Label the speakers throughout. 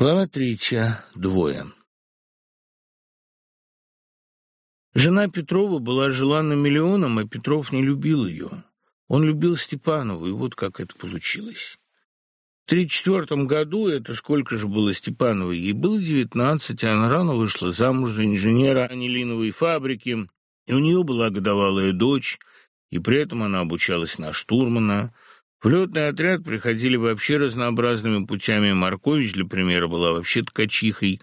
Speaker 1: Глава третья. Двое. Жена Петрова была желанным миллионом, а Петров не любил ее. Он любил Степанову, и вот как это получилось. В 1934 году, это сколько же было Степановой, ей было 19, а она рано вышла замуж за инженера анилиновой фабрики, и у нее была годовалая дочь, и при этом она обучалась на штурмана – в летный отряд приходили вообще разнообразными путями. Маркович, для примера, была вообще ткачихой,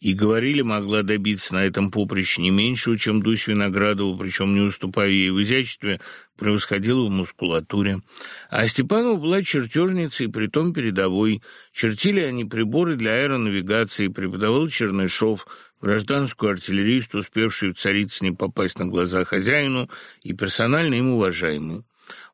Speaker 1: и, говорили, могла добиться на этом поприще не меньшего, чем Дусь Виноградова, причем не уступая ей в изяществе, превосходила в мускулатуре. А Степанова была чертежницей, притом передовой. Чертили они приборы для аэронавигации, преподавал Чернышов, гражданскую артиллеристу, успевший в царице не попасть на глаза хозяину и персонально им уважаемый.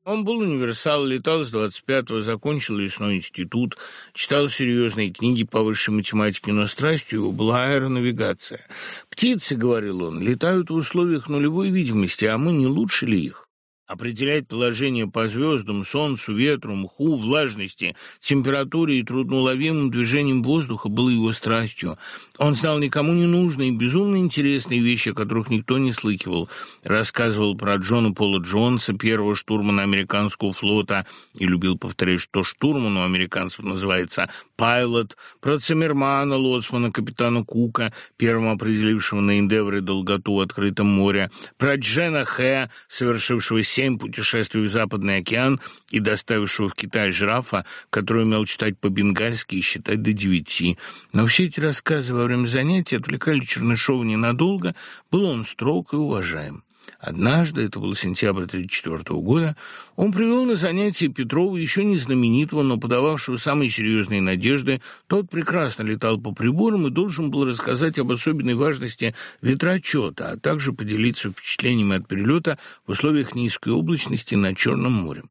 Speaker 1: Он был универсал, летал с 25-го, закончил лесной институт, читал серьезные книги по высшей математике, но страстью его была аэронавигация. «Птицы, — говорил он, — летают в условиях нулевой видимости, а мы не лучше ли их?» Определять положение по звездам, солнцу, ветру, мху, влажности, температуре и трудноуловимым движением воздуха было его страстью. Он знал никому не нужные, безумно интересные вещи, о которых никто не слыхивал. Рассказывал про Джона Пола Джонса, первого штурмана американского флота, и любил повторять, что штурман у американцев называется «пайлот», про Циммермана, лоцмана, капитана Кука, первым определившего на Эндевре долготу в открытом море, про Джена Хэ, совершившего семь путешествий в Западный океан и доставившего в Китай жирафа, который умел читать по-бенгальски и считать до девяти. Но все эти рассказы во время занятий отвлекали Чернышова ненадолго, был он строг и уважаем. Однажды, это был сентябрь 1934 года, он привел на занятие Петрова, еще не знаменитого, но подававшего самые серьезные надежды. Тот прекрасно летал по приборам и должен был рассказать об особенной важности ветроотчета, а также поделиться впечатлениями от перелета в условиях низкой облачности над Черным морем.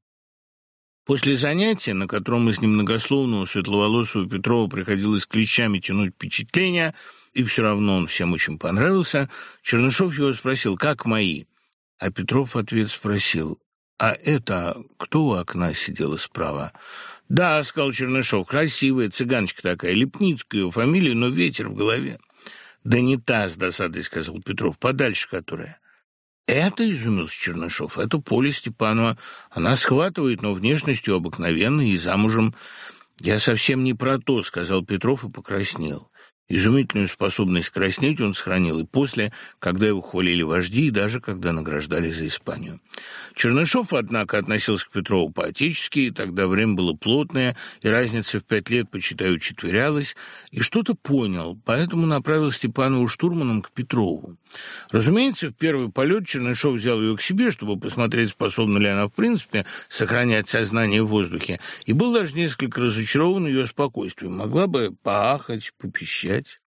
Speaker 1: После занятия, на котором из немногословного светловолосого Петрова приходилось клещами тянуть впечатления, и все равно он всем очень понравился, Чернышов его спросил, как мои? А Петров в ответ спросил, «А это кто у окна сидела справа?» «Да», — сказал Чернышов, — «красивая цыганочка такая, Лепницкая ее фамилия, но ветер в голове». «Да не та, с досадой», — сказал Петров, — «подальше которая». «Это, — изумился Чернышов, — это Поля Степанова. Она схватывает, но внешностью обыкновенной и замужем». «Я совсем не про то», — сказал Петров и покраснел. Изумительную способность краснеть он сохранил и после, когда его хвалили вожди, и даже когда награждали за Испанию. Чернышов, однако, относился к Петрову по-отечески, и тогда время было плотное, и разница в пять лет, почитаю, четверялась, и что-то понял, поэтому направил Степанову штурманом к Петрову. Разумеется, в первый полет Чернышов взял ее к себе, чтобы посмотреть, способна ли она, в принципе, сохранять сознание в воздухе, и был даже несколько разочарован ее спокойствием. Могла бы поахать, попищать.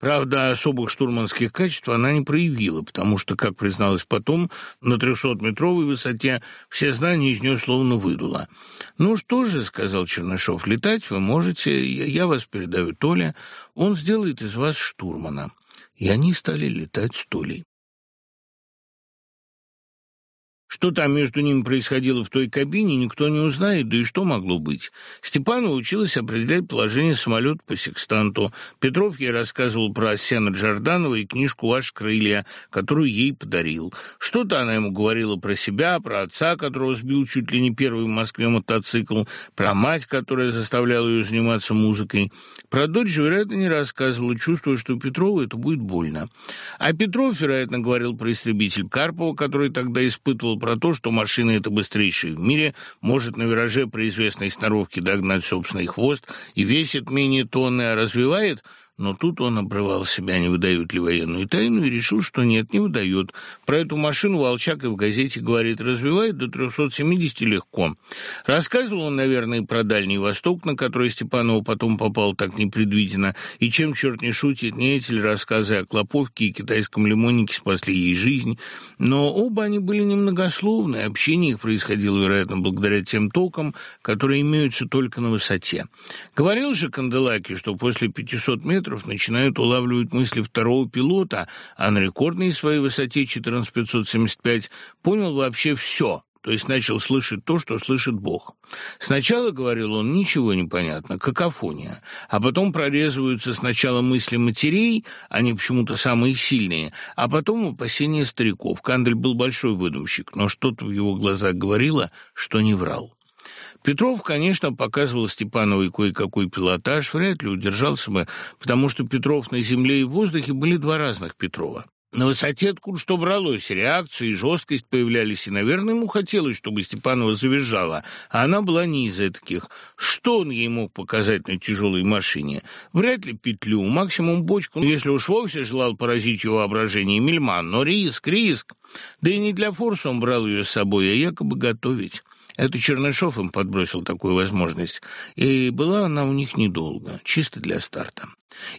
Speaker 1: Правда, особых штурманских качеств она не проявила, потому что, как призналась потом, на трехсотметровой высоте все знания из нее словно выдуло. «Ну что же», — сказал Чернышов, — «летать вы можете, я вас передаю Толе, он сделает из вас штурмана». И они стали летать с Толей. Что там между ними происходило в той кабине, никто не узнает, да и что могло быть. Степанова училась определять положение самолета по секстанту. Петров ей рассказывал про Асена Джорданова и книжку «Ваш крылья», которую ей подарил. Что-то она ему говорила про себя, про отца, которого сбил чуть ли не первый в Москве мотоцикл, про мать, которая заставляла ее заниматься музыкой. Про дочь, вероятно, не рассказывала, чувствуя, что у Петрова это будет больно. А Петров, вероятно, говорил про истребитель Карпова, который тогда испытывал про то, что машина эта быстрейшая в мире, может на вираже при известной сноровке догнать собственный хвост и весит менее тонны, а развивает но тут он обрывал себя, не выдают ли военную тайну, и решил, что нет, не выдает. Про эту машину Волчак и в газете говорит, развивает до 370 легко. Рассказывал он, наверное, про Дальний Восток, на который Степанова потом попал так непредвиденно, и чем черт не шутит, не эти ли рассказы о Клоповке и китайском лимоннике спасли ей жизнь. Но оба они были немногословны, общение их происходило, вероятно, благодаря тем токам, которые имеются только на высоте. Говорил же Канделаки, что после 500 метров метров начинают улавливать мысли второго пилота, а на рекордной своей высоте 14575 понял вообще все, то есть начал слышать то, что слышит Бог. Сначала, говорил он, ничего не понятно, какофония, а потом прорезываются сначала мысли матерей, они почему-то самые сильные, а потом опасения стариков. Кандель был большой выдумщик, но что-то в его глазах говорило, что не врал. Петров, конечно, показывал Степановой кое-какой пилотаж, вряд ли удержался бы, потому что Петров на земле и в воздухе были два разных Петрова. На высоте откуда что бралось, реакция и жесткость появлялись, и, наверное, ему хотелось, чтобы Степанова завизжала, а она была не из таких. Что он ей мог показать на тяжелой машине? Вряд ли петлю, максимум бочку, если уж вовсе желал поразить его воображение Мельман, но риск, риск. Да и не для форса он брал ее с собой, а якобы готовить. Это Чернышов им подбросил такую возможность, и была она у них недолго, чисто для старта.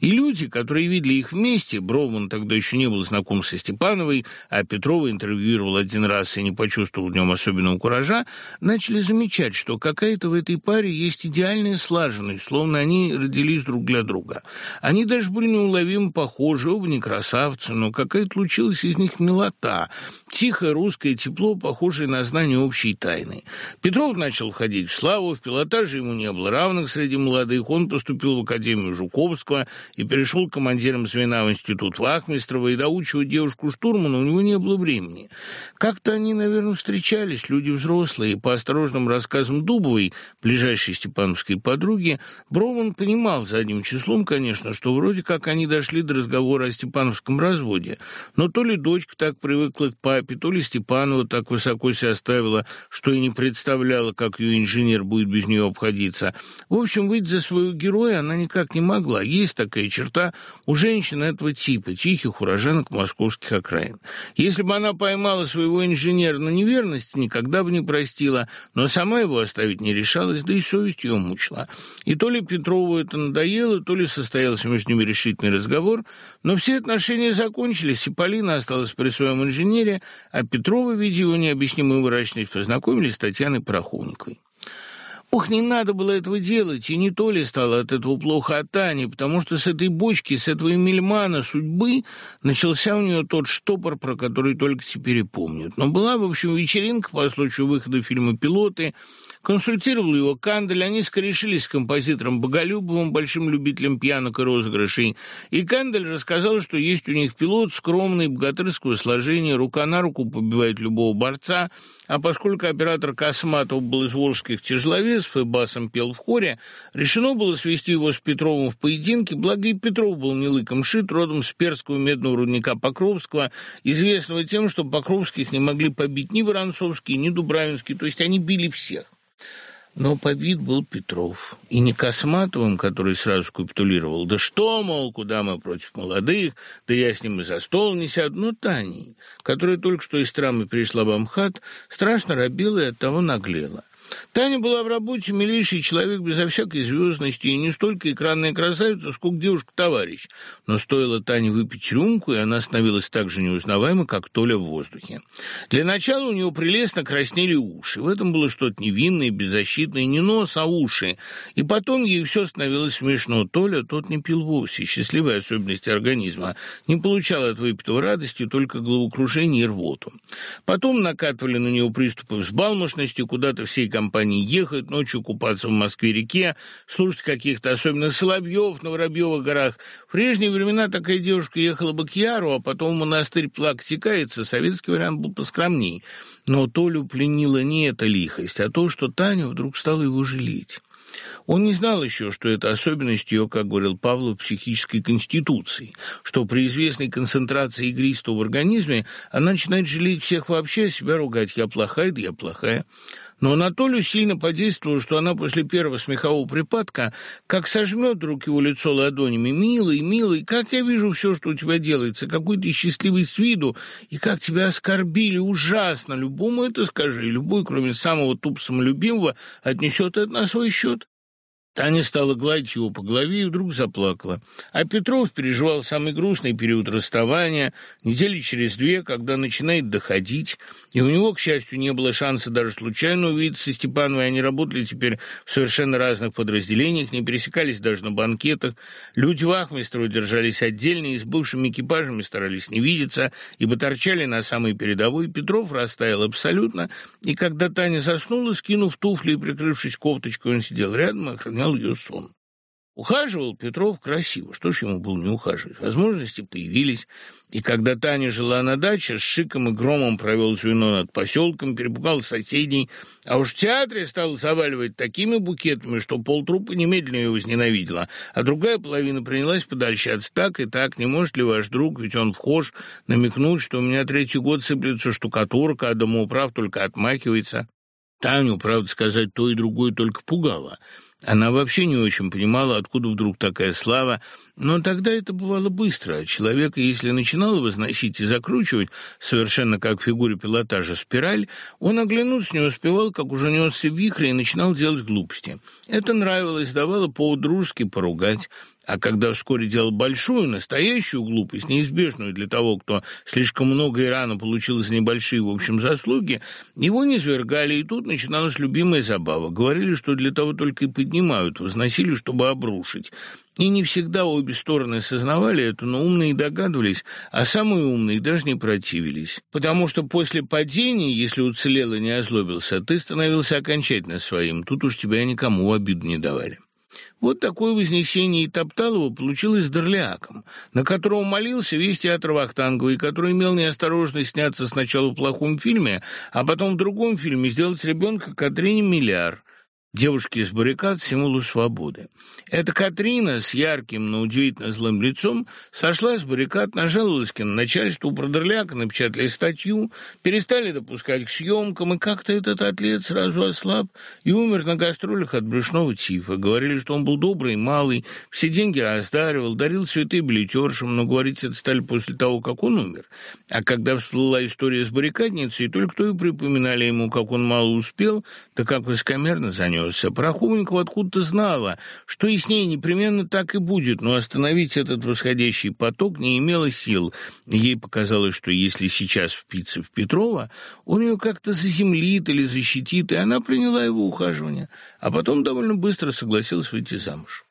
Speaker 1: И люди, которые видели их вместе, Броуман тогда еще не был знаком со Степановой, а Петрова интервьюировал один раз и не почувствовал в нем особенного куража, начали замечать, что какая-то в этой паре есть идеальная слаженность, словно они родились друг для друга. Они даже были неуловимо похожи, оба не красавцы, но какая-то случилась из них милота, тихое русское тепло, похожее на знание общей тайны. Петров начал входить в славу, в пилотаже ему не было равных среди молодых, он поступил в Академию Жуковского, и перешел командиром звена в институт Вахмистрова, и доучивать девушку штурмана у него не было времени. Как-то они, наверное, встречались, люди взрослые, и по осторожным рассказам Дубовой, ближайшей степановской подруги, Броуман понимал задним числом, конечно, что вроде как они дошли до разговора о степановском разводе, но то ли дочка так привыкла к папе, то ли Степанова так высоко себя ставила, что и не представляла, как ее инженер будет без нее обходиться. В общем, выйти за своего героя она никак не могла. Есть такая черта у женщин этого типа, тихих уроженок московских окраин. Если бы она поймала своего инженера на неверности, никогда бы не простила, но сама его оставить не решалась, да и совесть ее мучила. И то ли Петрову это надоело, то ли состоялся между ними решительный разговор, но все отношения закончились, и Полина осталась при своем инженере, а Петрова, видя его необъяснимую мрачность, познакомились с Татьяной Пороховниковой. Ох, не надо было этого делать, и не то ли стало от этого плохо от Тани, потому что с этой бочки, с этого мельмана судьбы начался у нее тот штопор, про который только теперь и помнят. Но была, в общем, вечеринка по случаю выхода фильма «Пилоты», Консультировал его Кандель, они скорешились с композитором Боголюбовым, большим любителем пьянок и розыгрышей, и Кандель рассказал, что есть у них пилот скромный, богатырского сложения, рука на руку побивает любого борца, а поскольку оператор Косматов был из волжских тяжеловесов и басом пел в хоре, решено было свести его с Петровым в поединке, благо и Петров был не лыком шит, родом с перского медного рудника Покровского, известного тем, что Покровских не могли побить ни Воронцовский, ни Дубравинский, то есть они били всех. Но побит был Петров. И не Косматовым, который сразу капитулировал. Да что, мол, куда мы против молодых, да я с ним и за стол не сяду. Но Таней, которая только что из трамы пришла в Амхат, страшно робила и оттого наглела. Таня была в работе милейший человек безо всякой звездности, и не столько экранная красавица, сколько девушка-товарищ. Но стоило Тане выпить рюмку, и она становилась так же неузнаваема, как Толя в воздухе. Для начала у нее прелестно краснели уши. В этом было что-то невинное, беззащитное, не нос, а уши. И потом ей все становилось смешно. Толя тот не пил вовсе, счастливая особенность организма. Не получал от выпитого радости, только головокружение и рвоту. Потом накатывали на нее приступы взбалмошности, куда-то всей компании ехать, ночью купаться в Москве-реке, слушать каких-то особенных соловьев на Воробьевых горах. В прежние времена такая девушка ехала бы к Яру, а потом в монастырь плакать и каяться. Советский вариант был поскромней. Но Толю пленила не эта лихость, а то, что Таня вдруг стала его жалеть. Он не знал еще, что это особенность ее, как говорил Павлов, психической конституции, что при известной концентрации игристого в организме она начинает жалеть всех вообще, себя ругать «я плохая, да я плохая». Но на Толю сильно подействовало, что она после первого смехового припадка как сожмет вдруг его лицо ладонями. «Милый, милый, как я вижу все, что у тебя делается, какой ты счастливый с виду, и как тебя оскорбили, ужасно! Любому это скажи, любой, кроме самого туп самолюбимого, отнесет это на свой счет». Таня стала гладить его по голове и вдруг заплакала. А Петров переживал самый грустный период расставания, недели через две, когда начинает доходить, и у него, к счастью, не было шанса даже случайно увидеться с Степановой. Они работали теперь в совершенно разных подразделениях, не пересекались даже на банкетах. Люди вахмистру держались отдельно и с бывшими экипажами старались не видеться, ибо торчали на самой передовой. Петров растаял абсолютно, и когда Таня заснула, скинув туфли и прикрывшись кофточкой, он сидел рядом и охранял ее сон. Ухаживал Петров красиво. Что ж ему было не ухаживать? Возможности появились. И когда Таня жила на даче, с шиком и громом провел звено над поселком, перепугал соседей, а уж в театре стал заваливать такими букетами, что полтрупа немедленно ее возненавидела, а другая половина принялась подольщаться так и так, не может ли ваш друг, ведь он вхож, намекнуть, что у меня третий год сыплется штукатурка, а домоуправ только отмахивается. Таню, правда сказать, то и другое только пугало — она вообще не очень понимала, откуда вдруг такая слава, но тогда это бывало быстро. Человека, если начинал возносить и закручивать, совершенно как в фигуре пилотажа, спираль, он оглянуться не успевал, как уже несся в вихре и начинал делать глупости. Это нравилось, давало повод дружески поругать. А когда вскоре делал большую, настоящую глупость, неизбежную для того, кто слишком много и рано получил за небольшие, в общем, заслуги, его не свергали, и тут начиналась любимая забава. Говорили, что для того только и поднимают, возносили, чтобы обрушить. И не всегда обе стороны сознавали это, но умные догадывались, а самые умные даже не противились. Потому что после падения, если уцелел и не озлобился, ты становился окончательно своим, тут уж тебя никому обиду не давали. Вот такое вознесение и Топталова получилось с Дорлиаком, на которого молился весь театр Вахтангова, и который имел неосторожность сняться сначала в плохом фильме, а потом в другом фильме сделать ребенка Катрине Миллиар, Девушки из баррикад – символу свободы. Эта Катрина с ярким, но удивительно злым лицом сошла с баррикад, нажаловалась на начальству, про Дорляка напечатали статью, перестали допускать к съемкам, и как-то этот атлет сразу ослаб и умер на гастролях от брюшного тифа. Говорили, что он был добрый, малый, все деньги раздаривал, дарил цветы билетершам, но говорить это стали после того, как он умер. А когда всплыла история с баррикадницей, только то и припоминали ему, как он мало успел, да как высокомерно занес донесся. Пороховникова откуда-то знала, что и с ней непременно так и будет, но остановить этот восходящий поток не имела сил. Ей показалось, что если сейчас впиться в Петрова, он ее как-то заземлит или защитит, и она приняла его ухаживание, а потом довольно быстро согласилась выйти замуж.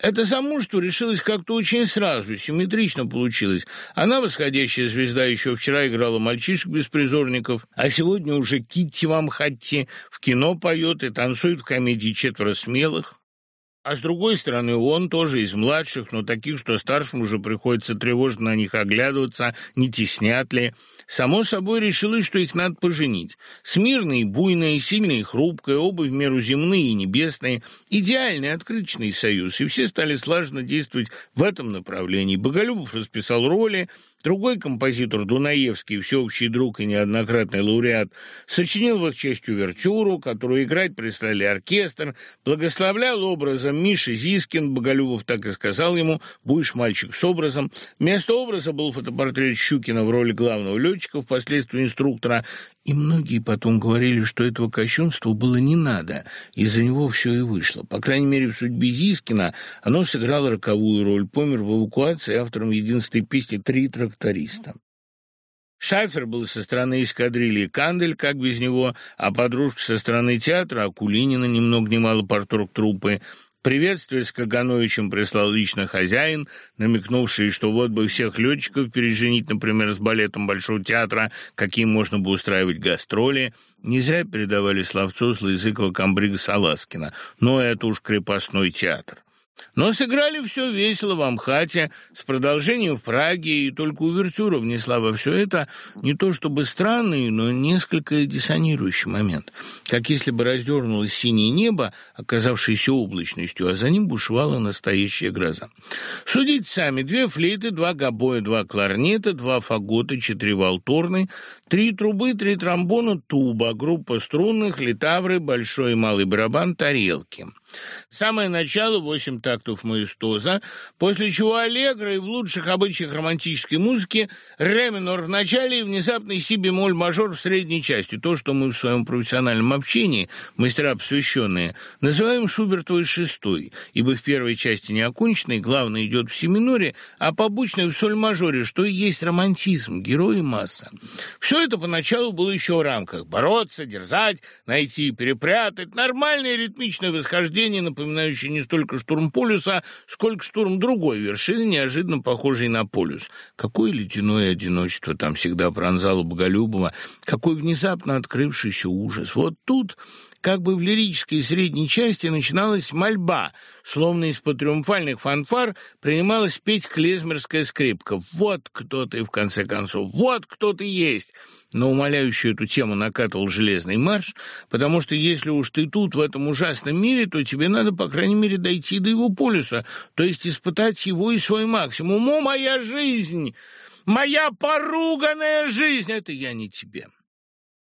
Speaker 1: Это замужество решилось как-то очень сразу, симметрично получилось. Она, восходящая звезда, еще вчера играла мальчишек-беспризорников, а сегодня уже Китти в Амхатте в кино поет и танцует в комедии «Четверо смелых». А с другой стороны, он тоже из младших, но таких, что старшим уже приходится тревожно на них оглядываться, не теснят ли. Само собой решилось, что их надо поженить. Смирные, буйные, сильные, хрупкие, оба в меру земные и небесные. Идеальный, открыточный союз, и все стали слаженно действовать в этом направлении. Боголюбов расписал роли, Другой композитор, Дунаевский, всеобщий друг и неоднократный лауреат, сочинил в их честь увертюру, которую играть прислали оркестр, благословлял образом Миши Зискин, Боголюбов так и сказал ему «Будешь мальчик с образом». Вместо образа был фотопортрет Щукина в роли главного летчика, впоследствии инструктора, и многие потом говорили, что этого кощунства было не надо, из-за него все и вышло. По крайней мере, в судьбе Зискина оно сыграло роковую роль. Помер в эвакуации автором единственной песни «Три тракториста». Шафер был со стороны эскадрильи Кандель, как без него, а подружка со стороны театра Акулинина, ни много ни мало порторг труппы, Приветствие с Кагановичем прислал лично хозяин, намекнувший, что вот бы всех летчиков переженить, например, с балетом Большого театра, каким можно бы устраивать гастроли. Не зря передавали словцо Слоязыкова Камбрига Саласкина, но это уж крепостной театр. Но сыграли все весело в Амхате, с продолжением в Праге, и только увертюра внесла во все это не то чтобы странный, но несколько диссонирующий момент. Как если бы раздернулось синее небо, оказавшееся облачностью, а за ним бушевала настоящая гроза. Судите сами, две флейты, два гобоя, два кларнета, два фагота, четыре валторны, три трубы, три тромбона, туба, группа струнных, литавры, большой и малый барабан, тарелки – Самое начало — восемь тактов маэстоза, после чего аллегро и в лучших обычаях романтической музыки ре минор в начале и внезапный си бемоль мажор в средней части. То, что мы в своем профессиональном общении, мастера посвященные, называем Шубертовой шестой, ибо в первой части не оконченной, главное идет в си миноре, а побочной в соль-мажоре, что и есть романтизм, герои масса. Все это поначалу было еще в рамках. Бороться, дерзать, найти, перепрятать, нормальное ритмичное восхождение, напоминающее не столько штурм полюса, сколько штурм другой вершины, неожиданно похожей на полюс. Какое ледяное одиночество там всегда пронзало Боголюбова, какой внезапно открывшийся ужас. Вот тут как бы в лирической средней части начиналась мольба, словно из-под триумфальных фанфар принималась петь клезмерская скрипка. «Вот кто ты, в конце концов, вот кто ты есть!» Но умоляющую эту тему накатывал железный марш, потому что если уж ты тут, в этом ужасном мире, то тебе надо, по крайней мере, дойти до его полюса, то есть испытать его и свой максимум. «О, моя жизнь! Моя поруганная жизнь!» Это я не тебе.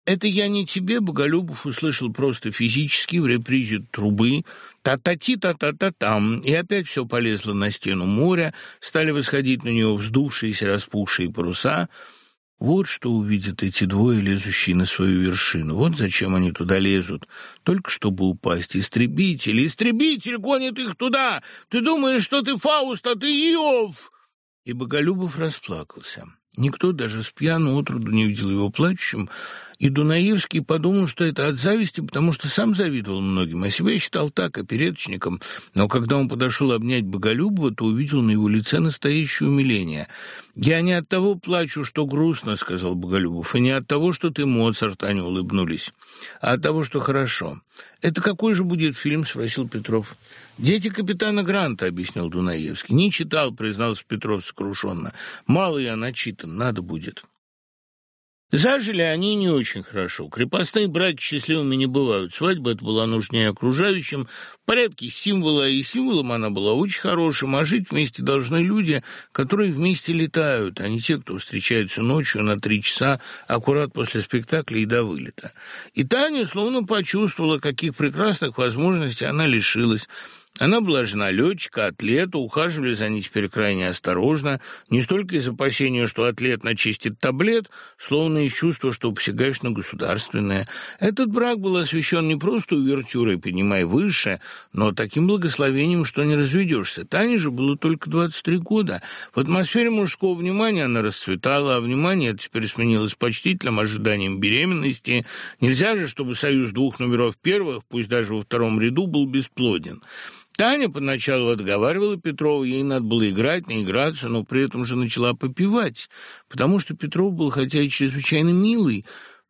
Speaker 1: Это я не тебе, Боголюбов, услышал просто физически в репризе трубы «та-та-ти-та-та-та-там», и опять все полезло на стену моря, стали восходить на нее вздувшиеся распухшие паруса. Вот что увидят эти двое, лезущие на свою вершину. Вот зачем они туда лезут. Только чтобы упасть. Истребитель, истребитель гонит их туда! Ты думаешь, что ты Фауст, а ты Иов!» И Боголюбов расплакался. Никто даже с пьяну отроду не видел его плачущим, и Дунаевский подумал, что это от зависти, потому что сам завидовал многим, а себя считал так, опереточником. Но когда он подошел обнять Боголюбова, то увидел на его лице настоящее умиление. «Я не от того плачу, что грустно», — сказал Боголюбов, «и не от того, что ты Моцарт», — они улыбнулись, «а от того, что хорошо». «Это какой же будет фильм?» — спросил Петров. «Дети капитана Гранта», — объяснил Дунаевский. «Не читал», — признался Петров сокрушенно. «Мало я начитан, надо будет». Зажили они не очень хорошо. Крепостные браки счастливыми не бывают. Свадьба это была нужнее окружающим. В порядке символа, и символом она была очень хорошим. А жить вместе должны люди, которые вместе летают, а не те, кто встречаются ночью на три часа, аккурат после спектакля и до вылета. И Таня словно почувствовала, каких прекрасных возможностей она лишилась. Она была жена летчика, атлета, ухаживали за ней теперь крайне осторожно, не столько из опасения, что атлет начистит таблет, словно из чувства, что посягаешь на государственное. Этот брак был освящен не просто увертюрой, поднимай выше, но таким благословением, что не разведешься. Тане же было только 23 года. В атмосфере мужского внимания она расцветала, а внимание это теперь сменилось почтительным ожиданием беременности. Нельзя же, чтобы союз двух номеров первых, пусть даже во втором ряду, был бесплоден. Таня поначалу отговаривала Петрова, ей надо было играть, не играться, но при этом же начала попивать, потому что Петров был хотя и чрезвычайно милый,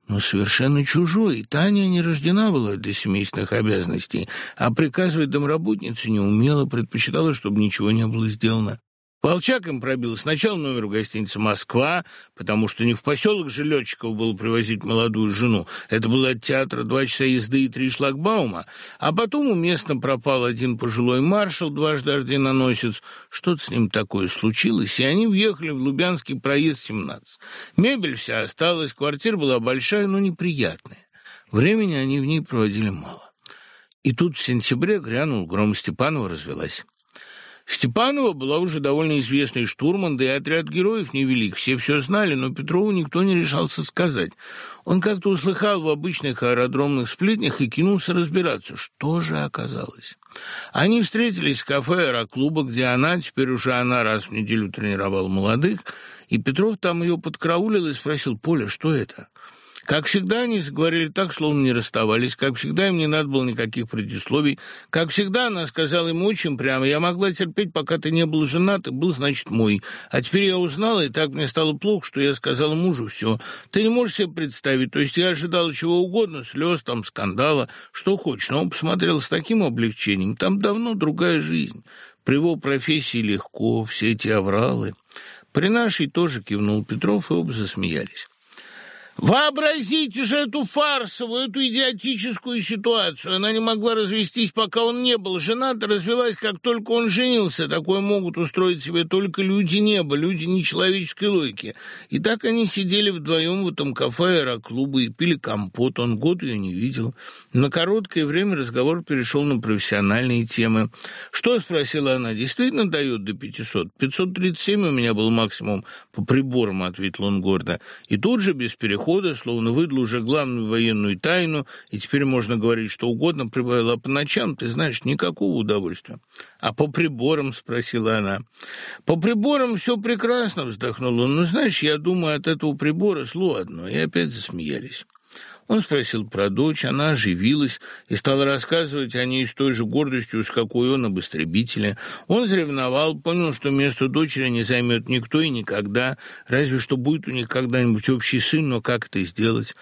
Speaker 1: но совершенно чужой. Таня не рождена была для семейственных обязанностей, а приказывать домработнице не умела, предпочитала, чтобы ничего не было сделано. Волчак им пробил сначала номер в гостинице «Москва», потому что не в поселок же летчиков было привозить молодую жену. Это было от театра два часа езды и три шлагбаума. А потом уместно пропал один пожилой маршал, дважды орденоносец. Что-то с ним такое случилось, и они въехали в Лубянский проезд 17. Мебель вся осталась, квартира была большая, но неприятная. Времени они в ней проводили мало. И тут в сентябре грянул гром Степанова развелась. Степанова была уже довольно известный штурман, да и отряд героев невелик. Все все знали, но Петрову никто не решался сказать. Он как-то услыхал в обычных аэродромных сплетнях и кинулся разбираться, что же оказалось. Они встретились в кафе аэроклуба, где она, теперь уже она раз в неделю тренировала молодых, и Петров там ее подкраулил и спросил, «Поля, что это?» Как всегда, они заговорили так, словно не расставались. Как всегда, им не надо было никаких предисловий. Как всегда, она сказала ему очень прямо, «Я могла терпеть, пока ты не был женат, и был, значит, мой. А теперь я узнала, и так мне стало плохо, что я сказала мужу все. Ты не можешь себе представить. То есть я ожидала чего угодно, слез, там, скандала, что хочешь. Но он посмотрел с таким облегчением. Там давно другая жизнь. При его профессии легко, все эти авралы. При нашей тоже кивнул Петров, и оба засмеялись. Вообразите же эту фарсовую, эту идиотическую ситуацию. Она не могла развестись, пока он не был женат, развелась, как только он женился. Такое могут устроить себе только люди неба, люди нечеловеческой логики. И так они сидели вдвоем в этом кафе аэроклуба и пили компот. Он год ее не видел. На короткое время разговор перешел на профессиональные темы. «Что?» – спросила она. «Действительно дает до 500?» «537 у меня был максимум по приборам», – ответил он гордо. И тут же, без перехода, хода, словно выдал уже главную военную тайну, и теперь можно говорить что угодно, прибавила, по ночам, ты знаешь, никакого удовольствия. «А по приборам?» — спросила она. «По приборам все прекрасно», — вздохнул он. «Но знаешь, я думаю, от этого прибора сло одно». И опять засмеялись. Он спросил про дочь, она оживилась и стала рассказывать о ней с той же гордостью, с какой он об истребителе. Он заревновал, понял, что место дочери не займет никто и никогда, разве что будет у них когда-нибудь общий сын, но как это сделать?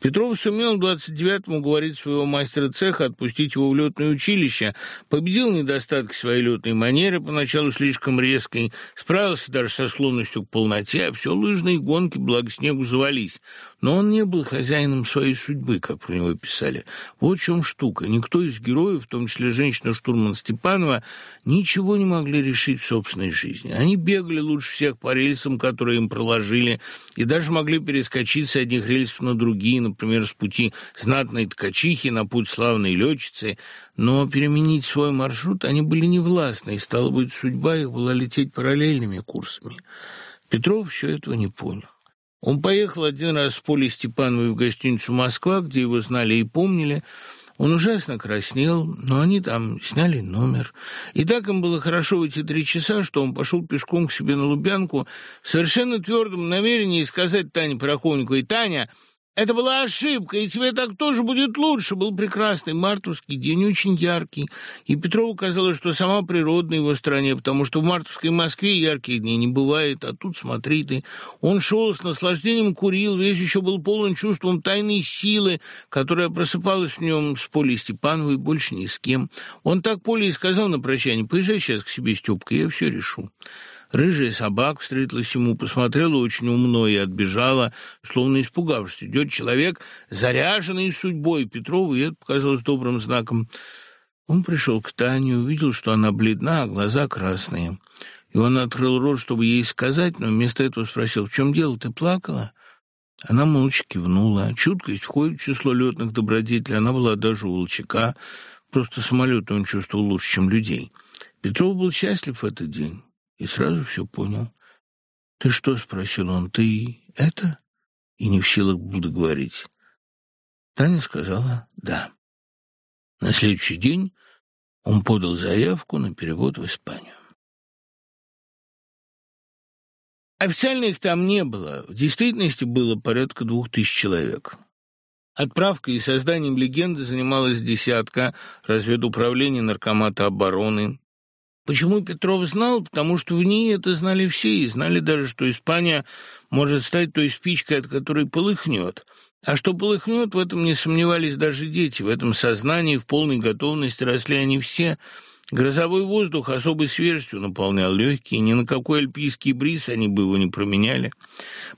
Speaker 1: Петров сумел в 29-м уговорить своего мастера цеха отпустить его в летное училище, победил недостатки своей летной манеры, поначалу слишком резкой, справился даже со склонностью к полноте, а все лыжные гонки благо снегу завались. Но он не был хозяином своей судьбы, как про него писали. Вот в чем штука. Никто из героев, в том числе женщина-штурман Степанова, ничего не могли решить в собственной жизни. Они бегали лучше всех по рельсам, которые им проложили, и даже могли перескочить с одних рельсов на другие, например, с пути знатной ткачихи на путь славной летчицы, но переменить свой маршрут они были невластны, и, стало быть, судьба их была лететь параллельными курсами. Петров еще этого не понял. Он поехал один раз с Полей Степановой в гостиницу «Москва», где его знали и помнили, он ужасно краснел, но они там сняли номер. И так им было хорошо в эти три часа, что он пошел пешком к себе на Лубянку в совершенно твердом намерении сказать Тане Пороховниковой, «Таня, это была ошибка, и тебе так тоже будет лучше. Был прекрасный мартовский день, очень яркий. И Петрову казалось, что сама природа на его стороне, потому что в мартовской Москве ярких дней не бывает, а тут, смотри ты, он шел с наслаждением, курил, весь еще был полон чувством тайной силы, которая просыпалась в нем с Полей Степановой, больше ни с кем. Он так Поле и сказал на прощание, поезжай сейчас к себе, Степка, я все решу. Рыжая собака встретилась ему, посмотрела очень умно и отбежала, словно испугавшись. Идет человек, заряженный судьбой Петрову, и это показалось добрым знаком. Он пришел к Тане, увидел, что она бледна, а глаза красные. И он открыл рот, чтобы ей сказать, но вместо этого спросил, «В чем дело, ты плакала?» Она молча кивнула. Чуткость входит в число летных добродетелей. Она была даже у Волчака. Просто самолеты он чувствовал лучше, чем людей. Петров был счастлив в этот день и сразу все понял. «Ты что?» — спросил он. «Ты это?» И не в силах был договорить. Таня сказала «да». На следующий день он подал заявку на перевод в Испанию. Официально их там не было. В действительности было порядка двух тысяч человек. Отправкой и созданием легенды занималась десятка разведуправления Наркомата обороны, Почему Петров знал? Потому что в ней это знали все, и знали даже, что Испания может стать той спичкой, от которой полыхнет. А что полыхнет, в этом не сомневались даже дети. В этом сознании, в полной готовности росли они все – Грозовой воздух особой свежестью наполнял легкие, ни на какой альпийский бриз они бы его не променяли.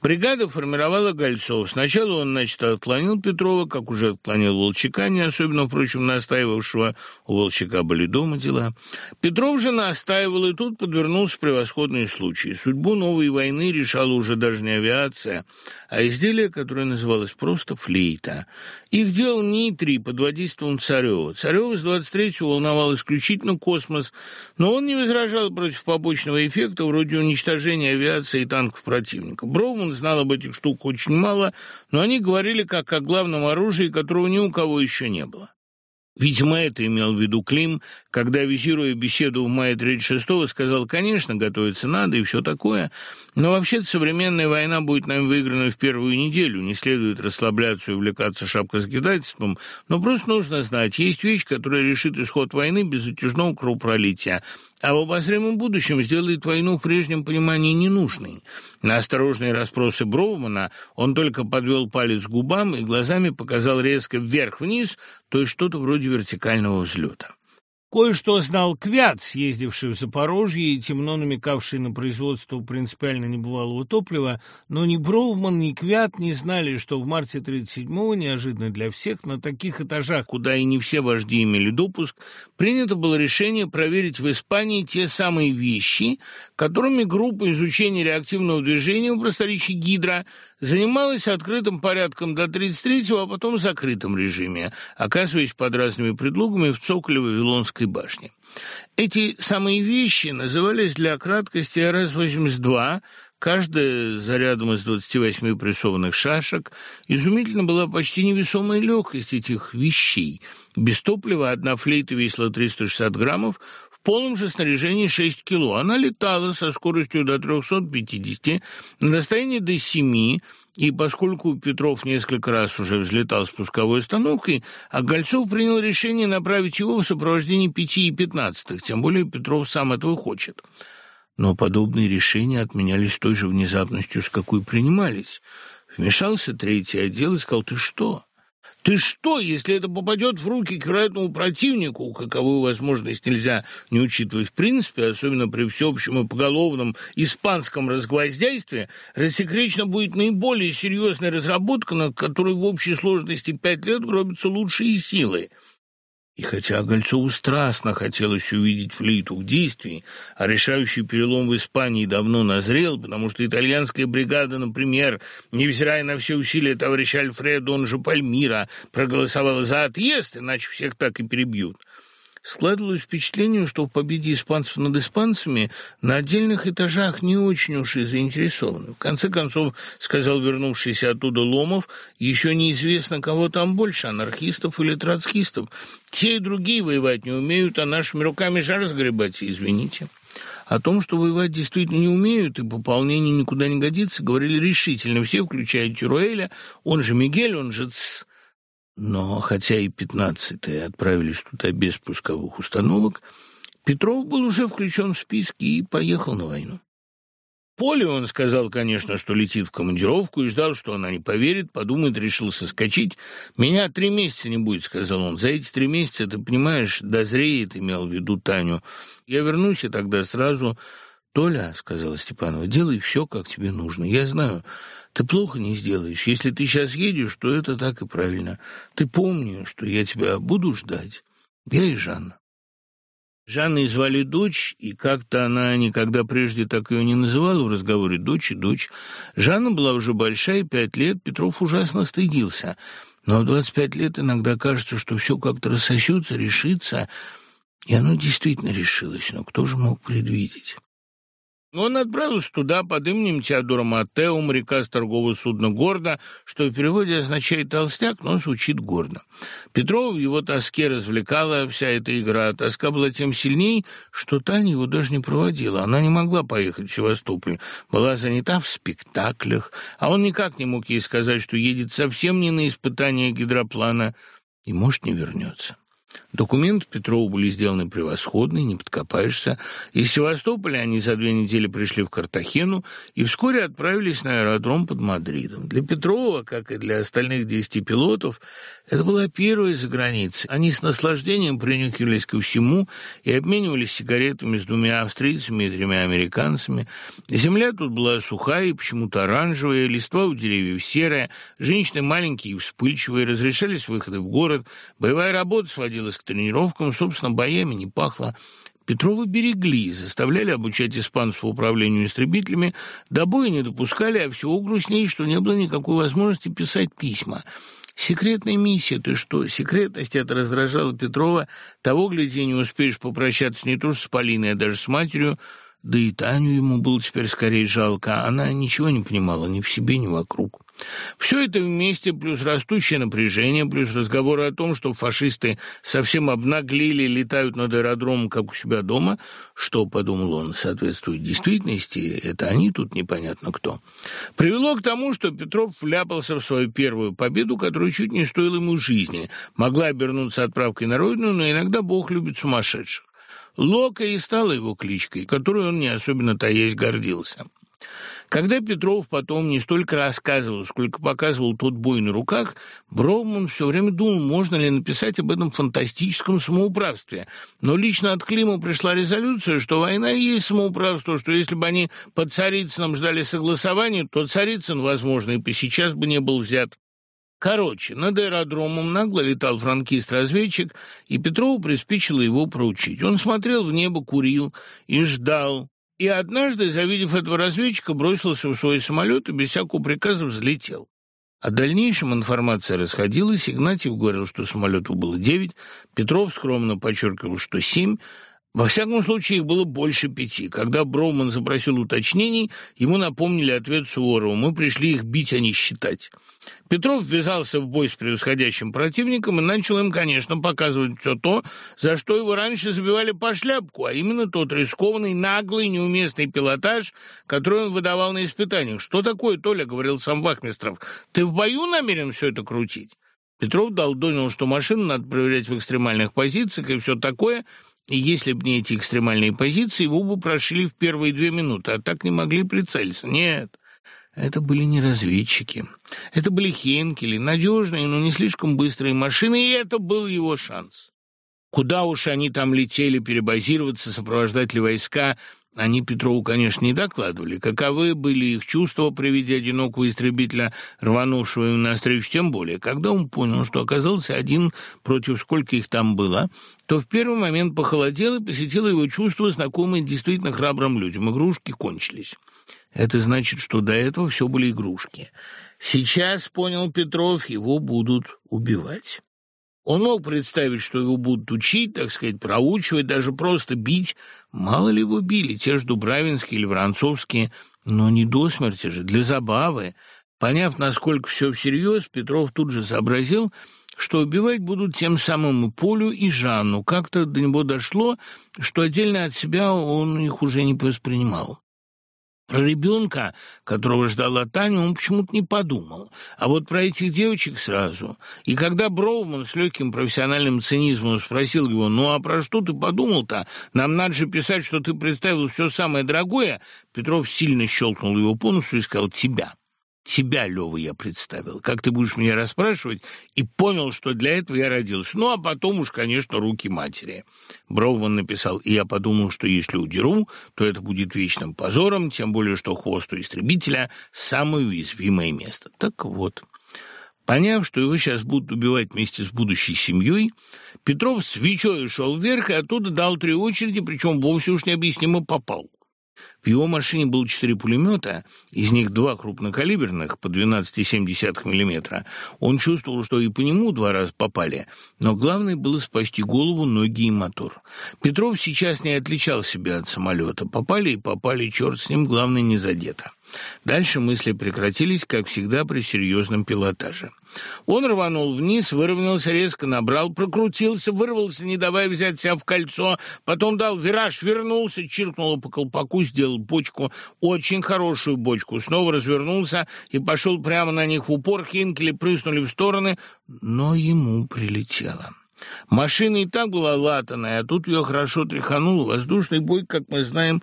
Speaker 1: Бригада формировала Гольцов. Сначала он, значит, отклонил Петрова, как уже отклонил Волчака, не особенно, впрочем, настаивавшего. У Волчака были дома дела. Петров же настаивал, и тут подвернулся превосходный случай. Судьбу новой войны решала уже даже не авиация, а изделие, которое называлось просто флейта. Их делал Нитрий под водительством Царева. Царева с 23-го волновал исключительно космос, но он не возражал против побочного эффекта вроде уничтожения авиации и танков противника. Броуман знал об этих штуках очень мало, но они говорили как о главном оружии, которого ни у кого еще не было. Видимо, это имел в виду Клим, когда, визируя беседу в мае 36-го, сказал, конечно, готовиться надо и все такое, но вообще-то современная война будет нам выиграна в первую неделю, не следует расслабляться и увлекаться шапкозакидательством, но просто нужно знать, есть вещь, которая решит исход войны без затяжного кровопролития, а в обозримом будущем сделает войну в прежнем понимании ненужной. На осторожные расспросы Броумана он только подвел палец к губам и глазами показал резко вверх-вниз, то есть что-то вроде вертикального взлета.
Speaker 2: Кое-что знал Квят, съездивший в Запорожье и темно намекавший на производство принципиально небывалого топлива, но ни Броувман, ни Квят не знали, что в марте 37-го, неожиданно для всех, на таких этажах, куда и не все вожди имели допуск, принято было решение проверить в Испании те самые вещи, которыми группа изучения реактивного движения в просторечии Гидра занималась открытым порядком до 33-го, а потом в закрытом режиме, оказываясь под разными предлогами в цоколе Вавилонской башни. Эти самые вещи назывались для краткости РС-82, Каждая зарядом из 28 прессованных шашек изумительно была почти невесомая легкость этих вещей. Без топлива одна флейта весила 360 граммов, в полном же снаряжении 6 кило. Она летала со скоростью до 350 на расстоянии до 7, и поскольку Петров несколько раз уже взлетал с пусковой установкой, а Гольцов принял решение направить его в сопровождении пяти и пятнадцатых, тем более Петров сам этого хочет. Но подобные решения отменялись той же внезапностью, с какой принимались. Вмешался третий отдел и сказал, «Ты что?» Ты что, если это попадет в руки к вероятному противнику, каковую возможность нельзя не учитывать в принципе, особенно при всеобщем и поголовном испанском разгвоздяйстве, рассекречена будет наиболее серьезная разработка, над которой в общей сложности пять лет гробятся лучшие силы. И хотя Гольцову страстно хотелось увидеть флейту в действии, а решающий перелом в Испании давно назрел, потому что итальянская бригада, например, невзирая на все усилия товарища Альфредо, он же Пальмира, проголосовала за отъезд, иначе всех так и перебьют. Складывалось впечатление, что в победе испанцев над испанцами на отдельных этажах не очень уж и заинтересованы. В конце концов, сказал вернувшийся оттуда Ломов, еще неизвестно, кого там больше, анархистов или троцкистов. Те и другие воевать не умеют, а нашими руками жар сгребать, извините. О том, что воевать действительно не умеют и пополнение никуда не годится, говорили решительно все, включая Тюруэля, он же Мигель, он же Ц. Но хотя и пятнадцатые отправились туда без пусковых установок, Петров был уже включен в списки и поехал на войну. Поле он сказал, конечно, что летит в командировку и ждал, что она не поверит, подумает, решил соскочить. «Меня три месяца не будет», — сказал он. «За эти три месяца, ты понимаешь, дозреет», — имел в виду Таню. «Я вернусь, и тогда сразу...» «Толя», — сказала Степанова, — «делай все, как тебе нужно. Я знаю, ты плохо не сделаешь. Если ты сейчас едешь, то это так и правильно. Ты помни, что я тебя буду ждать. Я и Жанна». Жанной звали дочь, и как-то она никогда прежде так ее не называла в разговоре «дочь» и «дочь». Жанна была уже большая, пять лет, Петров ужасно стыдился. Но в двадцать пять лет иногда кажется, что все как-то рассосется, решится, и оно действительно решилось, но кто же мог предвидеть? Он отправился туда под именем Теодора Матео, моряка с торгового судна «Гордо», что в переводе означает «толстяк», но звучит гордо. Петрова в его тоске развлекала вся эта игра. Тоска была тем сильней, что Таня его даже не проводила. Она не могла поехать в Севастополь, была занята в спектаклях, а он никак не мог ей сказать, что едет совсем не на испытание гидроплана и, может, не вернется. Документы Петрова были сделаны превосходные, не подкопаешься. Из Севастополя они за две недели пришли в Картахену и вскоре отправились на аэродром под Мадридом. Для Петрова, как и для остальных десяти пилотов, это была первая за границей. Они с наслаждением принюхивались ко всему и обменивались сигаретами с двумя австрийцами и тремя американцами. Земля тут была сухая и почему-то оранжевая, листва у деревьев серая, женщины маленькие и вспыльчивые, разрешались выходы в город, боевая работа сводилась к тренировкам, собственно, боями не пахло. Петрова берегли, заставляли обучать испанцев управлению истребителями, до боя не допускали, а всего грустнее, что не было никакой возможности писать письма. Секретная миссия, ты что? Секретность это раздражала Петрова. Того, гляди, не успеешь попрощаться не то что с Полиной, а даже с матерью. Да и Таню ему было теперь скорее жалко. Она ничего не понимала ни в себе, ни вокруг. Все это вместе, плюс растущее напряжение, плюс разговоры о том, что фашисты совсем обнаглели, летают над аэродромом, как у себя дома, что, подумал он, соответствует действительности, это они тут непонятно кто, привело к тому, что Петров вляпался в свою первую победу, которая чуть не стоила ему жизни, могла обернуться отправкой на родину, но иногда Бог любит сумасшедших. Лока и стала его кличкой, которой он не особенно таясь гордился.
Speaker 1: Когда Петров потом не столько рассказывал, сколько показывал тот бой на руках, Броуман все время думал, можно ли написать об этом фантастическом самоуправстве. Но лично от Клима пришла резолюция, что война и есть самоуправство, что если бы они под Царицыным ждали согласования, то Царицын, возможно, и по сейчас бы не был взят. Короче, над аэродромом нагло летал франкист-разведчик, и Петрову приспичило его проучить. Он смотрел в небо, курил и ждал, и однажды, завидев этого разведчика, бросился в свой самолет и без всякого приказа взлетел. О дальнейшем информация расходилась. Игнатьев говорил, что самолету было девять, Петров скромно подчеркивал, что семь, во всяком случае, их было больше пяти. Когда Броуман запросил уточнений, ему напомнили ответ Суворова. «Мы пришли их бить, а не считать». Петров ввязался в бой с превосходящим противником и начал им, конечно, показывать все то, за что его раньше забивали по шляпку, а именно тот рискованный, наглый, неуместный пилотаж, который он выдавал на испытаниях. «Что такое, Толя?» — говорил сам Вахмистров. «Ты в бою намерен все это крутить?» Петров дал долдонил, что машину надо проверять в экстремальных позициях и все такое — и если бы не эти экстремальные позиции, его бы прошли в первые две минуты, а так не могли прицелиться. Нет, это были не разведчики. Это были Хенкели, надежные, но не слишком быстрые машины, и это был его шанс. Куда уж они там летели перебазироваться, сопровождать ли войска, они Петрову, конечно, не докладывали. Каковы были их чувства при виде одинокого истребителя, рванувшего им навстречу, тем более. Когда он понял, что оказался один против сколько их там было, то в первый момент похолодел и посетило его чувство, знакомое действительно храбрым людям. Игрушки кончились. Это значит, что до этого все были игрушки. Сейчас, понял Петров, его будут убивать. Он мог представить, что его будут учить, так сказать, проучивать, даже просто бить. Мало ли его били, те же Дубравинские или Воронцовские, но не до смерти же, для забавы. Поняв, насколько все всерьез, Петров тут же сообразил, что убивать будут тем самым и Полю, и Жанну. Как-то до него дошло, что отдельно от себя он их уже не воспринимал. Про ребенка, которого ждала Таня, он почему-то не подумал. А вот про этих девочек сразу. И когда Броуман с легким профессиональным цинизмом спросил его, «Ну а про что ты подумал-то? Нам надо же писать, что ты представил все самое дорогое», Петров сильно щелкнул его по носу и сказал «Тебя». Тебя, Лёва, я представил. Как ты будешь меня расспрашивать? И понял, что для этого я родился. Ну, а потом уж, конечно, руки матери. Броуман написал, и я подумал, что если удеру, то это будет вечным позором, тем более, что хвост у истребителя – самое уязвимое место. Так вот. Поняв, что его сейчас будут убивать вместе с будущей семьей, Петров свечой шел вверх и оттуда дал три очереди, причем вовсе уж необъяснимо попал. В его машине было четыре пулемета, из них два крупнокалиберных по 12,7 мм. Он чувствовал, что и по нему два раза попали, но главное было спасти голову, ноги и мотор. Петров сейчас не отличал себя от самолета. Попали и попали, черт с ним, главное не задето. Дальше мысли прекратились, как всегда, при серьезном пилотаже. Он рванул вниз, выровнялся резко, набрал, прокрутился, вырвался, не давая взять себя в кольцо, потом дал вираж, вернулся, чиркнул по колпаку, сделал бочку, очень хорошую бочку, снова развернулся и пошел прямо на них в упор, хинкели прыснули в стороны, но ему прилетело. Машина и так была латаная, а тут ее хорошо тряхануло. Воздушный бой, как мы знаем,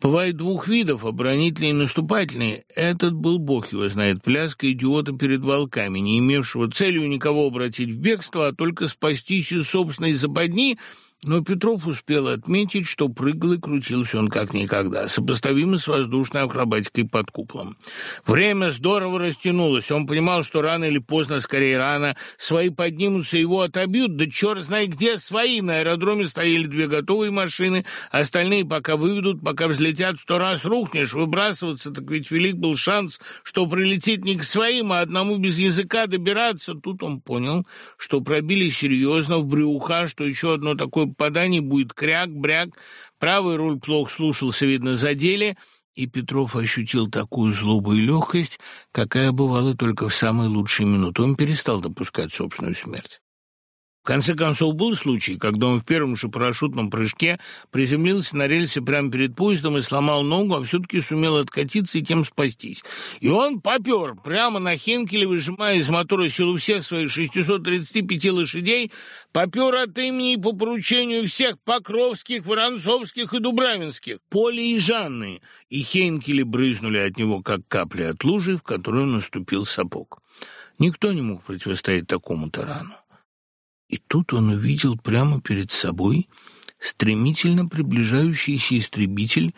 Speaker 1: Бывает двух видов, оборонительный и наступательный. Этот был, бог его знает, пляска идиота перед волками, не имевшего целью никого обратить в бегство, а только спастись из собственной западни — но Петров успел отметить, что прыгал и крутился он как никогда, сопоставимо с воздушной акробатикой под куполом. Время здорово растянулось. Он понимал, что рано или поздно, скорее рано, свои поднимутся, его отобьют. Да черт знает где свои. На аэродроме стояли две готовые машины, остальные пока выведут, пока взлетят, сто раз рухнешь. Выбрасываться, так ведь велик был шанс, что прилетит не к своим, а одному без языка добираться. Тут он понял, что пробили серьезно в брюха, что еще одно такое попаданий будет кряк-бряк, правый руль плохо слушался, видно, задели, и Петров ощутил такую злобу и легкость, какая бывала только в самые лучшие минуты. Он перестал допускать собственную смерть. В конце концов, был случай, когда он в первом же парашютном прыжке приземлился на рельсе прямо перед поездом и сломал ногу, а все-таки сумел откатиться и тем спастись. И он попер прямо на Хенкеле, выжимая из мотора силу всех своих 635 лошадей, попер от имени и по поручению всех Покровских, Воронцовских и Дубравинских, Поли и Жанны, и Хенкели брызнули от него, как капли от лужи, в которую наступил сапог. Никто не мог противостоять такому тарану. И тут он увидел прямо перед собой стремительно приближающийся истребитель,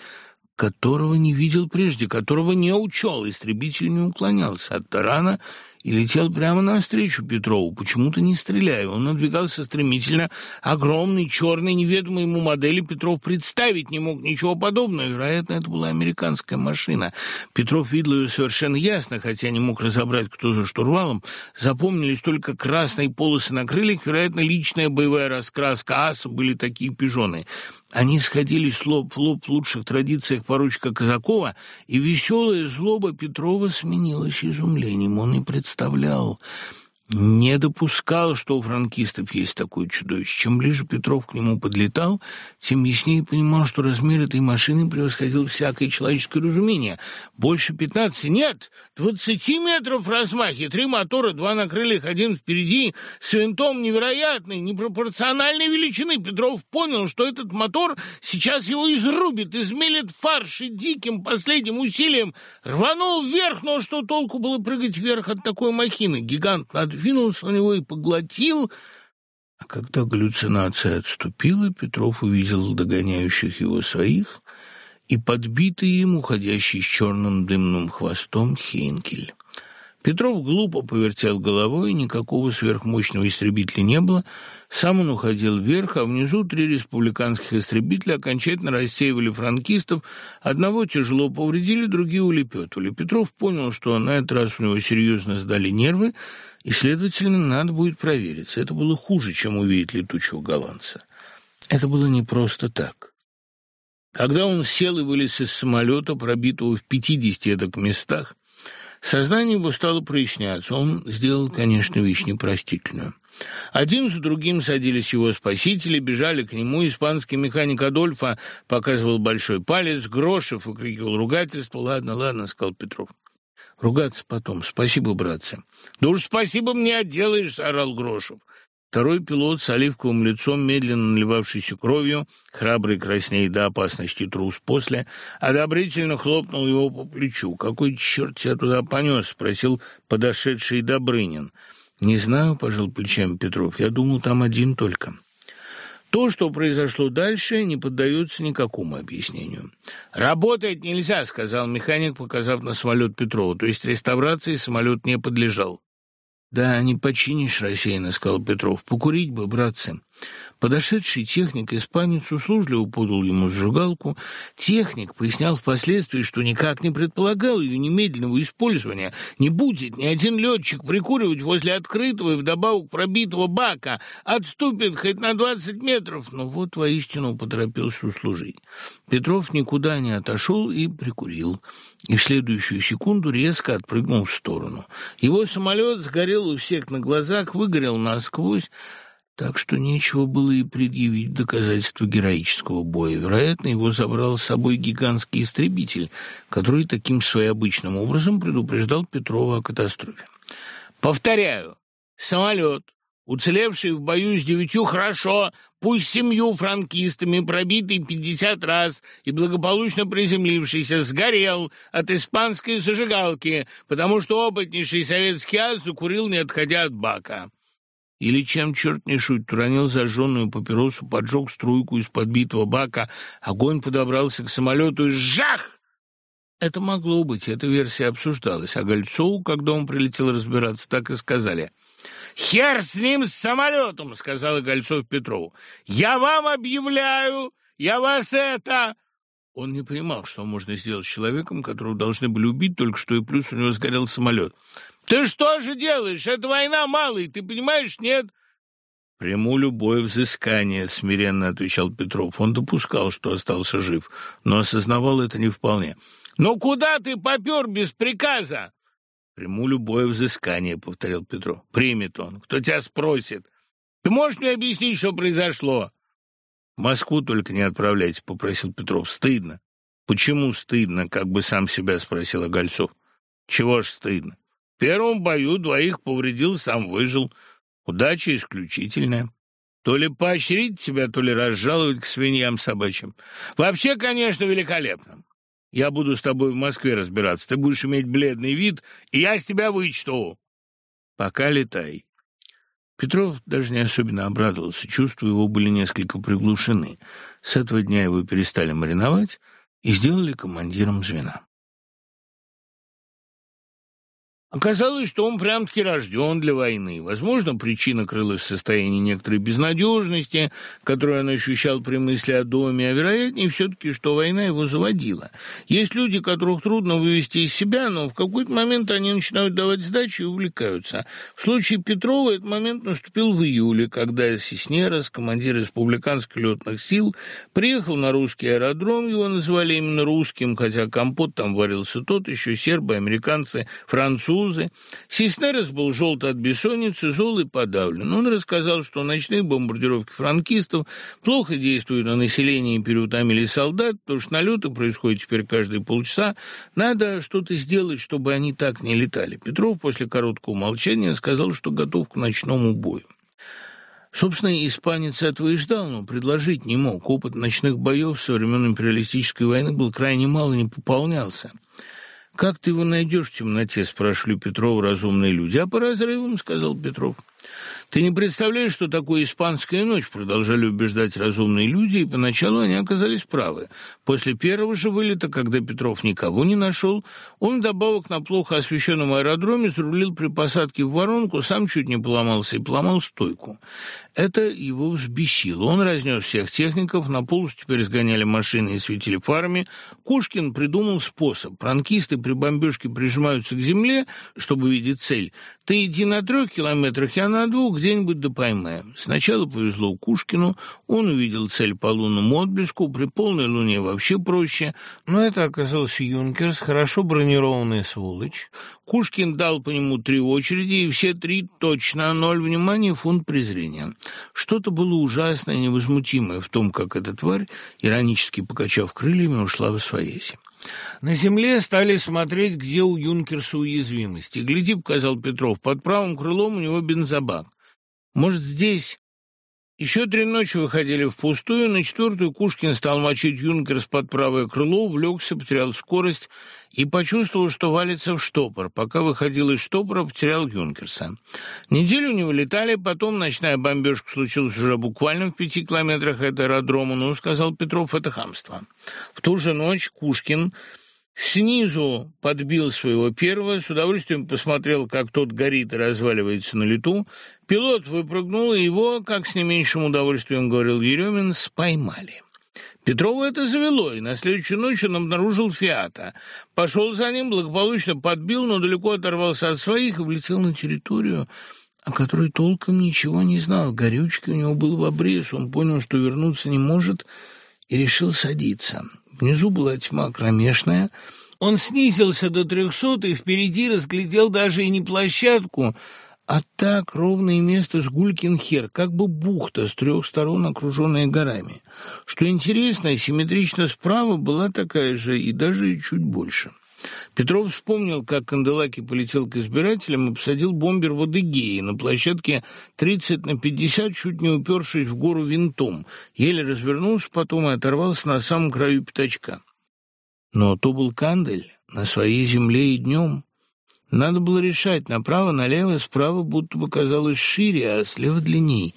Speaker 1: которого не видел прежде, которого не учел. Истребитель не уклонялся от тарана и летел прямо навстречу Петрову, почему-то не стреляя. Он надвигался стремительно, огромный, черный, неведомый ему модели. Петров представить не мог ничего подобного. Вероятно, это была американская машина. Петров видел ее совершенно ясно, хотя не мог разобрать, кто за штурвалом. Запомнились только красные полосы на крыльях, вероятно, личная боевая раскраска аса были такие пижоны. Они сходились лоб в лоб в лучших традициях поручика Казакова, и веселая злоба Петрова сменилась изумлением. Он не представлял, представлял, не допускал, что у франкистов есть такое чудовище. Чем ближе Петров к нему подлетал, тем яснее понимал, что размер этой машины превосходил всякое человеческое разумение. Больше пятнадцати, нет, двадцати метров в размахе, три мотора, два на крыльях, один впереди, с винтом невероятной, непропорциональной величины. Петров понял, что этот мотор сейчас его изрубит, измелит фарш и диким последним усилием рванул вверх, но что толку было прыгать вверх от такой махины? Гигант над надвинулся на него и поглотил. А когда галлюцинация отступила, Петров увидел догоняющих его своих и подбитый им, уходящий с черным дымным хвостом, Хейнкель. Петров глупо повертел головой, никакого сверхмощного истребителя не было. Сам он уходил вверх, а внизу три республиканских истребителя окончательно рассеивали франкистов. Одного тяжело повредили, другие улепетывали. Петров понял, что на этот раз у него серьезно сдали нервы, и, следовательно, надо будет провериться. Это было хуже, чем увидеть летучего голландца. Это было не просто так. Когда он сел и вылез из самолета, пробитого в пятидесяти эдак местах, Сознание его стало проясняться. Он сделал, конечно, вещь непростительную. Один за другим садились его спасители, бежали к нему. Испанский механик Адольфа показывал большой палец, Грошев выкрикивал ругательство. «Ладно, ладно», — сказал Петров. «Ругаться потом. Спасибо, братцы». «Да уж спасибо мне отделаешься», — орал Грошев. Второй пилот с оливковым лицом, медленно наливавшийся кровью, храбрый красней до опасности трус после, одобрительно хлопнул его по плечу. «Какой черт тебя туда понес?» — спросил подошедший Добрынин. «Не знаю», — пожал плечами Петров, — «я думал, там один только». То, что произошло дальше, не поддается никакому объяснению. «Работать нельзя», — сказал механик, показав на самолет Петрова, то есть реставрации самолет не подлежал. «Да, не починишь рассеянно», — сказал Петров. «Покурить бы, братцы». Подошедший техник испанец услужливо подал ему зажигалку. Техник пояснял впоследствии, что никак не предполагал ее немедленного использования. Не будет ни один летчик прикуривать возле открытого и вдобавок пробитого бака. Отступит хоть на двадцать метров. Но вот воистину поторопился услужить. Петров никуда не отошел и прикурил. И в следующую секунду резко отпрыгнул в сторону. Его самолет сгорел у всех на глазах, выгорел насквозь, так что нечего было и предъявить доказательства героического боя. Вероятно, его забрал с собой гигантский истребитель, который таким своеобычным образом предупреждал Петрова о катастрофе. «Повторяю, самолет, уцелевший в бою с девятью, хорошо, пусть семью франкистами, пробитый пятьдесят раз и благополучно приземлившийся, сгорел от испанской зажигалки, потому что опытнейший советский ас закурил, не отходя от бака». Или чем черт не шутит, уронил зажженную папиросу, поджег струйку из подбитого бака, огонь подобрался к самолету и жах! Это могло быть, эта версия обсуждалась, а Гольцову, когда он прилетел разбираться, так и сказали. «Хер с ним, с самолетом!» — сказал Гольцов Петрову. «Я вам объявляю, я вас это...» Он не понимал, что можно сделать с человеком, которого должны были убить, только что и плюс у него сгорел самолет. «Ты что же делаешь? Это война, малый, ты понимаешь, нет?» «Приму любое взыскание», — смиренно отвечал Петров. Он допускал, что остался жив, но осознавал это не вполне. «Но куда ты попер без приказа?» «Приму любое взыскание», — повторил Петров. «Примет он. Кто тебя спросит?» Ты можешь мне объяснить, что произошло?» «В Москву только не отправляйте», — попросил Петров. «Стыдно». «Почему стыдно?» — как бы сам себя спросил Огольцов. «Чего ж стыдно? Первом бою двоих повредил, сам выжил. Удача исключительная. То ли поощрить тебя, то ли разжаловать к свиньям собачьим. Вообще, конечно, великолепно. Я буду с тобой в Москве разбираться. Ты будешь иметь бледный вид, и я с тебя вычту. Пока летай. Петров даже не особенно обрадовался. Чувства его были несколько приглушены. С этого дня его перестали мариновать и сделали командиром звена. Оказалось, что он прям-таки рожден для войны. Возможно, причина крылась в состоянии некоторой безнадежности, которую он ощущал при мысли о доме, а вероятнее все-таки, что война его заводила. Есть люди, которых трудно вывести из себя, но в какой-то момент они начинают давать сдачи и увлекаются. В случае Петрова этот момент наступил в июле, когда Сеснерос, командир республиканских летных сил, приехал на русский аэродром, его называли именно русским, хотя компот там варился тот, еще сербы, американцы, французы, французы. Сиснерес был желт от бессонницы, зол и подавлен. Он рассказал, что ночные бомбардировки франкистов плохо действуют на население и переутомили солдат, потому что налеты происходят теперь каждые полчаса. Надо что-то сделать, чтобы они так не летали. Петров после короткого молчания сказал, что готов к ночному бою. Собственно, испанец этого и ждал, но предложить не мог. Опыт ночных боев со времен империалистической войны был крайне мало не пополнялся. «Как ты его найдешь в темноте?» – спрашивали Петров разумные люди. «А по разрывам», – сказал Петров. «Ты не представляешь, что такое испанская ночь», — продолжали убеждать разумные люди, и поначалу они оказались правы. После первого же вылета, когда Петров никого не нашел, он добавок на плохо освещенном аэродроме зарулил при посадке в воронку, сам чуть не поломался и поломал стойку. Это его взбесило. Он разнес всех техников, на полосу теперь сгоняли машины и светили фарами. Кушкин придумал способ. Пранкисты при бомбежке прижимаются к земле, чтобы видеть цель. Ты иди на трех километрах, я на двух, где-нибудь да поймаем. Сначала повезло Кушкину, он увидел цель по лунному отблеску, при полной луне вообще проще, но это оказался юнкерс, хорошо бронированный сволочь. Кушкин дал по нему три очереди, и все три точно, ноль внимания, фунт презрения. Что-то было ужасное, невозмутимое в том, как эта тварь, иронически покачав крыльями, ушла в освояси. На земле стали смотреть, где у юнкерса уязвимости. «Гляди», — показал Петров, — «под правым крылом у него бензобак. Может, здесь...» Еще три ночи выходили впустую, на четвертую Кушкин стал мочить юнкерс под правое крыло, увлекся, потерял скорость и почувствовал, что валится в штопор. Пока выходил из штопора, потерял юнкерса. Неделю не вылетали, потом ночная бомбежка случилась уже буквально в пяти километрах от аэродрома, ну, сказал Петров, это хамство. В ту же ночь Кушкин Снизу подбил своего первого, с удовольствием посмотрел, как тот горит и разваливается на лету. Пилот выпрыгнул, и его, как с не меньшим удовольствием говорил Еремин, споймали. Петрова это завело, и на следующую ночь он обнаружил «Фиата». Пошел за ним, благополучно подбил, но далеко оторвался от своих и влетел на территорию, о которой толком ничего не знал. Горючки у него был в обрез, он понял, что вернуться не может, и решил садиться. Внизу была тьма кромешная. Он снизился до трехсот и впереди разглядел даже и не площадку, а так ровное место с Гулькин-Хер, как бы бухта с трех сторон, окруженная горами. Что интересно, симметрично справа была такая же и даже чуть больше. Петров вспомнил, как Канделаки полетел к избирателям и посадил бомбер в Адыгее на площадке 30 на 50, чуть не упершись в гору винтом. Еле развернулся потом и оторвался на самом краю пятачка. Но то был Кандель на своей земле и днем. Надо было решать, направо, налево, справа будто бы казалось шире, а слева длинней.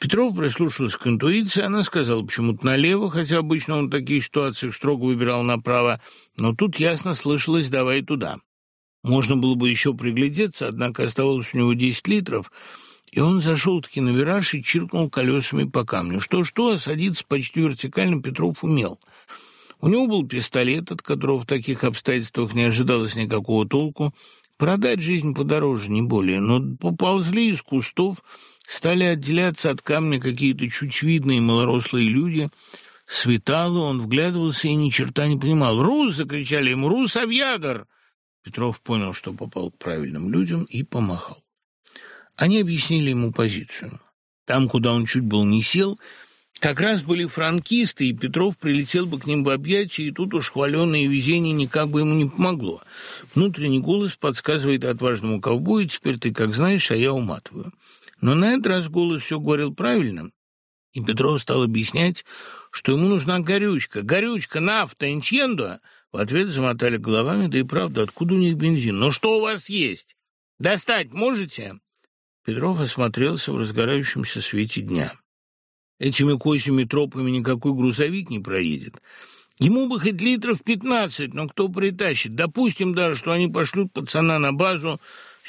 Speaker 1: Петров прислушался к интуиции, она сказала почему-то налево, хотя обычно он в таких ситуациях строго выбирал направо, но тут ясно слышалось «давай туда». Можно было бы еще приглядеться, однако оставалось у него десять литров, и он зашел-таки на вираж и чиркнул колесами по камню. Что-что, а садиться почти вертикально Петров умел. У него был пистолет, от которого в таких обстоятельствах не ожидалось никакого толку. Продать жизнь подороже, не более, но поползли из кустов, Стали отделяться от камня какие-то чуть видные малорослые люди. Светало, он вглядывался и ни черта не понимал. «Рус!» — закричали ему. «Рус, авиатор!» Петров понял, что попал к правильным людям, и помахал. Они объяснили ему позицию. Там, куда он чуть был не сел, как раз были франкисты, и Петров прилетел бы к ним в объятия, и тут уж хваленное везение никак бы ему не помогло. Внутренний голос подсказывает отважному ковбою, теперь ты как знаешь, а я уматываю. Но на этот раз голос все говорил правильно, и Петров стал объяснять, что ему нужна горючка. «Горючка, нафта, инсьендо!» В ответ замотали головами, да и правда, откуда у них бензин? «Ну что у вас есть? Достать можете?» Петров осмотрелся в разгорающемся свете дня. Этими козьими тропами никакой грузовик не проедет. Ему бы хоть литров пятнадцать, но кто притащит? Допустим даже, что они пошлют пацана на базу,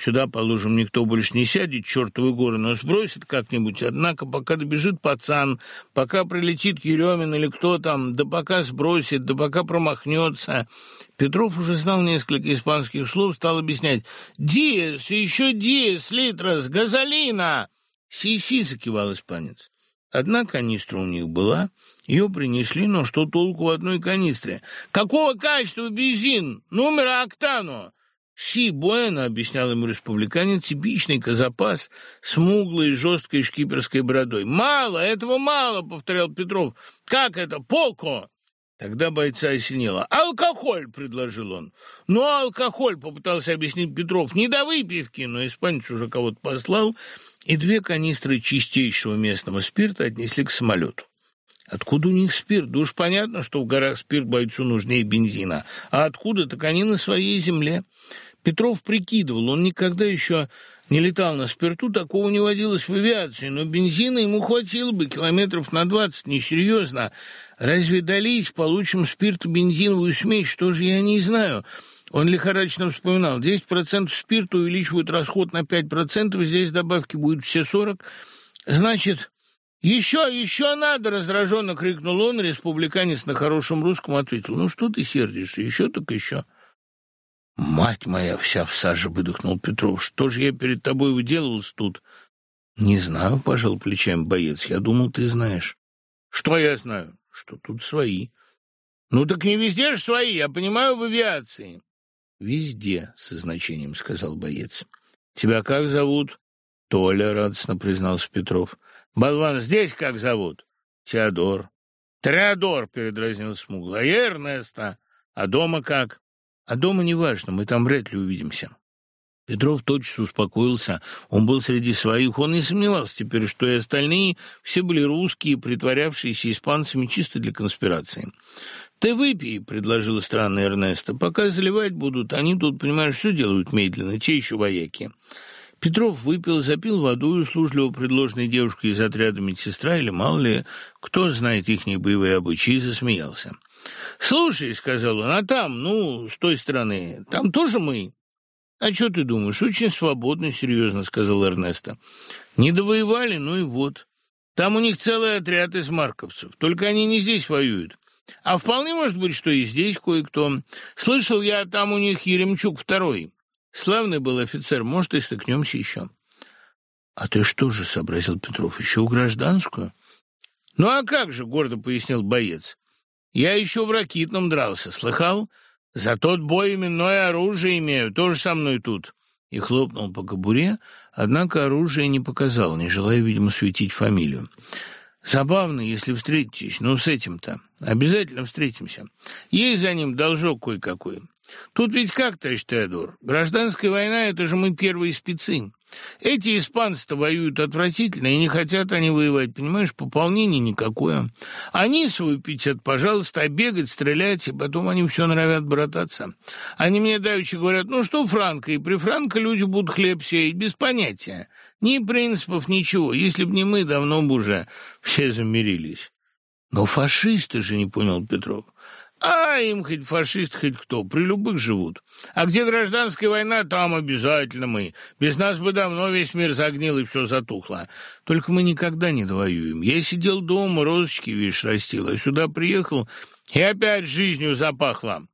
Speaker 1: Сюда, положим, никто больше не сядет, чертовы горы, но сбросит как-нибудь. Однако, пока добежит пацан, пока прилетит Еремин или кто там, да пока сбросит, да пока промахнется. Петров уже знал несколько испанских слов, стал объяснять «Диес, еще диес, литрос, газолина!» «Си-си», — закивал испанец. Одна канистра у них была, ее принесли, но что толку в одной канистре? «Какого качества бензин? Номера октану?» «Си Буэна», — объяснял ему республиканец, типичный казапас, смуглой, жесткой шкиперской бородой. «Мало, этого мало», — повторял Петров. «Как это? Поко!» Тогда бойца осенило. «Алкоголь!» — предложил он. «Ну, алкоголь!» — попытался объяснить Петров. «Не до выпивки!» Но испанец уже кого-то послал, и две канистры чистейшего местного спирта отнесли к самолету. Откуда у них спирт? Да уж понятно, что в горах спирт бойцу нужнее бензина. А откуда? Так они на своей земле. Петров прикидывал, он никогда еще не летал на спирту, такого не водилось в авиации, но бензина ему хватило бы километров на двадцать, несерьезно. Разве долить получим спирт и бензиновую смесь, что же я не знаю. Он лихорадочно вспоминал, 10% спирта увеличивают расход на 5%, здесь добавки будут все 40%. Значит, «Еще, еще надо!» — раздраженно крикнул он, республиканец на хорошем русском ответил. «Ну что ты сердишься? Еще так еще!» «Мать моя вся в саже!» — выдохнул Петров. «Что же я перед тобой выделывался тут?» «Не знаю», — пожал плечами боец. «Я думал, ты знаешь». «Что я знаю?» «Что тут свои». «Ну так не везде же свои, я понимаю, в авиации». «Везде», — со значением сказал боец. «Тебя как зовут?» «Толя», — радостно признался Петров. «Болван, здесь как зовут?» «Теодор». «Тореадор», — передразнил Смугл. «А я Эрнеста. А дома как?» А дома неважно, мы там вряд ли увидимся. Петров тотчас успокоился. Он был среди своих, он не сомневался теперь, что и остальные все были русские, притворявшиеся испанцами чисто для конспирации. «Ты выпей», — предложила странная Эрнеста. «Пока заливать будут, они тут, понимаешь, все делают медленно, те еще вояки». Петров выпил, запил водой, услужливо предложенной девушкой из отряда медсестра или, мало ли, кто знает ихние боевые обычаи, и засмеялся. «Слушай», — сказал он, — «а там, ну, с той стороны, там тоже мы». «А что ты думаешь? Очень свободно, серьезно», — сказал Эрнесто. «Не довоевали, ну и вот. Там у них целый отряд из марковцев, только они не здесь воюют. А вполне может быть, что и здесь кое-кто. Слышал я, там у них Еремчук второй. Славный был офицер, может, и стыкнемся еще». «А ты что же?» — сообразил Петров. «Еще в гражданскую?» «Ну а как же?» — гордо пояснил боец. Я еще в ракитном дрался, слыхал? За тот бой именное оружие имею, тоже со мной тут». И хлопнул по кобуре, однако оружие не показал, не желая, видимо, светить фамилию. «Забавно, если встретитесь, ну, с этим-то. Обязательно встретимся. Есть за ним должок кое-какой. Тут ведь как, товарищ Теодор, гражданская война — это же мы первые спецы. Эти испанцы-то воюют отвратительно, и не хотят они воевать, понимаешь, пополнения никакое. Они свою пятьдесят, пожалуйста, а бегать, стрелять, и потом они все норовят брататься. Они мне давеча говорят, ну что Франко, и при Франко люди будут хлеб сеять, без понятия. Ни принципов, ничего. Если б не мы, давно бы уже все замирились. Но фашисты же, не понял Петров. А им хоть фашист, хоть кто, при любых живут. А где гражданская война, там обязательно мы. Без нас бы давно весь мир загнил и все затухло. Только мы никогда не довоюем. Я сидел дома, розочки, видишь, растил, а сюда приехал, и опять жизнью запахло.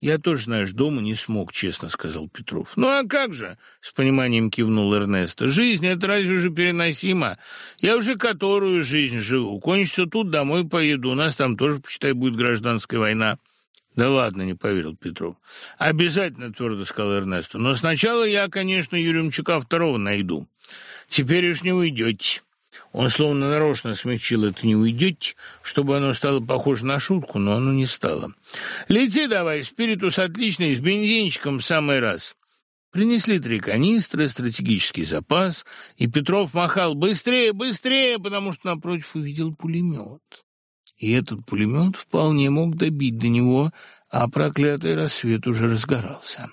Speaker 1: «Я тоже, знаешь, дома не смог», — честно сказал Петров. «Ну а как же?» — с пониманием кивнул Эрнесто. «Жизнь — это разве уже переносимо? Я уже которую жизнь живу. Кончится тут, домой поеду. У нас там тоже, почитай, будет гражданская война». «Да ладно», — не поверил Петров. «Обязательно», — твердо сказал Эрнесто. «Но сначала я, конечно, Юрьевчука второго найду. Теперь уж не уйдете». Он словно нарочно смягчил это «не уйдете», чтобы оно стало похоже на шутку, но оно не стало. «Лети давай, спиритус отличный, с бензинчиком в самый раз». Принесли три канистры, стратегический запас, и Петров махал «быстрее, быстрее», потому что напротив увидел пулемет. И этот пулемет вполне мог добить до него, а проклятый рассвет уже разгорался.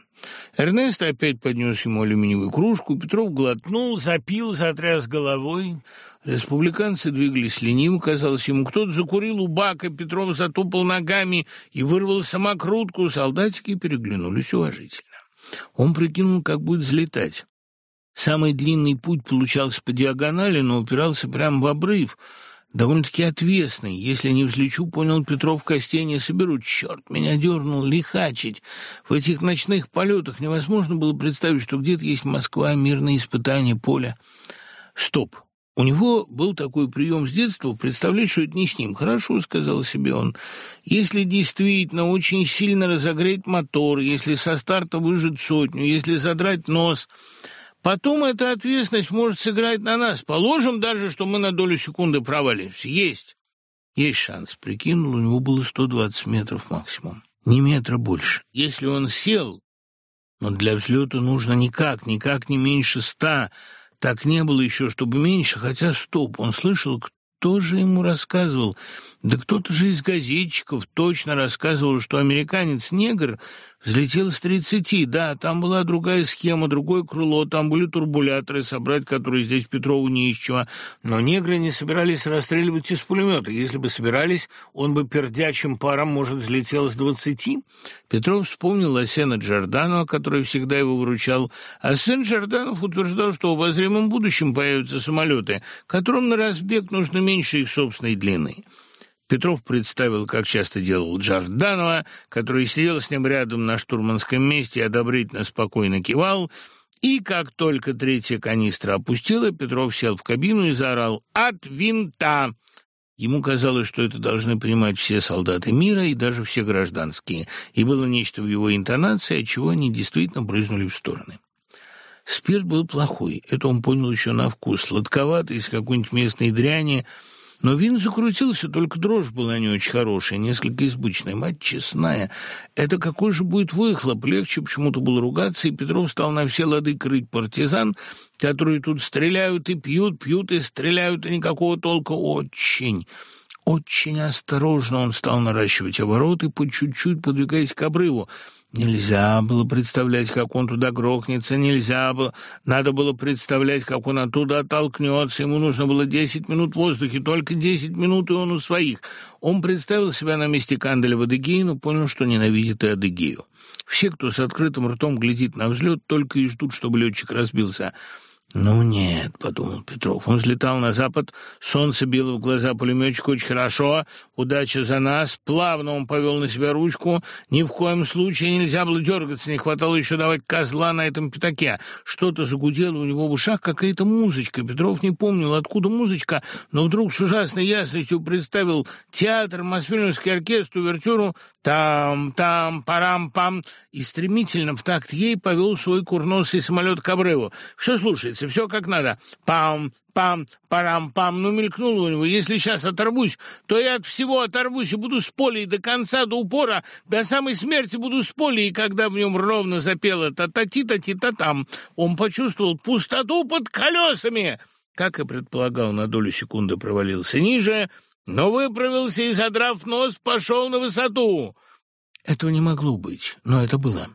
Speaker 1: Эрнест опять поднес ему алюминиевую кружку, Петров глотнул, запил, затряс головой. Республиканцы двигались лениво, казалось ему. Кто-то закурил у бака, Петров затопал ногами и вырвал самокрутку. Солдатики переглянулись уважительно. Он прикинул, как будет взлетать. Самый длинный путь получался по диагонали, но упирался прямо в обрыв — довольно-таки отвесный. Если не взлечу, понял Петров, костей не соберут. Черт, меня дернул лихачить. В этих ночных полетах невозможно было представить, что где-то есть Москва, мирное испытание поля. Стоп. У него был такой прием с детства, представлять, что это не с ним. «Хорошо», — сказал себе он, — «если действительно очень сильно разогреть мотор, если со старта выжать сотню, если задрать нос...» Потом эта ответственность может сыграть на нас. Положим даже, что мы на долю секунды провалимся. Есть. Есть шанс. Прикинул, у него было 120 метров максимум. Не метра больше. Если он сел, но для взлета нужно никак, никак не меньше ста. Так не было еще, чтобы меньше, хотя стоп, он слышал, кто же ему рассказывал? Да кто-то же из газетчиков точно рассказывал, что американец-негр Взлетел с тридцати, да, там была другая схема, другое крыло, там были турбуляторы, собрать которые здесь Петрову не из чего. Но негры не собирались расстреливать из пулемета. Если бы собирались, он бы пердячим паром, может, взлетел с двадцати. Петров вспомнил о Сена Джорданова, который всегда его выручал, а сын Джорданов утверждал, что в обозримом будущем появятся самолеты, которым на разбег нужно меньше их собственной длины. Петров представил, как часто делал Джорданова, который сидел с ним рядом на штурманском месте и одобрительно спокойно кивал, и как только третья канистра опустила, Петров сел в кабину и заорал «От винта!». Ему казалось, что это должны понимать все солдаты мира и даже все гражданские, и было нечто в его интонации, от чего они действительно брызнули в стороны. Спирт был плохой, это он понял еще на вкус, сладковатый, из какой-нибудь местной дряни – но вин закрутился, только дрожь была не очень хорошая, несколько избычная. Мать честная, это какой же будет выхлоп? Легче почему-то было ругаться, и Петров стал на все лады крыть партизан, которые тут стреляют и пьют, пьют и стреляют, и никакого толка. Очень, очень осторожно он стал наращивать обороты, по чуть-чуть подвигаясь к обрыву. Нельзя было представлять, как он туда грохнется, нельзя было. Надо было представлять, как он оттуда оттолкнется. Ему нужно было десять минут в воздухе, только десять минут, и он у своих. Он представил себя на месте Канделя в Адыгее, но понял, что ненавидит и Адыгею. Все, кто с открытым ртом глядит на взлет, только и ждут, чтобы летчик разбился. «Ну нет», — подумал Петров. Он взлетал на запад, солнце било в глаза пулеметчику очень хорошо, удача за нас, плавно он повел на себя ручку, ни в коем случае нельзя было дергаться, не хватало еще давать козла на этом пятаке. Что-то загудело у него в ушах, какая-то музычка. Петров не помнил, откуда музычка, но вдруг с ужасной ясностью представил театр, Мосфильмовский оркестр, увертюру «там, там, парам-пам», и стремительно в такт ей повел свой курносый самолет к обрыву. Все слушается, все как надо. Пам, пам, парам-пам. Ну, мелькнуло у него. Если сейчас оторвусь, то я от всего оторвусь и буду с полей до конца, до упора, до самой смерти буду с полей. И когда в нем ровно запело та-та-ти-та-ти-та-там, он почувствовал пустоту под колесами. Как и предполагал, на долю секунды провалился ниже, но выправился и, задрав нос, пошел на высоту. Этого не могло быть, но это было.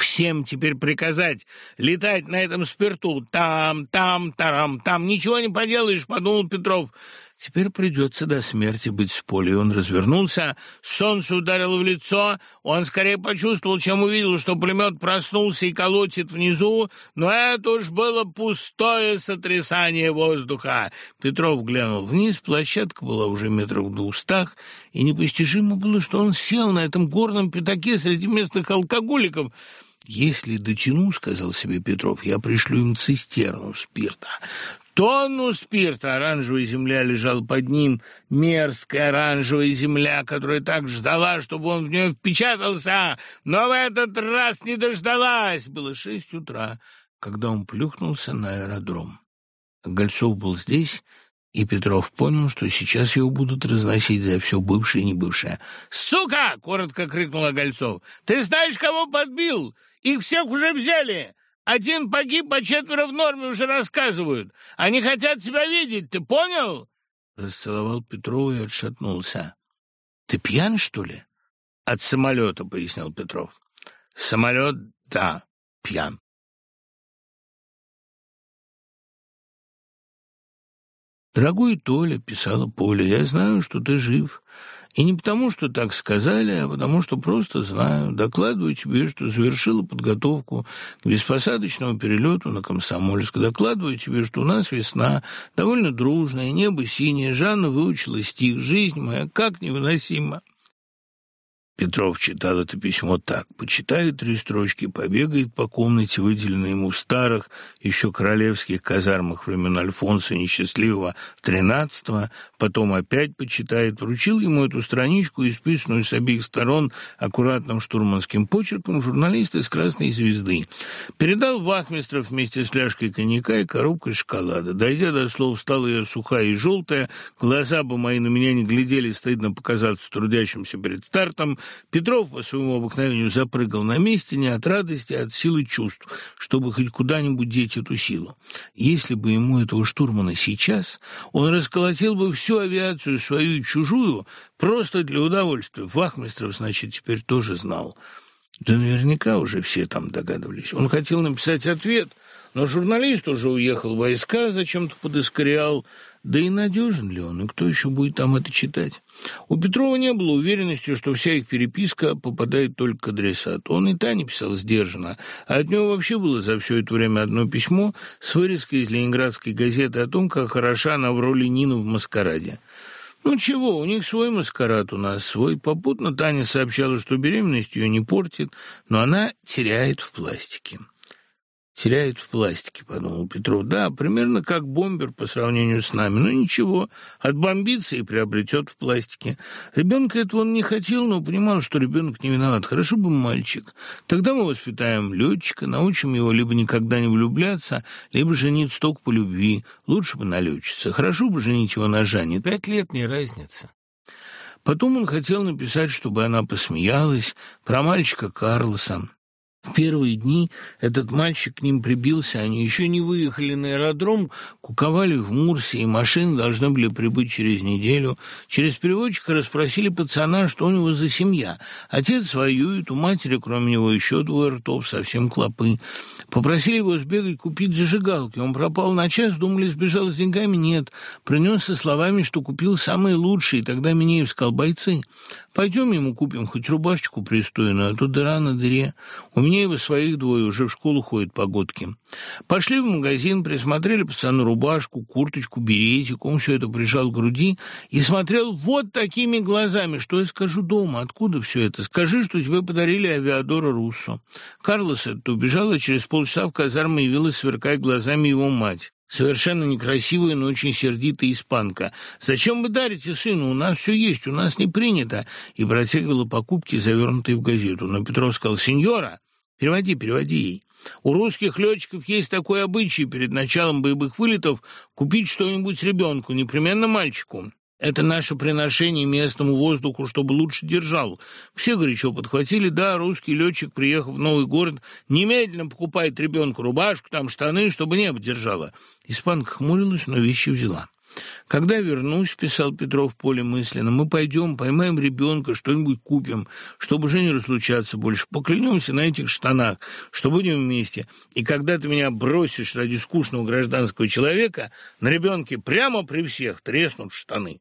Speaker 1: Всем теперь приказать летать на этом спирту. Там, там, тарам, там. Ничего не поделаешь, подумал Петров. Теперь придется до смерти быть с полей. Он развернулся, солнце ударило в лицо, он скорее почувствовал, чем увидел, что пулемет проснулся и колотит внизу, но это уж было пустое сотрясание воздуха. Петров глянул вниз, площадка была уже метров в двухстах, и непостижимо было, что он сел на этом горном пятаке среди местных алкоголиков. «Если дотяну, — сказал себе Петров, — я пришлю им цистерну спирта. Тонну спирта оранжевая земля лежала под ним, мерзкая оранжевая земля, которая так ждала, чтобы он в нее впечатался, но в этот раз не дождалась. Было шесть утра, когда он плюхнулся на аэродром. Гольцов был здесь, и Петров понял, что сейчас его будут разносить за все бывшее и небывшее.
Speaker 2: «Сука!» — коротко крикнула Гольцов. «Ты знаешь, кого подбил? Их всех уже взяли! Один погиб, а четверо в норме уже рассказывают. Они хотят тебя видеть, ты понял?»
Speaker 1: Расцеловал Петрова и отшатнулся. «Ты пьян, что ли?»
Speaker 2: «От самолета», — пояснил Петров. «Самолет, да, пьян».
Speaker 1: «Дорогой Толя», — писала Поля, — «я знаю, что ты жив. И не потому, что так сказали, а потому, что просто знаю. Докладываю тебе, что завершила подготовку к беспосадочному перелету на Комсомольск. Докладываю тебе, что у нас весна, довольно дружная, небо синее. Жанна выучила стих «Жизнь моя как невыносима». Петров читал это письмо так. Почитает три строчки, побегает по комнате, выделенной ему в старых, еще королевских казармах времен Альфонса Несчастливого тринадцатого, потом опять почитает, вручил ему эту страничку, исписанную с обеих сторон аккуратным штурманским почерком журналист из «Красной звезды». Передал Вахмистров вместе с фляжкой коньяка и коробкой шоколада. Дойдя до слов, стала я сухая и желтая, глаза бы мои на меня не глядели, стыдно показаться трудящимся перед стартом, Петров по своему обыкновению запрыгал на месте не от радости, а от силы чувств, чтобы хоть куда-нибудь деть эту силу. Если бы ему этого штурмана сейчас, он расколотил бы всю авиацию, свою и чужую, просто для удовольствия. Вахмистров, значит, теперь тоже знал. Да наверняка уже все там догадывались. Он хотел написать ответ, но журналист уже уехал в войска, зачем-то под Искориал, да и надежен ли он, и кто еще будет там это читать? У Петрова не было уверенности, что вся их переписка попадает только к адресату. Он и Тане писал сдержанно, а от него вообще было за все это время одно письмо с вырезкой из ленинградской газеты о том, как хороша она в роли Нины в «Маскараде». Ну чего, у них свой маскарад, у нас свой. Попутно Таня сообщала, что беременность ее не портит, но она теряет в пластике. Теряет в пластике, подумал Петров. Да, примерно как бомбер по сравнению с нами. Но ничего, отбомбится и приобретет в пластике. Ребенка этого он не хотел, но понимал, что ребенок не виноват. Хорошо бы мальчик. Тогда мы воспитаем летчика, научим его либо никогда не влюбляться, либо жениться только по любви. Лучше бы на. Хорошо бы женить его на Жанне. Пять лет не разница. Потом он хотел написать, чтобы она посмеялась, про мальчика Карлоса. В первые дни этот мальчик к ним прибился, они еще не выехали на аэродром, куковали в Мурсе, и машины должны были прибыть через неделю. Через переводчика расспросили пацана, что у него за семья. Отец воюет, у матери, кроме него, еще двое ртов, совсем клопы. Попросили его сбегать купить зажигалки. Он пропал на час, думали, сбежал с деньгами. Нет, принес со словами, что купил самые лучшие. Тогда Минеев сказал, бойцы, пойдем ему купим хоть рубашечку пристойную, а то дыра на дыре. У меня Корнеева своих двое уже в школу ходят погодки. Пошли в магазин, присмотрели пацану рубашку, курточку, беретик. Он все это прижал к груди и смотрел вот такими глазами. Что я скажу дома? Откуда все это? Скажи, что тебе подарили авиадора Руссо. Карлос это убежал, а через полчаса в казарму явилась, сверкая глазами его мать. Совершенно некрасивая, но очень сердитая испанка. «Зачем вы дарите сыну? У нас все есть, у нас не принято!» И протягивала покупки, завернутые в газету. Но Петров сказал, «Сеньора, Переводи, переводи ей. У русских летчиков есть такой обычай перед началом боевых вылетов купить что-нибудь ребенку, непременно мальчику. Это наше приношение местному воздуху, чтобы лучше держал. Все горячо подхватили. Да, русский летчик, приехав в новый город, немедленно покупает ребенку рубашку, там штаны, чтобы небо держало. Испанка хмурилась, но вещи взяла. «Когда вернусь, — писал Петров поле мысленно, — мы пойдем, поймаем ребенка, что-нибудь купим, чтобы уже не разлучаться больше, поклянемся на этих штанах, что будем вместе. И когда ты меня бросишь ради скучного гражданского человека, на ребенке прямо при всех треснут штаны».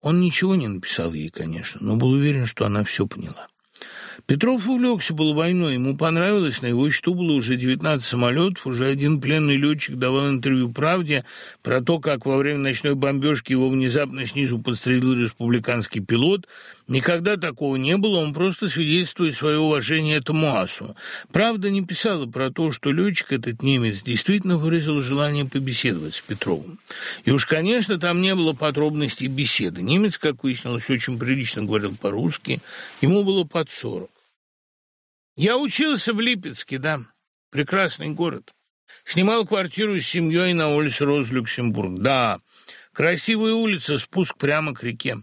Speaker 1: Он ничего не написал ей, конечно, но был уверен, что она все поняла. Петров увлекся был войной, ему понравилось, на его счету было уже 19 самолетов, уже один пленный летчик давал интервью «Правде» про то, как во время ночной бомбежки его внезапно снизу подстрелил республиканский пилот. Никогда такого не было, он просто свидетельствует свое уважение этому асу. «Правда» не писала про то, что летчик, этот немец, действительно выразил желание побеседовать с Петровым. И уж, конечно, там не было подробностей беседы. Немец, как выяснилось, очень прилично говорил по-русски, ему было под сорок. Я учился в Липецке, да, прекрасный город. Снимал квартиру с семьей на улице Розлюксембург. Да, красивая улица, спуск прямо к реке.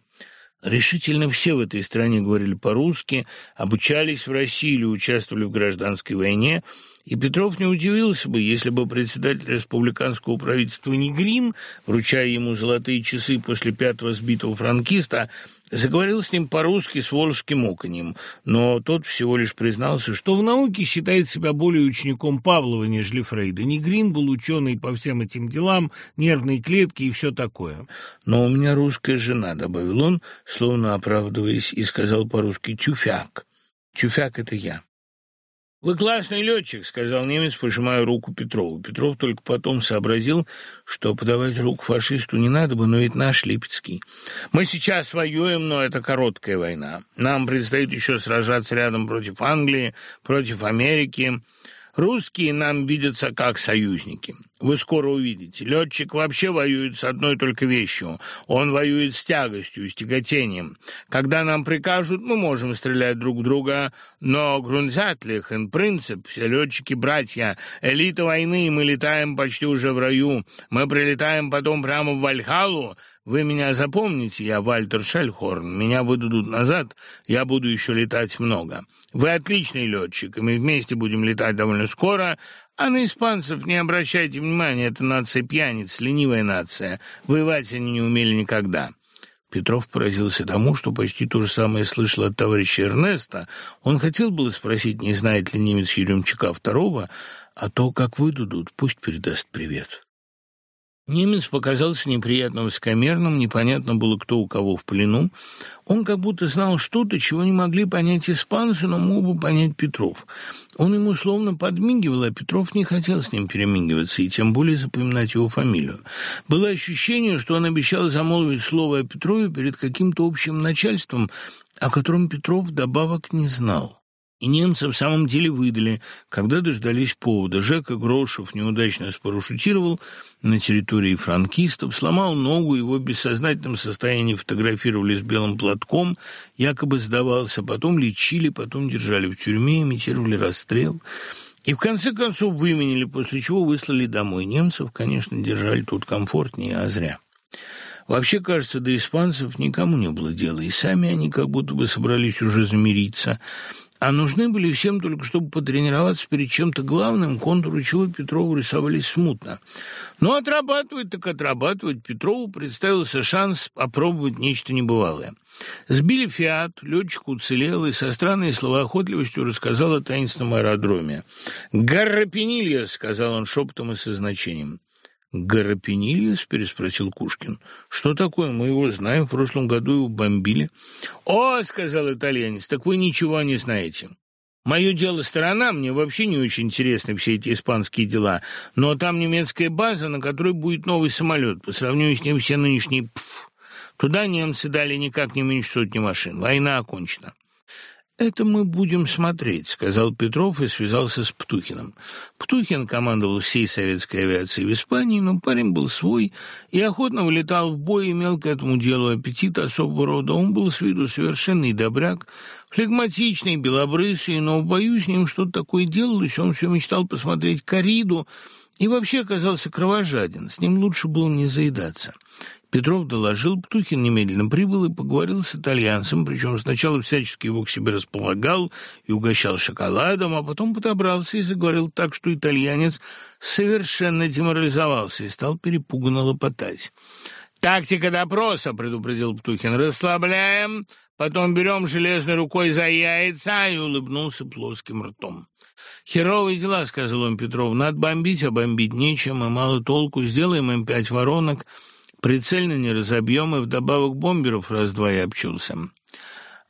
Speaker 1: Решительно все в этой стране говорили по-русски, обучались в России или участвовали в гражданской войне – и Петров не удивился бы, если бы председатель республиканского правительства Негрин, вручая ему золотые часы после пятого сбитого франкиста, заговорил с ним по-русски с волжским оконем, но тот всего лишь признался, что в науке считает себя более учеником Павлова, нежели Фрейда. Негрин был ученый по всем этим делам, нервные клетки и все такое. «Но у меня русская жена», — добавил он, словно оправдываясь, и сказал по-русски «тюфяк». «Тюфяк — это я». «Вы классный летчик», — сказал немец, пожимая руку Петрову. Петров только потом сообразил, что подавать руку фашисту не надо бы, но ведь наш Липецкий. «Мы сейчас воюем, но это короткая война. Нам предстоит еще сражаться рядом против Англии, против Америки». Русские нам видятся как союзники. Вы скоро увидите. Летчик вообще воюет с одной только вещью. Он воюет с тягостью, с тяготением. Когда нам прикажут, мы можем стрелять друг в друга, но грунзятлих, in принцип, все летчики-братья, элита войны, мы летаем почти уже в раю. Мы прилетаем потом прямо в Вальхалу, вы меня запомните, я Вальтер Шельхорн. Меня выдадут назад, я буду еще летать много. Вы отличный летчик, и мы вместе будем летать довольно скоро. А на испанцев не обращайте внимания, это нация пьяниц, ленивая нация. Воевать они не умели никогда». Петров поразился тому, что почти то же самое слышал от товарища Эрнеста. Он хотел было спросить, не знает ли немец Еремчука второго, а то, как выдадут, пусть передаст привет. Немец показался неприятно высокомерным, непонятно было, кто у кого в плену. Он как будто знал что-то, чего не могли понять испанцы, но мог бы понять Петров. Он ему словно подмигивал, а Петров не хотел с ним перемигиваться и тем более запоминать его фамилию. Было ощущение, что он обещал замолвить слово о Петрове перед каким-то общим начальством, о котором Петров добавок не знал. И немцы в самом деле выдали, когда дождались повода. Жека Грошев неудачно спарашютировал на территории франкистов, сломал ногу, его в бессознательном состоянии фотографировали с белым платком, якобы сдавался, потом лечили, потом держали в тюрьме, имитировали расстрел. И в конце концов выменили, после чего выслали домой. Немцев, конечно, держали тут комфортнее, а зря. Вообще, кажется, до испанцев никому не было дела, и сами они как будто бы собрались уже замириться – а нужны были всем только, чтобы потренироваться перед чем-то главным, контуры чего Петрову рисовались смутно. Но отрабатывать так отрабатывать. Петрову представился шанс опробовать нечто небывалое. Сбили «Фиат», летчик уцелел и со странной словоохотливостью рассказал о таинственном аэродроме. «Гаррапенилья», — сказал он шепотом и со значением. «Гарапенильес?» — переспросил Кушкин. «Что такое? Мы его знаем. В прошлом году его бомбили». «О!» — сказал итальянец. «Так вы ничего не знаете». Мое дело сторона, мне вообще не очень интересны все эти испанские дела, но там немецкая база, на которой будет новый самолет. По сравнению с ним все нынешние пф. Туда немцы дали никак не меньше сотни машин. Война окончена. «Это мы будем смотреть», — сказал Петров и связался с Птухиным. Птухин командовал всей советской авиацией в Испании, но парень был свой и охотно вылетал в бой, имел к этому делу аппетит особого рода. Он был с виду совершенный добряк, флегматичный, белобрысый, но в бою с ним что-то такое делалось, он все мечтал посмотреть кориду и вообще оказался кровожаден, с ним лучше было не заедаться. Петров доложил, Птухин немедленно прибыл и поговорил с итальянцем, причем сначала всячески его к себе располагал и угощал шоколадом, а потом подобрался и заговорил так, что итальянец совершенно деморализовался и стал перепуганно лопотать. «Тактика допроса», — предупредил Птухин, — «расслабляем, потом берем железной рукой за яйца» и улыбнулся плоским ртом. «Херовые дела», — сказал он Петров, — «надо бомбить, а бомбить нечем, и мало толку, сделаем им пять воронок». Прицельно не разобьем, и вдобавок бомберов раз-два и обчелся.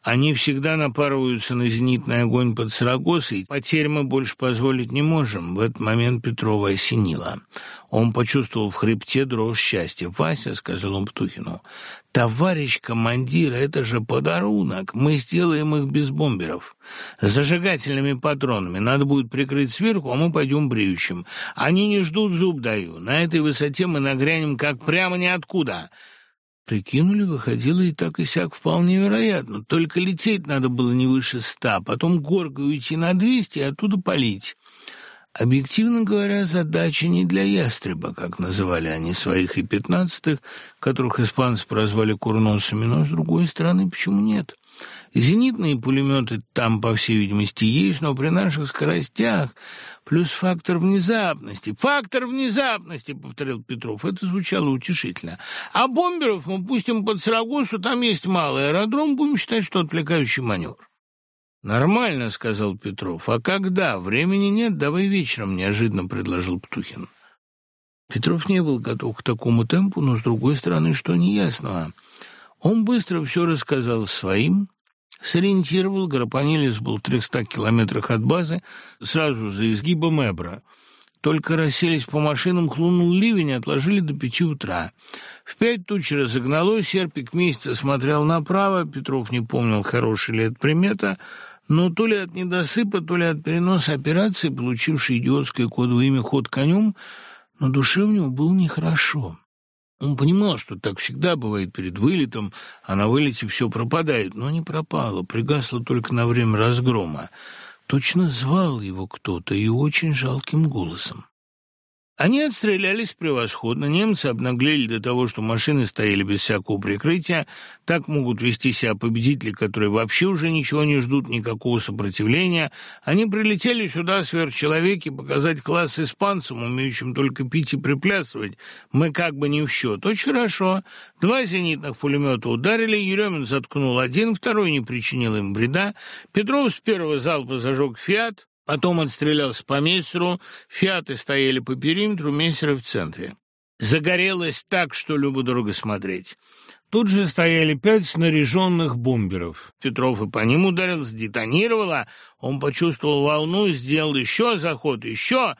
Speaker 1: Они всегда напарываются на зенитный огонь под Сарагосой. Потерь мы больше позволить не можем. В этот момент Петрова осенило. Он почувствовал в хребте дрожь счастья. «Вася», — сказал он Птухину, — «товарищ командир, это же подарунок. Мы сделаем их без бомберов. С зажигательными патронами. Надо будет прикрыть сверху, а мы пойдем бреющим. Они не ждут, зуб даю. На этой высоте мы нагрянем как прямо ниоткуда». Прикинули, выходило и так и сяк вполне вероятно. Только лететь надо было не выше ста, потом горкой уйти на двести и оттуда полить. Объективно говоря, задача не для ястреба, как называли они своих и пятнадцатых, которых испанцы прозвали курносами, но, с другой стороны, почему нет? Зенитные пулеметы там, по всей видимости, есть, но при наших скоростях плюс фактор внезапности. «Фактор внезапности», — повторил Петров. Это звучало утешительно. «А бомберов мы пустим под Сарагосу, там есть малый аэродром, будем считать, что отвлекающий маневр». «Нормально», — сказал Петров. «А когда? Времени нет, давай вечером», — неожиданно предложил Птухин. Петров не был готов к такому темпу, но, с другой стороны, что неясного. Он быстро все рассказал своим, сориентировал, Гарапанилис был в 300 километрах от базы, сразу за изгибом Эбра. Только расселись по машинам, хлынул ливень, отложили до пяти утра. В пять тучи разогналось, Серпик месяца смотрел направо, Петров не помнил, хороший ли это примета, но то ли от недосыпа, то ли от переноса операции, получившей идиотское кодовое имя «Ход конем», но душе у него было нехорошо. Он понимал, что так всегда бывает перед вылетом, а на вылете все пропадает, но не пропало, пригасло только на время разгрома. Точно звал его кто-то и очень жалким голосом. Они отстрелялись превосходно, немцы обнаглели до того, что машины стояли без всякого прикрытия. Так могут вести себя победители, которые вообще уже ничего не ждут, никакого сопротивления. Они прилетели сюда, сверхчеловеки, показать класс испанцам, умеющим только пить и приплясывать. Мы как бы не в счет. Очень хорошо. Два зенитных пулемета ударили, Еремин заткнул один, второй не причинил им вреда. Петров с первого залпа зажег «Фиат», Потом отстрелялся по мессеру, фиаты стояли по периметру, мессеры в центре. Загорелось так, что любо-дорого смотреть. Тут же стояли пять снаряженных бомберов. Петров и по ним ударил, сдетонировало. Он почувствовал волну, сделал еще заход, еще...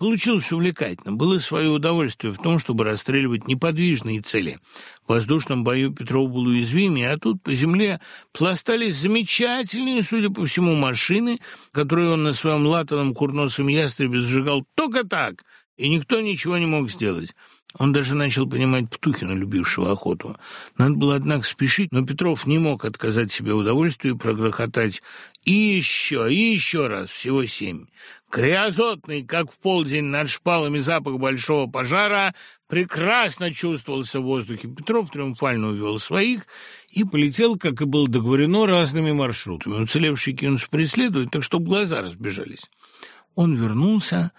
Speaker 1: Получилось увлекательно. Было свое удовольствие в том, чтобы расстреливать неподвижные цели. В воздушном бою Петров был уязвимее, а тут по земле пластались замечательные, судя по всему, машины, которые он на своем латаном курносом ястребе сжигал только так, и никто ничего не мог сделать. Он даже начал понимать Птухина, любившего охоту. Надо было, однако, спешить, но Петров не мог отказать себе удовольствию прогрохотать и еще, и еще раз, всего семь. Криозотный, как в полдень над шпалами запах большого пожара, прекрасно чувствовался в воздухе. Петров триумфально увел своих и полетел, как и было договорено, разными маршрутами. Уцелевшие кинулся преследовать, так что глаза разбежались. Он вернулся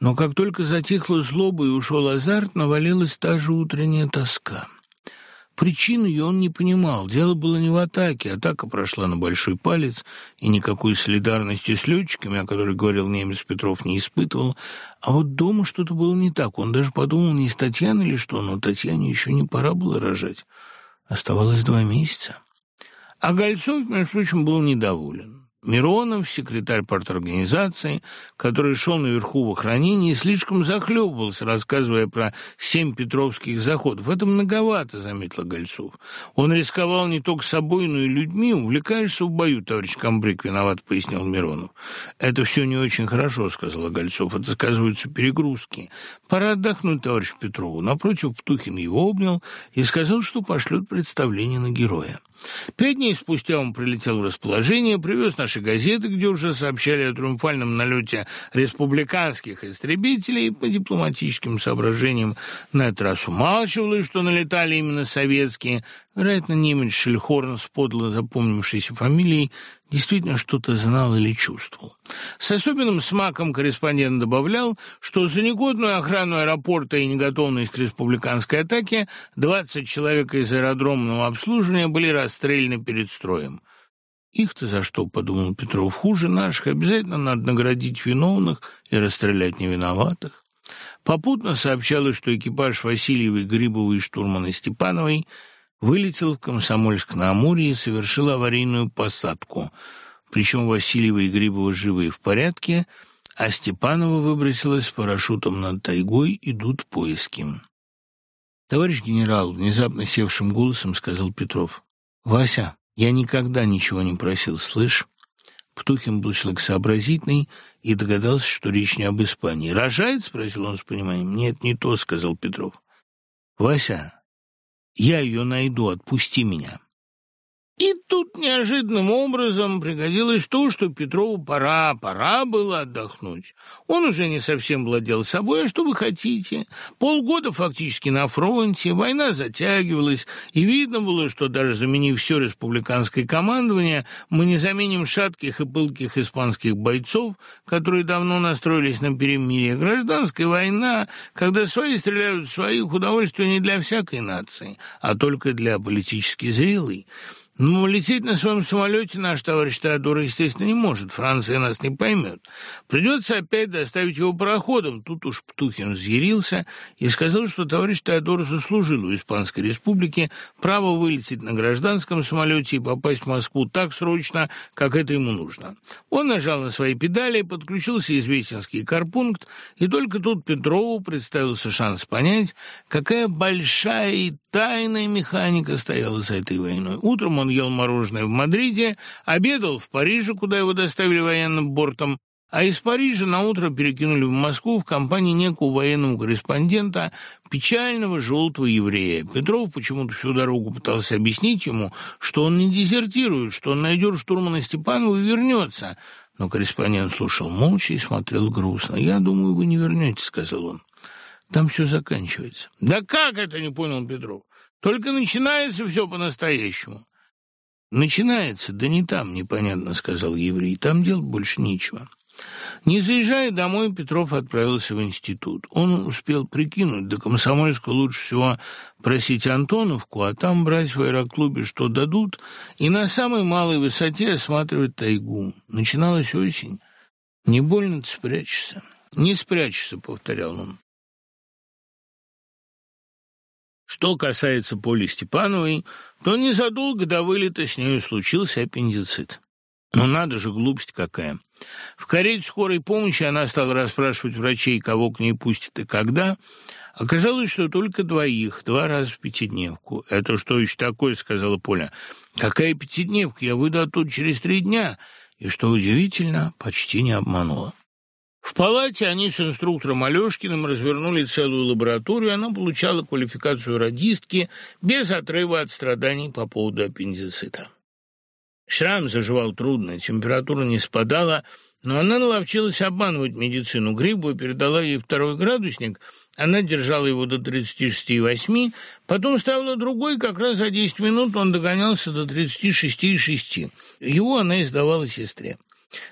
Speaker 1: но как только затихла злоба и ушел азарт, навалилась та же утренняя тоска. Причин ее он не понимал. Дело было не в атаке. Атака прошла на большой палец, и никакой солидарности с летчиками, о которой говорил немец Петров, не испытывал. А вот дома что-то было не так. Он даже подумал, не с Татьяной или что, но Татьяне еще не пора было рожать. Оставалось два месяца. А Гольцов, между прочим, был недоволен. Миронов, секретарь парторганизации, который шел наверху в охранении, слишком захлебывался, рассказывая про семь петровских заходов. Это многовато, заметил Гольцов. Он рисковал не только собой, но и людьми. Увлекаешься в бою, товарищ комбриг, виноват, пояснил Миронов. Это все не очень хорошо, сказал Гольцов. Это сказываются перегрузки. Пора отдохнуть, товарищ Петрову. Напротив, Птухин его обнял и сказал, что пошлет представление на героя. Пять дней спустя он прилетел в расположение, привез наши газеты, где уже сообщали о триумфальном налете республиканских истребителей. По дипломатическим соображениям на этот раз умалчивалось, что налетали именно советские. Вероятно, немец Шельхорн с подло запомнившейся фамилией действительно что-то знал или чувствовал. С особенным смаком корреспондент добавлял, что за негодную охрану аэропорта и неготовность к республиканской атаке 20 человек из аэродромного обслуживания были расстреляны перед строем. «Их-то за что?» — подумал Петров. «Хуже наших. Обязательно надо наградить виновных и расстрелять невиноватых». Попутно сообщалось, что экипаж Васильевой, Грибовой и штурмана Степановой — вылетел в Комсомольск-на-Амуре и совершил аварийную посадку. Причем Васильева и Грибова живы и в порядке, а Степанова выбросилась с парашютом над тайгой, идут поиски. «Товарищ генерал», — внезапно севшим голосом сказал Петров, — «Вася, я никогда ничего не просил, слышь?» Птухин был человек сообразительный и догадался, что речь не об Испании. «Рожает?» — спросил он с пониманием. «Нет, не то», — сказал Петров. «Вася, я ее найду, отпусти меня». И тут неожиданным образом пригодилось то, что Петрову пора, пора было отдохнуть. Он уже не совсем владел собой, а что вы хотите? Полгода фактически на фронте, война затягивалась, и видно было, что даже заменив все республиканское командование, мы не заменим шатких и пылких испанских бойцов, которые давно настроились на перемирие. Гражданская война, когда свои стреляют в своих, удовольствие не для всякой нации, а только для политически зрелой. Но лететь на своем самолете наш товарищ Теодор, естественно, не может. Франция нас не поймет. Придется опять доставить его пароходом. Тут уж Птухин взъярился и сказал, что товарищ Теодор заслужил у Испанской Республики право вылететь на гражданском самолете и попасть в Москву так срочно, как это ему нужно. Он нажал на свои педали, подключился известинский карпункт, и только тут Петрову представился шанс понять, какая большая и тайная механика стояла за этой войной. Утром он ел мороженое в Мадриде, обедал в Париже, куда его доставили военным бортом, а из Парижа на утро перекинули в Москву в компании некого военного корреспондента, печального желтого еврея. Петров почему-то всю дорогу пытался объяснить ему, что он не дезертирует, что он найдет штурмана Степанова и вернется. Но корреспондент слушал молча и смотрел грустно. «Я думаю, вы не вернетесь», — сказал он. «Там все заканчивается». «Да как это?» — не понял Петров. «Только начинается все по-настоящему». «Начинается, да не там, непонятно», — сказал еврей. «Там делать больше нечего». Не заезжая домой, Петров отправился в институт. Он успел прикинуть, до Комсомольска лучше всего просить Антоновку, а там брать в аэроклубе, что дадут, и на самой малой высоте осматривать тайгу. Начиналась осень. «Не больно ты спрячешься?» «Не спрячешься», — повторял он. Что касается Поли Степановой, то незадолго до вылета с нею случился аппендицит. Но надо же, глупость какая. В карете скорой помощи она стала расспрашивать врачей, кого к ней пустят и когда. Оказалось, что только двоих, два раза в пятидневку. «Это что еще такое?» — сказала Поля. «Какая пятидневка? Я выйду оттуда через три дня». И, что удивительно, почти не обманула. В палате они с инструктором Алешкиным развернули целую лабораторию, она получала квалификацию радистки без отрыва от страданий по поводу аппендицита. Шрам заживал трудно, температура не спадала, но она наловчилась обманывать медицину. Грибова передала ей второй градусник, она держала его до 36,8, потом ставила другой, как раз за 10 минут он догонялся до 36,6. Его она издавала сестре.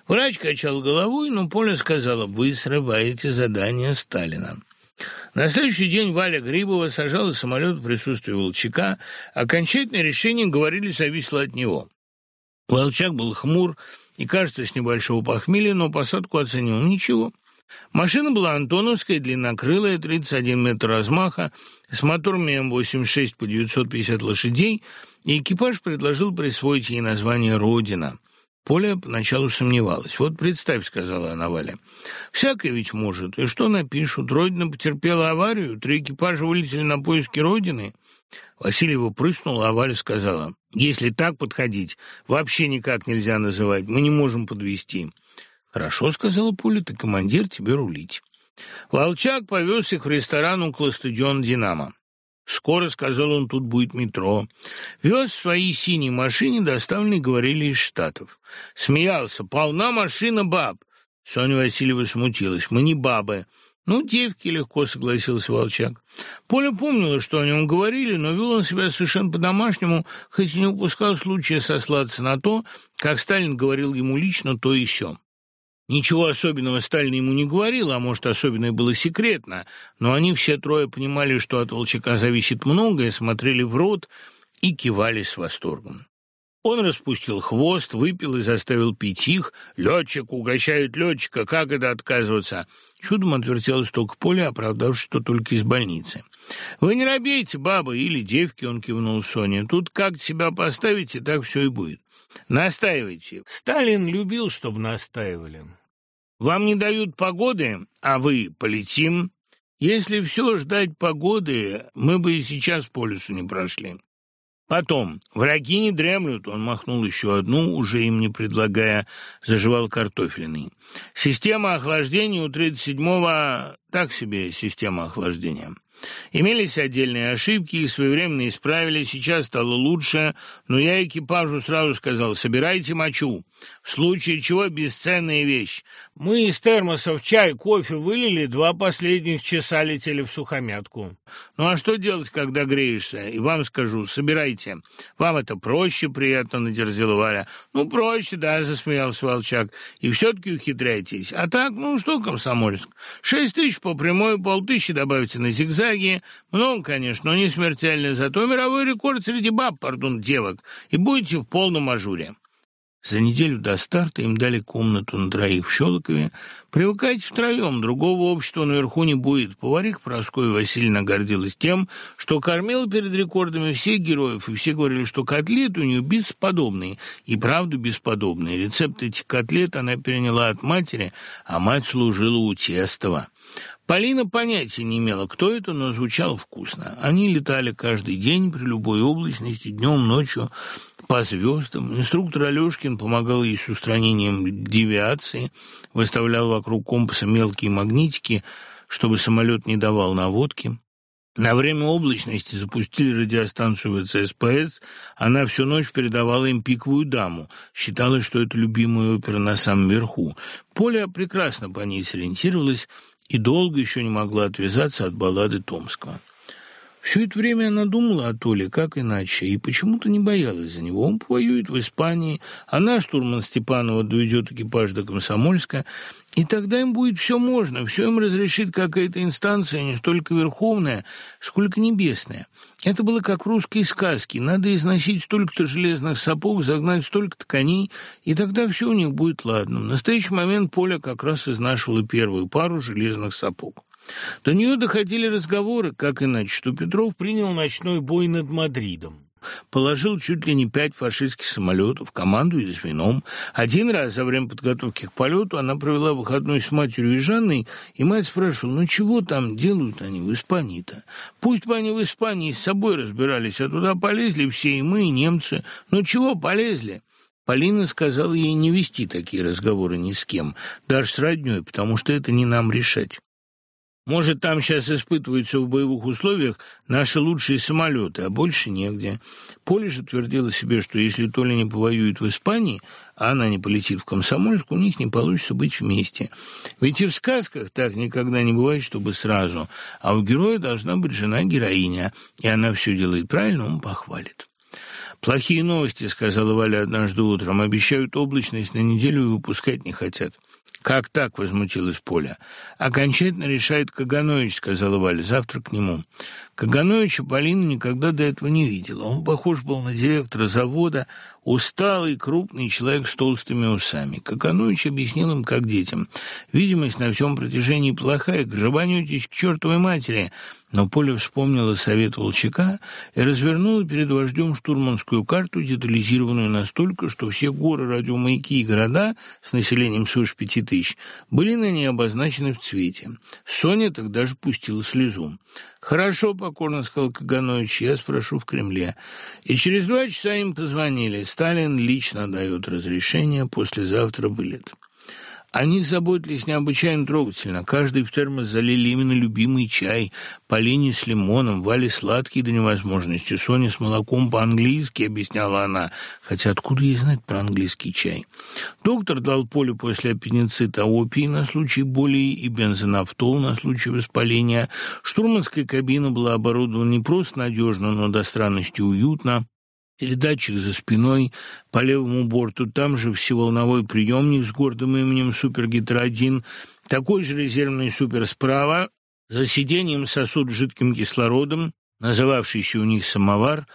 Speaker 1: Врач качал головой, но Поля сказала, вы срываете задание Сталина. На следующий день Валя Грибова сажала самолет в присутствии Волчака. Окончательное решение, говорили, зависело от него. Волчак был хмур и, кажется, с небольшого похмелья, но посадку оценил ничего. Машина была антоновская, длиннокрылая, 31 метр размаха, с моторами М-86 по 950 лошадей, и экипаж предложил присвоить ей название «Родина». Поля поначалу сомневалась. «Вот представь», — сказала она Валя, — «всякое ведь может. И что напишут? Родина потерпела аварию, три экипажа вылетели на поиски Родины». Васильева прыснула, а Валя сказала, «Если так подходить, вообще никак нельзя называть, мы не можем подвести». «Хорошо», — сказала Поля, — «ты командир, тебе рулить». Волчак повез их в ресторан около стадиона «Динамо». Скоро, сказал он, тут будет метро. Вез в своей синей машине, доставленной, говорили, из Штатов. Смеялся. Полна машина баб. Соня Васильева смутилась. Мы не бабы. «Ну, девки», — легко согласился Волчак. Поля помнила, что о нем говорили, но вел он себя совершенно по-домашнему, хоть и не упускал случая сослаться на то, как Сталин говорил ему лично то и сё. Ничего особенного Сталин ему не говорил, а может, особенное было секретно, но они все трое понимали, что от Волчака зависит многое, смотрели в рот и кивали с восторгом. Он распустил хвост, выпил и заставил пить их. «Летчик угощает летчика, как это отказываться?» Чудом отвертелось только поле, оправдавшись, что только из больницы. «Вы не робейте, баба или девки», — он кивнул Соне. «Тут как себя поставите, так все и будет. Настаивайте». Сталин любил, чтобы настаивали. «Вам не дают погоды, а вы полетим?» Если все ждать погоды, мы бы и сейчас по лесу не прошли. Потом, враги не дремлют, он махнул еще одну, уже им не предлагая, заживал картофельный. Система охлаждения у 37-го так себе система охлаждения. Имелись отдельные ошибки, их своевременно исправили, сейчас стало лучше, но я экипажу сразу сказал, собирайте мочу, в случае чего бесценная вещь.
Speaker 2: Мы из термосов чай, кофе вылили, два последних часа летели в сухомятку.
Speaker 1: Ну а что делать, когда греешься? И вам скажу, собирайте. Вам это проще, приятно надерзила Валя. Ну, проще, да, засмеялся Волчак. И все-таки ухитряйтесь. А так, ну что, Комсомольск, шесть тысяч по прямой, полтысячи добавите на зигзаг, Гаги. Много, конечно, но не смертельно, зато мировой рекорд среди баб, пардон, девок, и будете в полном ажуре. За неделю до старта им дали комнату на троих в Щелокове. Привыкайте втроем, другого общества наверху не будет. Поварих Прасковья Васильевна гордилась тем, что кормила перед рекордами всех героев, и все говорили, что котлеты у нее бесподобные, и правда бесподобные. Рецепт этих котлет она переняла от матери, а мать служила у Тестова. Полина понятия не имела, кто это, но звучало вкусно. Они летали каждый день при любой облачности, днем, ночью, по звездам. Инструктор Алешкин помогал ей с устранением девиации, выставлял вокруг компаса мелкие магнитики, чтобы самолет не давал наводки. На время облачности запустили радиостанцию ВЦСПС, она всю ночь передавала им «Пиковую даму». Считалось, что это любимая опера на самом верху. Поля прекрасно по ней сориентировалась и долго еще не могла отвязаться от баллады Томского. Все это время она думала о Толе, как иначе, и почему-то не боялась за него. Он повоюет в Испании, она, штурман Степанова, доведет экипаж до Комсомольска, и тогда им будет все можно, все им разрешит какая-то инстанция, не столько верховная, сколько небесная. Это было как в русской сказке. Надо износить столько-то железных сапог, загнать столько-то коней, и тогда все у них будет ладно. В настоящий момент Поля как раз изнашивала первую пару железных сапог. До нее доходили разговоры, как иначе, что Петров принял ночной бой над Мадридом. Положил чуть ли не пять фашистских самолетов, команду и звеном. Один раз за время подготовки к полету она провела выходной с матерью и Жанной, и мать спрашивала, ну чего там делают они в Испании-то? Пусть бы они в Испании с собой разбирались, а туда полезли все, и мы, и немцы. Ну чего полезли? Полина сказала ей не вести такие разговоры ни с кем, даже с роднёй, потому что это не нам решать. Может, там сейчас испытываются в боевых условиях наши лучшие самолеты, а больше негде. Поле же твердила себе, что если Толя не повоюет в Испании, а она не полетит в Комсомольск, у них не получится быть вместе. Ведь и в сказках так никогда не бывает, чтобы сразу. А у героя должна быть жена-героиня, и она все делает правильно, он похвалит. «Плохие новости», — сказала Валя однажды утром. «Обещают облачность на неделю выпускать не хотят». «Как так?» — возмутилась Поля. «Окончательно решает Каганович», — сказала Валя. «Завтра к нему». Кагановича Полина никогда до этого не видела. Он похож был на директора завода, усталый, крупный человек с толстыми усами. Каганович объяснил им, как детям. «Видимость на всем протяжении плохая, грабанетесь к чертовой матери». Но Поля вспомнила совет Волчака и развернула перед вождем штурманскую карту, детализированную настолько, что все горы, радиомаяки и города с населением свыше пяти тысяч были на ней обозначены в цвете. Соня тогда же пустила слезу. «Хорошо», — покорно сказал Каганович, — «я спрошу в Кремле». И через два часа им позвонили. Сталин лично дает разрешение, послезавтра вылет. О них заботились необычайно трогательно. Каждый в термос залили именно любимый чай. Полине с лимоном, Вале сладкий до невозможности, Соня с молоком по-английски, объясняла она. Хотя откуда ей знать про английский чай? Доктор дал Полю после аппендицита опий на случай боли и бензонафтол на случай воспаления. Штурманская кабина была оборудована не просто надежно, но до странности уютно. Передатчик за спиной, по левому борту, там же всеволновой приемник с гордым именем «Супергидро-1», такой же резервный «Супер» справа, за сиденьем сосуд с жидким кислородом, называвшийся у них «самовар»,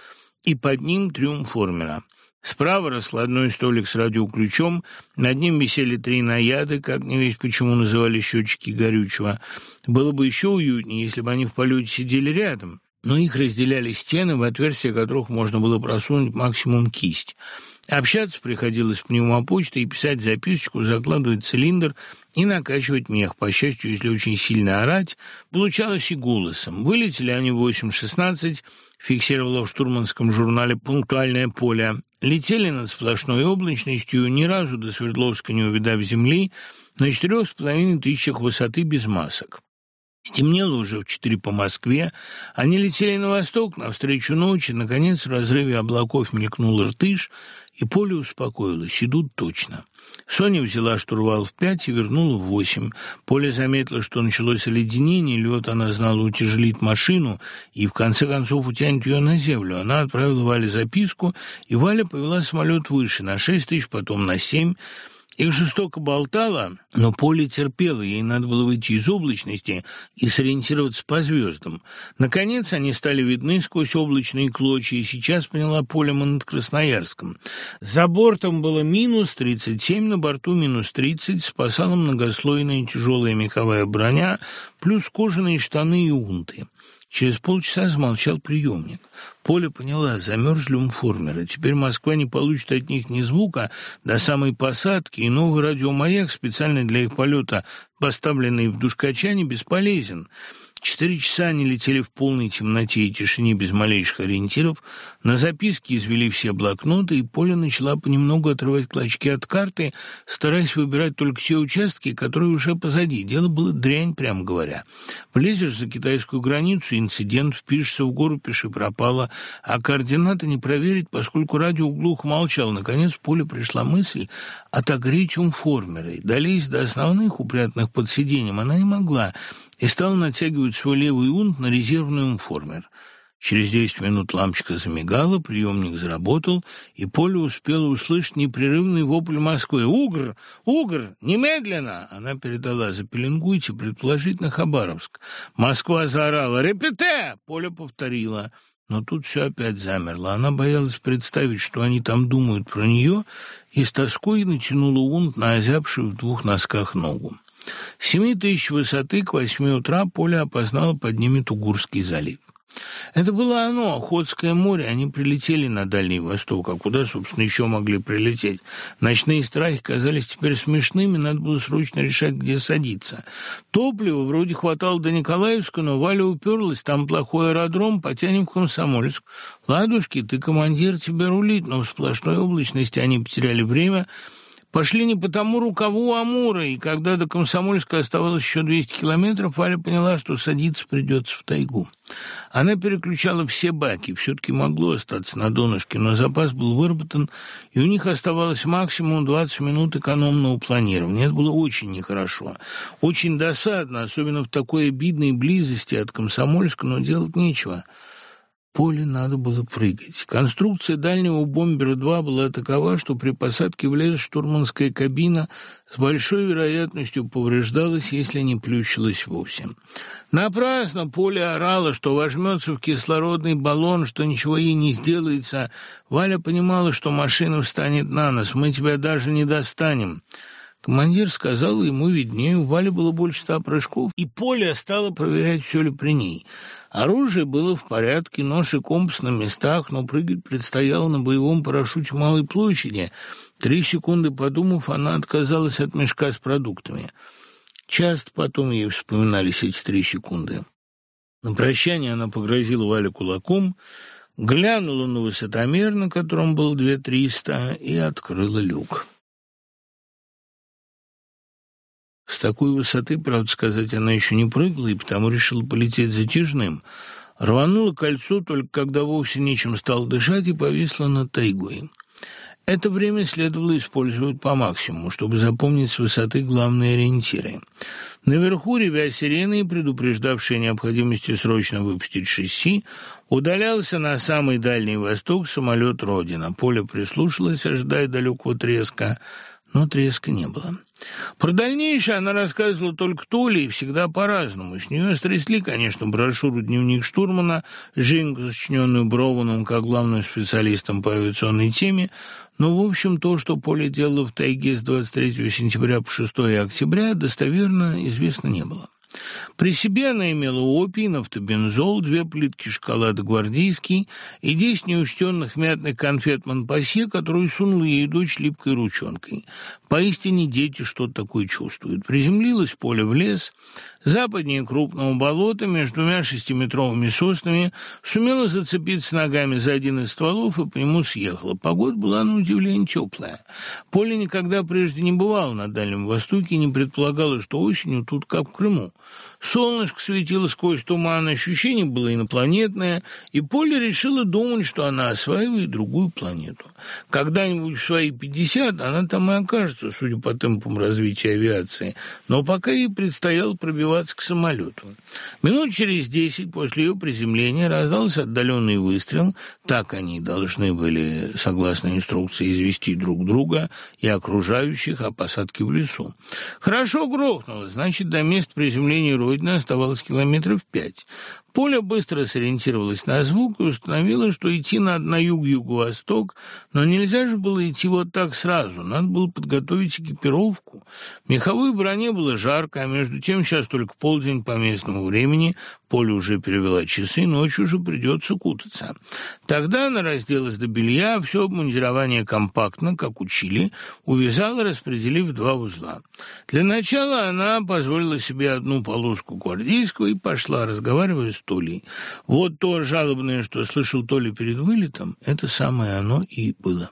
Speaker 1: и под ним трюм формера. Справа раскладной столик с радиоключом, над ним висели три наяды, как не весь почему называли счетчики горючего. Было бы еще уютнее, если бы они в полете сидели рядом но их разделяли стены, в отверстия которых можно было просунуть максимум кисть. Общаться приходилось пневмопочтой и писать записочку, закладывать цилиндр и накачивать мех. По счастью, если очень сильно орать, получалось и голосом. Вылетели они в 8.16, фиксировала в штурманском журнале «Пунктуальное поле». Летели над сплошной облачностью, ни разу до Свердловска не увидав земли, на четырех с половиной тысячах высоты без масок. Стемнело уже в четыре по Москве. Они летели на восток, навстречу ночи. Наконец, в разрыве облаков мелькнул ртыш, и поле успокоилось. Идут точно. Соня взяла штурвал в пять и вернула в восемь. Поле заметила, что началось оледенение, лед, она знала, утяжелит машину и, в конце концов, утянет ее на землю. Она отправила Вале записку, и Валя повела самолет выше, на шесть тысяч, потом на семь. Их жестоко болтало, но поле терпело, ей надо было выйти из облачности и сориентироваться по звездам. Наконец они стали видны сквозь облачные клочья, и сейчас поняла поле мы над Красноярском. За бортом было минус 37, на борту минус 30, спасала многослойная тяжелая меховая броня, плюс кожаные штаны и унты. Через полчаса замолчал приемник. Поля поняла, замерзли умформеры. Теперь Москва не получит от них ни звука до самой посадки, и новый радиомаяк, специально для их полета, поставленный в Душкачане, бесполезен. Четыре часа они летели в полной темноте и тишине без малейших ориентиров. На записке извели все блокноты, и Поля начала понемногу отрывать клочки от карты, стараясь выбирать только те участки, которые уже позади. Дело было дрянь, прямо говоря. Влезешь за китайскую границу, инцидент, впишешься в гору, пиши пропало, а координаты не проверить, поскольку радио глухо молчал. Наконец Поле пришла мысль отогреть умформеры. Долезть до основных, упрятанных под сиденьем, она не могла, и стал натягивать свой левый унт на резервный умформер. Через десять минут лампочка замигала, приемник заработал, и Поля успела услышать непрерывный вопль Москвы. «Угр! Угр! Немедленно!» Она передала «Запеленгуйте, предположительно, Хабаровск». Москва заорала «Репете!» Поля повторила. Но тут все опять замерло. Она боялась представить, что они там думают про нее, и с тоской натянула унт на озябшую в двух носках ногу. С семи тысяч высоты к восьми утра поле опознало под ними Тугурский залив. Это было оно, Охотское море. Они прилетели на Дальний Восток. А куда, собственно, еще могли прилететь? Ночные страхи казались теперь смешными, надо было срочно решать, где садиться. Топлива вроде хватало до Николаевска, но Валя уперлась. Там плохой аэродром, потянем в Комсомольск. Ладушки, ты командир, тебя рулить, но в сплошной облачности они потеряли время — Пошли не по тому рукаву Амура, и когда до Комсомольска оставалось еще 200 километров, Аля поняла, что садиться придется в тайгу. Она переключала все баки, все-таки могло остаться на донышке, но запас был выработан, и у них оставалось максимум 20 минут экономного планирования. Это было очень нехорошо, очень досадно, особенно в такой обидной близости от Комсомольска, но делать нечего – поле надо было прыгать. Конструкция дальнего бомбера-2 была такова, что при посадке в лес штурманская кабина с большой вероятностью повреждалась, если не плющилась вовсе. Напрасно поле орало, что вожмется в кислородный баллон, что ничего ей не сделается. Валя понимала, что машина встанет на нос, мы тебя даже не достанем. Командир сказал, ему виднее, у Вали было больше ста прыжков, и Поля стала проверять, все ли при ней. Оружие было в порядке, нож и компас на местах, но прыгать предстояло на боевом парашюте малой площади. Три секунды подумав, она отказалась от мешка с продуктами. Часто потом ей вспоминались эти три секунды. На прощание она погрозила Вале кулаком, глянула на высотомер, на котором было две триста, и открыла люк. С такой высоты, правда сказать, она еще не прыгала, и потому решила полететь затяжным. Рванула кольцо, только когда вовсе нечем стал дышать, и повисла над тайгой. Это время следовало использовать по максимуму, чтобы запомнить с высоты главные ориентиры. Наверху, ревя сирены, предупреждавшие необходимости срочно выпустить шасси, удалялся на самый дальний восток самолет «Родина». Поле прислушалось, ожидая далекого треска, но треска не было. Про дальнейшее она рассказывала только Толе и всегда по-разному. С нее стрясли, конечно, брошюру «Дневник штурмана», Женьку, сочиненную Брованом как главным специалистом по авиационной теме, но, в общем, то, что Поле делало в тайге с 23 сентября по 6 октября, достоверно известно не было. При себе она имела опий, нафтобензол, две плитки шоколада гвардейский и десять неучтенных мятных конфет Монпасье, которые сунула ей дочь липкой ручонкой. Поистине дети что-то такое чувствуют. Приземлилась поле в лес, Западнее крупного болота, между двумя шестиметровыми соснами, сумела зацепиться ногами за один из стволов и по нему съехала. Погода была, на удивление, теплая. Поле никогда прежде не бывало на Дальнем Востоке и не предполагало, что осенью тут как в Крыму. Солнышко светило сквозь туман, ощущение было инопланетное, и Поля решила думать, что она осваивает другую планету. Когда-нибудь в свои пятьдесят она там и окажется, судя по темпам развития авиации, но пока ей предстояло пробиваться к самолету. Минут через десять после ее приземления раздался отдаленный выстрел, так они должны были, согласно инструкции, извести друг друга и окружающих о посадке в лесу. Хорошо грохнуло, значит, до места приземления Родина оставалось километров пять. Поля быстро сориентировалась на звук и установила, что идти надо на юг-юго-восток, но нельзя же было идти вот так сразу, надо было подготовить экипировку. В меховой броне было жарко, а между тем сейчас только полдень по местному времени, Поля уже перевела часы, ночью уже придется кутаться. Тогда она разделась до белья, все обмундирование компактно, как учили, увязала, распределив два узла. Для начала она позволила себе одну полоску гвардейского и пошла, разговаривая с Толей. Вот то жалобное, что слышал Толя перед вылетом, это самое оно и было.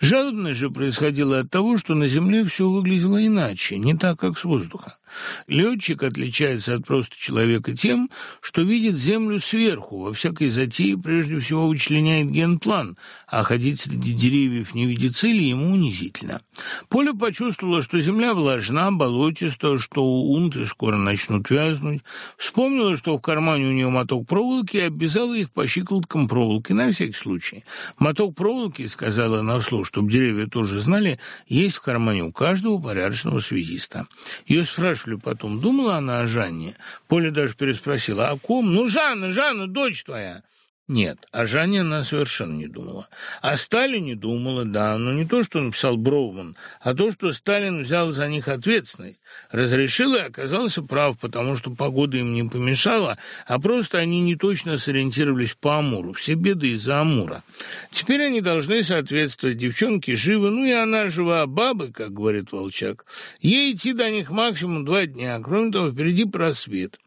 Speaker 1: Жалобность же происходила от того, что на Земле все выглядело иначе, не так, как с воздуха. Летчик отличается от просто человека тем, что видит Землю сверху, во всякой затее прежде всего вычленяет генплан, а ходить среди деревьев не видя цели ему унизительно. Поля почувствовала, что Земля влажна, болотиста, что унты скоро начнут вязнуть, вспомнила, что в кармане у нее моток проволоки и обвязала их по щиколоткам проволоки на всякий случай. Моток проволоки, сказала она вслух, чтобы деревья тоже знали, есть в кармане у каждого порядочного связиста. Ее спрашивали потом, думала она о Жанне? Поля даже переспросила, о ком? Ну, Жанна, Жанна, дочь твоя. Нет, о Жанне она совершенно не думала. О Сталине думала, да, но не то, что написал Броуман, а то, что Сталин взял за них ответственность. Разрешил и оказался прав, потому что погода им не помешала, а просто они не точно сориентировались по Амуру. Все беды из-за Амура. Теперь они должны соответствовать. Девчонки живы, ну и она жива, бабы, как говорит Волчак. Ей идти до них максимум два дня. Кроме того, впереди просвет.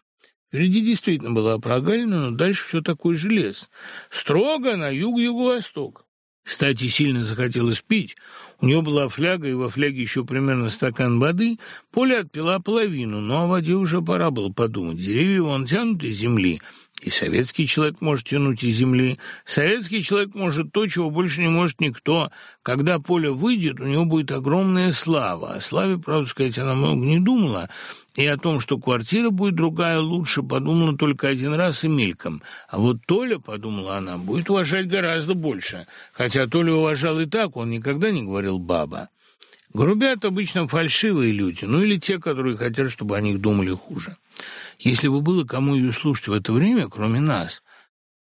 Speaker 1: Впереди действительно была прогалина, но дальше все такой же лес. Строго на юг-юго-восток. Кстати, сильно захотелось пить. У нее была фляга, и во фляге еще примерно стакан воды. Поля отпила половину, но о воде уже пора было подумать. Деревья вон тянут из земли, и советский человек может тянуть из земли. Советский человек может то, чего больше не может никто. Когда Поля выйдет, у него будет огромная слава. О славе, правда сказать, она много не думала. И о том, что квартира будет другая, лучше подумала только один раз и мельком. А вот Толя, подумала она, будет уважать гораздо больше. Хотя Толя уважал и так, он никогда не говорил «баба». Грубят обычно фальшивые люди, ну или те, которые хотят, чтобы о них думали хуже. Если бы было кому ее слушать в это время, кроме нас,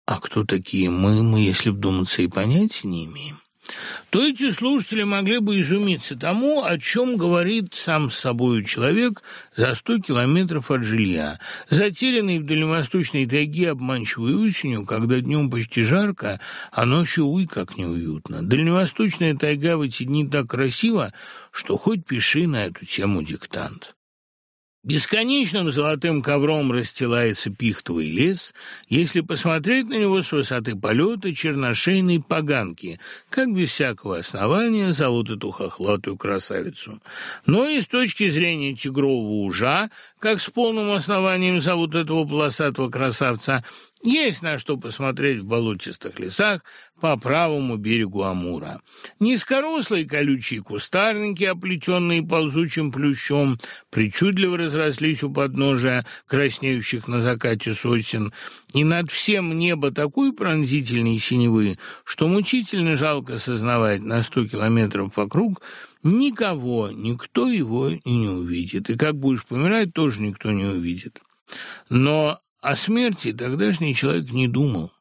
Speaker 1: а кто такие мы, мы, если вдуматься, и понятия не имеем, то эти слушатели могли бы изумиться тому, о чем говорит сам с собой человек за сто километров от жилья, затерянный в дальневосточной тайге обманчивой осенью, когда днем почти жарко, а ночью, уй, как неуютно. Дальневосточная тайга в эти дни так красива, что хоть пиши на эту тему диктант. Бесконечным золотым ковром расстилается пихтовый лес, если посмотреть на него с высоты полета черношейной поганки, как без всякого основания зовут эту хохлатую красавицу. Но и с точки зрения тигрового ужа, как с полным основанием зовут этого полосатого красавца, есть на что посмотреть в болотистых лесах по правому берегу Амура. Низкорослые колючие кустарники, оплетенные ползучим плющом, причудливо разрослись у подножия краснеющих на закате сосен, и над всем небо такой пронзительной синевы, что мучительно жалко сознавать на сто километров вокруг никого, никто его и не увидит, и как будешь помирать, тоже никто не увидит. Но о смерти тогдашний человек не думал.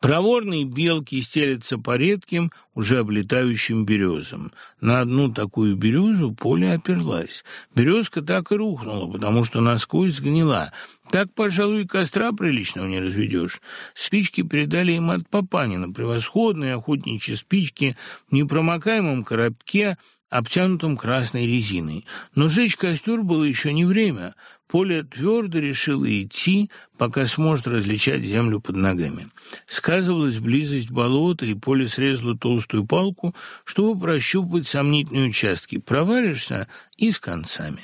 Speaker 1: Проворные белки стелятся по редким, уже облетающим березам. На одну такую березу Поля оперлась. Березка так и рухнула, потому что насквозь сгнила. Так, пожалуй, костра приличного не разведешь. Спички передали им от Папанина. Превосходные охотничьи спички в непромокаемом коробке, обтянутым красной резиной. Но жечь костер было еще не время. Поле твердо решило идти, пока сможет различать землю под ногами. Сказывалась близость болота, и Поле срезало толстую палку, чтобы прощупать сомнительные участки. Провалишься и с концами.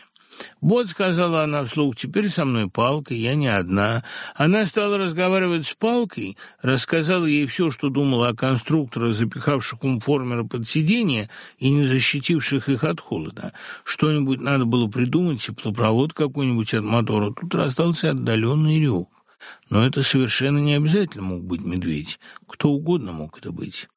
Speaker 1: «Вот», — сказала она вслух, — «теперь со мной палка, я не одна». Она стала разговаривать с палкой, рассказала ей все, что думала о конструкторах, запихавших умформера под сиденье и не защитивших их от холода. Что-нибудь надо было придумать, теплопровод какой-нибудь от мотора. Тут раздался отдаленный рев. Но это совершенно не обязательно мог быть медведь. Кто угодно мог это быть.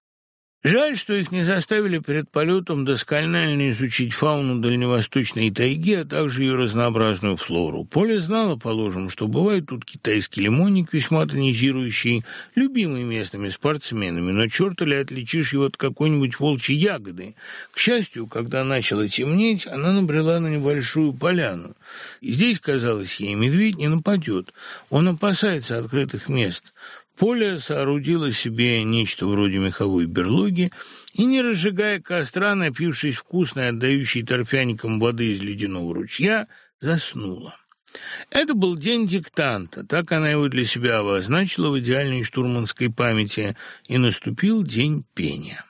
Speaker 1: Жаль, что их не заставили перед полетом досконально изучить фауну дальневосточной тайги, а также ее разнообразную флору. Поле знало, положим, что бывает тут китайский лимонник, весьма тонизирующий, любимый местными спортсменами, но черта ли отличишь его от какой-нибудь волчьей ягоды. К счастью, когда начало темнеть, она набрела на небольшую поляну. И здесь, казалось ей, медведь не нападет. Он опасается открытых мест. Поля соорудила себе нечто вроде меховой берлоги и, не разжигая костра, напившись вкусной, отдающей торфяникам воды из ледяного ручья, заснула. Это был день диктанта, так она его для себя обозначила в идеальной штурманской памяти, и наступил день пения.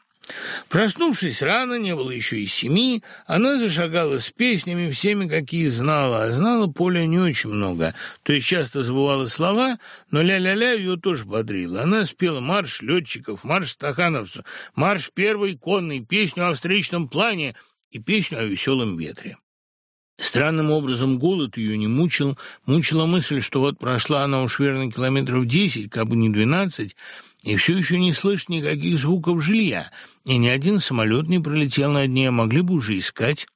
Speaker 1: Проснувшись рано, не было еще и семи, она зашагала с песнями, всеми, какие знала, а знала Поля не очень много, то есть часто забывала слова, но ля-ля-ля ее тоже бодрила. Она спела марш летчиков, марш стахановцев, марш первый конный, песню о встречном плане и песню о веселом ветре. Странным образом голод ее не мучил, мучила мысль, что вот прошла она уж верно километров десять, как бы не двенадцать, и все еще не слышит никаких звуков жилья, и ни один самолет не пролетел над ней, а могли бы уже искать.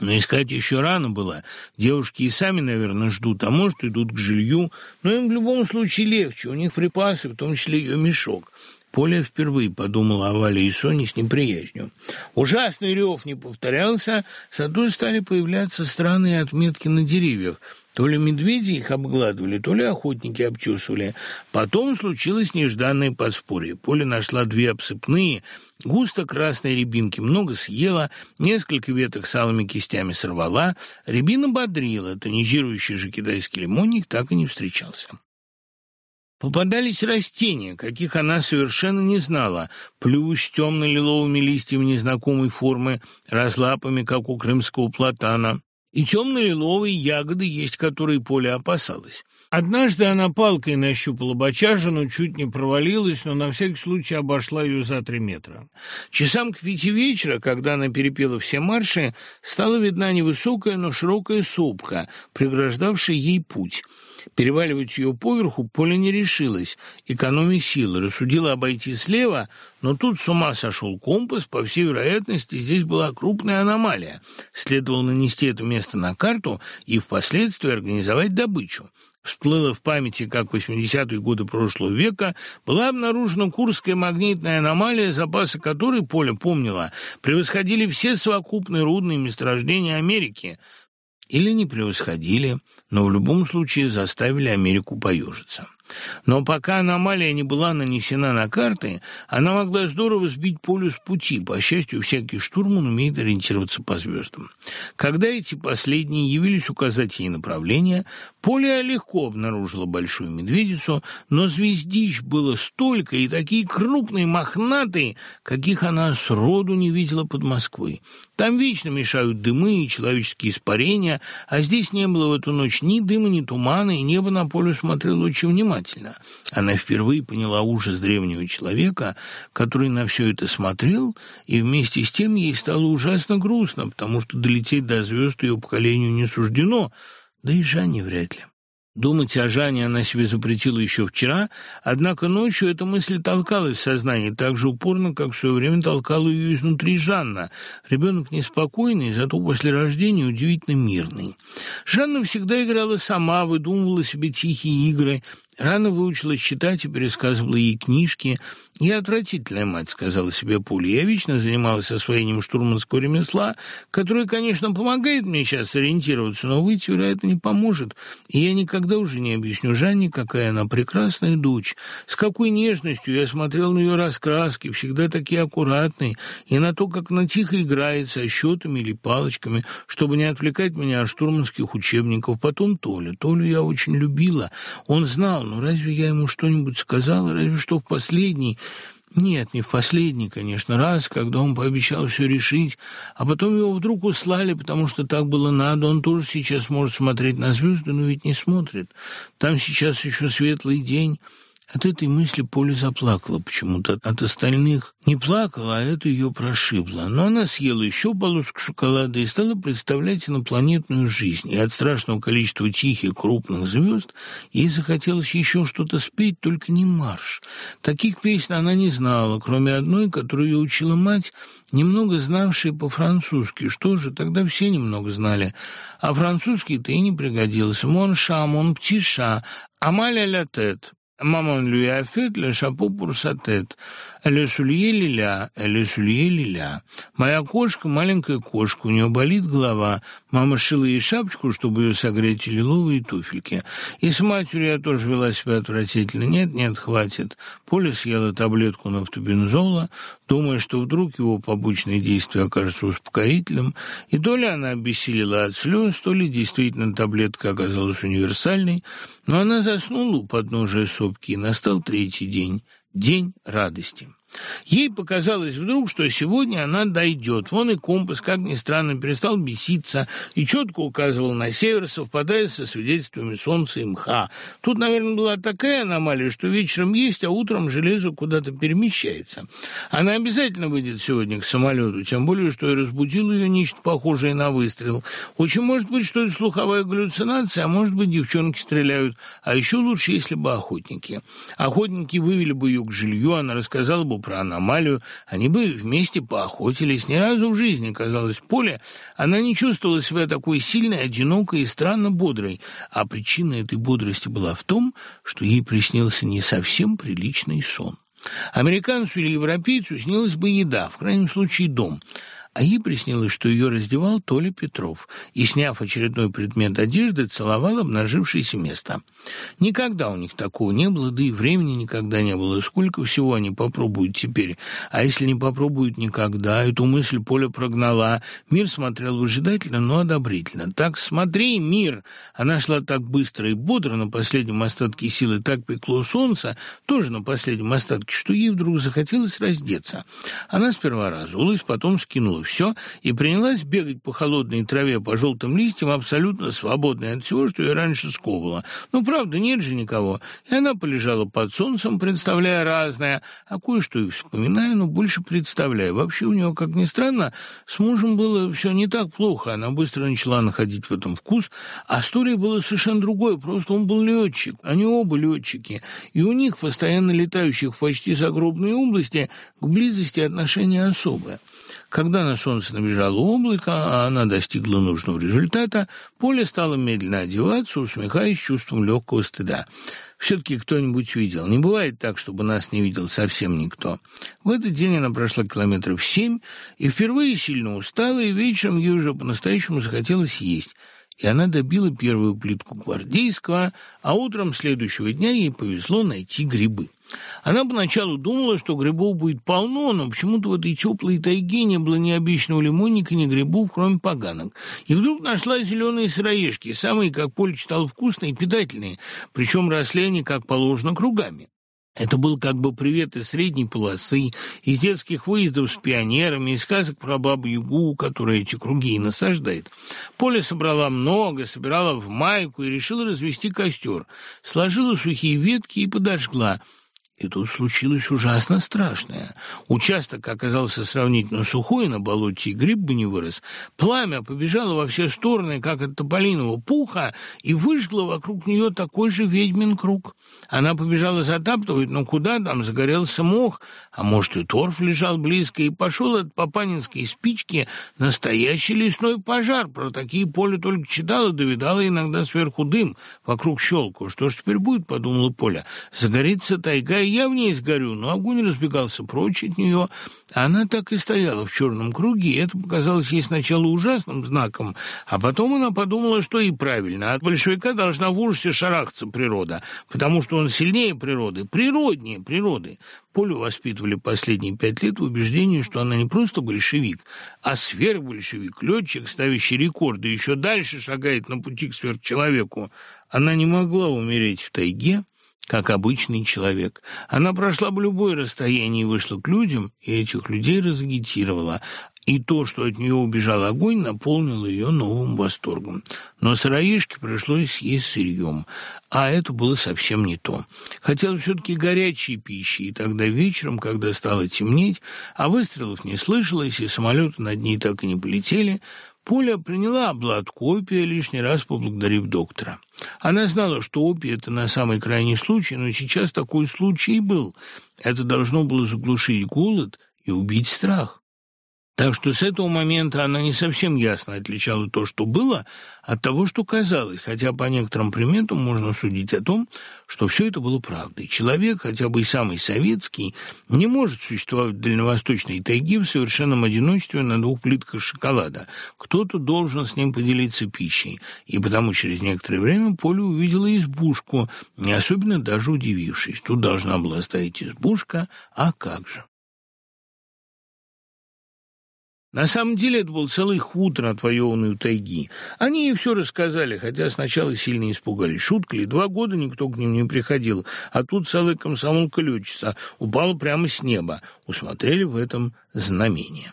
Speaker 1: Но искать еще рано было. Девушки и сами, наверное, ждут, а может, идут к жилью. Но им в любом случае легче, у них припасы, в том числе ее мешок. Поля впервые подумала о Вале и Соне с неприязнью. Ужасный рев не повторялся, зато стали появляться странные отметки на деревьях. То ли медведи их обгладывали, то ли охотники обчесывали. Потом случилось нежданное подспорье. Поля нашла две обсыпные, густо красные рябинки, много съела, несколько веток с алыми кистями сорвала. Рябина бодрила, тонизирующий же китайский лимонник так и не встречался. Попадались растения, каких она совершенно не знала. Плющ темно-лиловыми листьями незнакомой формы, разлапами, как у крымского платана и темно-лиловые ягоды, есть которые Поля опасалась. Однажды она палкой нащупала бочажину, чуть не провалилась, но на всякий случай обошла ее за три метра. Часам к пяти вечера, когда она перепела все марши, стала видна невысокая, но широкая сопка, преграждавшая ей путь. Переваливать ее поверху Поля не решилась, экономя силы, рассудила обойти слева, но тут с ума сошел компас, по всей вероятности, здесь была крупная аномалия. Следовало нанести это место на карту и впоследствии организовать добычу. Всплыла в памяти, как в 80-е годы прошлого века была обнаружена Курская магнитная аномалия, запасы которой, Поля помнила, превосходили все совокупные рудные месторождения Америки – или не превосходили, но в любом случае заставили Америку поежиться. Но пока аномалия не была нанесена на карты, она могла здорово сбить полюс пути. По счастью, всякий штурман умеет ориентироваться по звездам. Когда эти последние явились указать ей направление, Поля легко обнаружила большую медведицу, но звездищ было столько и такие крупные, мохнатые, каких она сроду не видела под Москвой. Там вечно мешают дымы и человеческие испарения, а здесь не было в эту ночь ни дыма, ни тумана, и небо на поле смотрело очень внимательно. Она впервые поняла ужас древнего человека, который на все это смотрел, и вместе с тем ей стало ужасно грустно, потому что долететь до звезд ее поколению не суждено, да и Жанне вряд ли. Думать о Жане она себе запретила еще вчера, однако ночью эта мысль толкалась в сознании так же упорно, как в свое время толкала ее изнутри Жанна. Ребенок неспокойный, зато после рождения удивительно мирный. Жанна всегда играла сама, выдумывала себе тихие игры, Рано выучилась читать и пересказывала ей книжки. «Я отвратительная мать», — сказала себе Пуля. «Я вечно занималась освоением штурманского ремесла, которое, конечно, помогает мне сейчас ориентироваться, но выйти, вероятно, не поможет. И я никогда уже не объясню Жанне, какая она прекрасная дочь, с какой нежностью я смотрел на ее раскраски, всегда такие аккуратные, и на то, как она тихо играет со счетами или палочками, чтобы не отвлекать меня от штурманских учебников. Потом Толя. Толю я очень любила. Он знал, ну разве я ему что-нибудь сказала? Разве что в последний... Нет, не в последний, конечно, раз, когда он пообещал все решить, а потом его вдруг услали, потому что так было надо. Он тоже сейчас может смотреть на звезды, но ведь не смотрит. Там сейчас еще светлый день. От этой мысли Поля заплакала почему-то. От остальных не плакала, а это ее прошибло. Но она съела еще полоску шоколада и стала представлять инопланетную жизнь. И от страшного количества тихих крупных звезд ей захотелось еще что-то спеть, только не марш. Таких песен она не знала, кроме одной, которую ее учила мать, немного знавшая по-французски. Что же, тогда все немного знали. А французский-то и не пригодился. «Мон ша, мон птиша, амаля ля тет». Maman lui a fait le chapeau pour sa tête. «Ле сулье лиля, ле сулье лиля». Моя кошка, маленькая кошка, у нее болит голова. Мама шила ей шапочку, чтобы ее согреть, и лиловые туфельки. И с матерью я тоже вела себя отвратительно. Нет, нет, хватит. Поля съела таблетку нафтобензола, думая, что вдруг его побочные действия окажутся успокоительным, и то ли она обессилила от слез, то ли действительно таблетка оказалась универсальной, но она заснула у подножия сопки, и настал третий день день радости. Ей показалось вдруг, что сегодня она дойдет. Вон и компас, как ни странно, перестал беситься и четко указывал на север, совпадая со свидетельствами солнца и мха. Тут, наверное, была такая аномалия, что вечером есть, а утром железо куда-то перемещается. Она обязательно выйдет сегодня к самолету, тем более, что и разбудил ее нечто похожее на выстрел. Очень может быть, что это слуховая галлюцинация, а может быть, девчонки стреляют, а еще лучше, если бы охотники. Охотники вывели бы ее к жилью, она рассказала бы про аномалию, они бы вместе поохотились. Ни разу в жизни, казалось, Поле, она не чувствовала себя такой сильной, одинокой и странно бодрой. А причина этой бодрости была в том, что ей приснился не совсем приличный сон. Американцу или европейцу снилась бы еда, в крайнем случае дом – а ей приснилось, что ее раздевал Толя Петров и, сняв очередной предмет одежды, целовал обнажившееся место. Никогда у них такого не было, да и времени никогда не было. Сколько всего они попробуют теперь? А если не попробуют никогда? Эту мысль Поля прогнала. Мир смотрел выжидательно, но одобрительно. «Так смотри, мир!» Она шла так быстро и бодро на последнем остатке силы, так пекло солнце, тоже на последнем остатке, что ей вдруг захотелось раздеться. Она сперва разулась, потом скинула все и принялась бегать по холодной траве, по желтым листьям, абсолютно свободной от всего, что ее раньше сковывало. Ну, правда, нет же никого. И она полежала под солнцем, представляя разное, а кое-что и вспоминая, но больше представляя. Вообще у нее, как ни странно, с мужем было все не так плохо. Она быстро начала находить в этом вкус, а история была совершенно другой. Просто он был летчик, они оба летчики, и у них, постоянно летающих в почти загробные области, к близости отношения особое. Когда на солнце набежало облако, а она достигла нужного результата, Поля стала медленно одеваться, усмехаясь чувством легкого стыда. Все-таки кто-нибудь видел. Не бывает так, чтобы нас не видел совсем никто. В этот день она прошла километров семь и впервые сильно устала, и вечером ей уже по-настоящему захотелось есть – и она добила первую плитку гвардейского, а утром следующего дня ей повезло найти грибы. Она поначалу думала, что грибов будет полно, но почему-то в этой теплой тайге не было ни обычного лимонника, ни грибов, кроме поганок. И вдруг нашла зеленые сыроежки, самые, как Поль читал, вкусные и питательные, причем росли они, как положено, кругами. Это был как бы привет из средней полосы, из детских выездов с пионерами, из сказок про бабу-ягу, которая эти круги и насаждает. Поля собрала много, собирала в майку и решила развести костер. Сложила сухие ветки и подожгла. И тут случилось ужасно страшное. Участок оказался сравнительно сухой, на болоте и гриб бы не вырос. Пламя побежало во все стороны, как от тополиного пуха, и выжгло вокруг нее такой же ведьмин круг. Она побежала затаптывать, но куда там, загорелся мох, а может и торф лежал близко, и пошел от папанинской спички настоящий лесной пожар. Про такие Поля только читала, довидала иногда сверху дым вокруг щелку. Что ж теперь будет, подумала Поля, загорится тайга, я в ней сгорю, но огонь разбегался прочь от нее. Она так и стояла в черном круге, и это показалось ей сначала ужасным знаком, а потом она подумала, что и правильно. От большевика должна в ужасе шарахаться природа, потому что он сильнее природы, природнее природы. Полю воспитывали последние пять лет в убеждении, что она не просто большевик, а сверхбольшевик, летчик, ставящий рекорды, еще дальше шагает на пути к сверхчеловеку. Она не могла умереть в тайге, как обычный человек. Она прошла бы любое расстояние и вышла к людям, и этих людей разагитировала. И то, что от нее убежал огонь, наполнило ее новым восторгом. Но сыроежке пришлось съесть сырьем, а это было совсем не то. Хотелось все-таки горячей пищи, и тогда вечером, когда стало темнеть, а выстрелов не слышалось, и самолеты над ней так и не полетели, Поля приняла обладку опия, лишний раз поблагодарив доктора. Она знала, что опий – это на самый крайний случай, но сейчас такой случай был. Это должно было заглушить голод и убить страх. Так что с этого момента она не совсем ясно отличала то, что было, от того, что казалось, хотя по некоторым приметам можно судить о том, что все это было правдой. Человек, хотя бы и самый советский, не может существовать в дальневосточной тайге в совершенном одиночестве на двух плитках шоколада. Кто-то должен с ним поделиться пищей, и потому через некоторое время Поля увидела избушку, не особенно даже удивившись. Тут должна была стоять избушка, а как же? На самом деле это был целый хутор, отвоеванный у тайги. Они ей все рассказали, хотя сначала сильно испугались. Шутка ли, два года никто к ним не приходил, а тут целая комсомолка летчица упала прямо с неба. Усмотрели в этом знамение.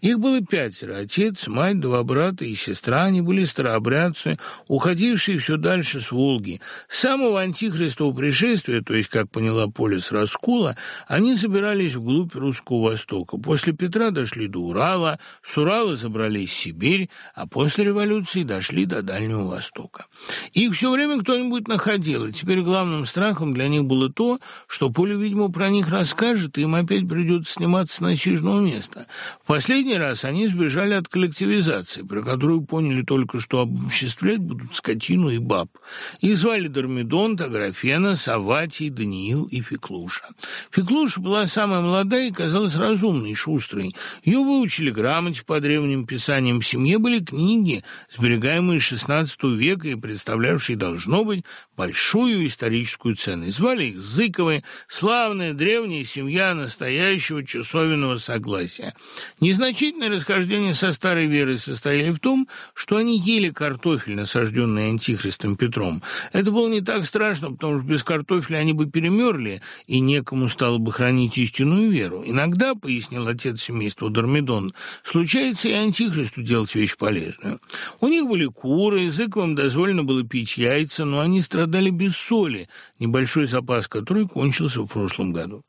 Speaker 1: Их было пятеро – отец, мать, два брата и сестра. Они были старообрядцы, уходившие все дальше с Волги. С самого антихристового пришествия, то есть, как поняла Поля с раскола, они собирались вглубь Русского Востока. После Петра дошли до Урала, с Урала забрались в Сибирь, а после революции дошли до Дальнего Востока. Их все время кто-нибудь находил, и теперь главным страхом для них было то, что Поля, видимо, про них расскажет, и им опять придется сниматься с насиженного места. В последний раз они сбежали от коллективизации, про которую поняли только, что обобществлять будут скотину и баб. Их звали Дормидонт, Аграфена, Саватий, Даниил и Феклуша. Феклуша была самая молодая и казалась разумной, шустрой. Ее выучили грамоте по древним писаниям. В семье были книги, сберегаемые XVI века и представлявшие, должно быть, большую историческую ценность. Звали их Зыковы, славная древняя семья настоящего часовенного согласия. Не Незначительные расхождения со старой верой состояли в том, что они ели картофель, насажденный антихристом Петром. Это было не так страшно, потому что без картофеля они бы перемерли, и некому стало бы хранить истинную веру. Иногда, пояснил отец семейства Дормидон, случается и антихристу делать вещь полезную. У них были куры, языковым дозволено было пить яйца, но они страдали без соли, небольшой запас которой кончился в прошлом году.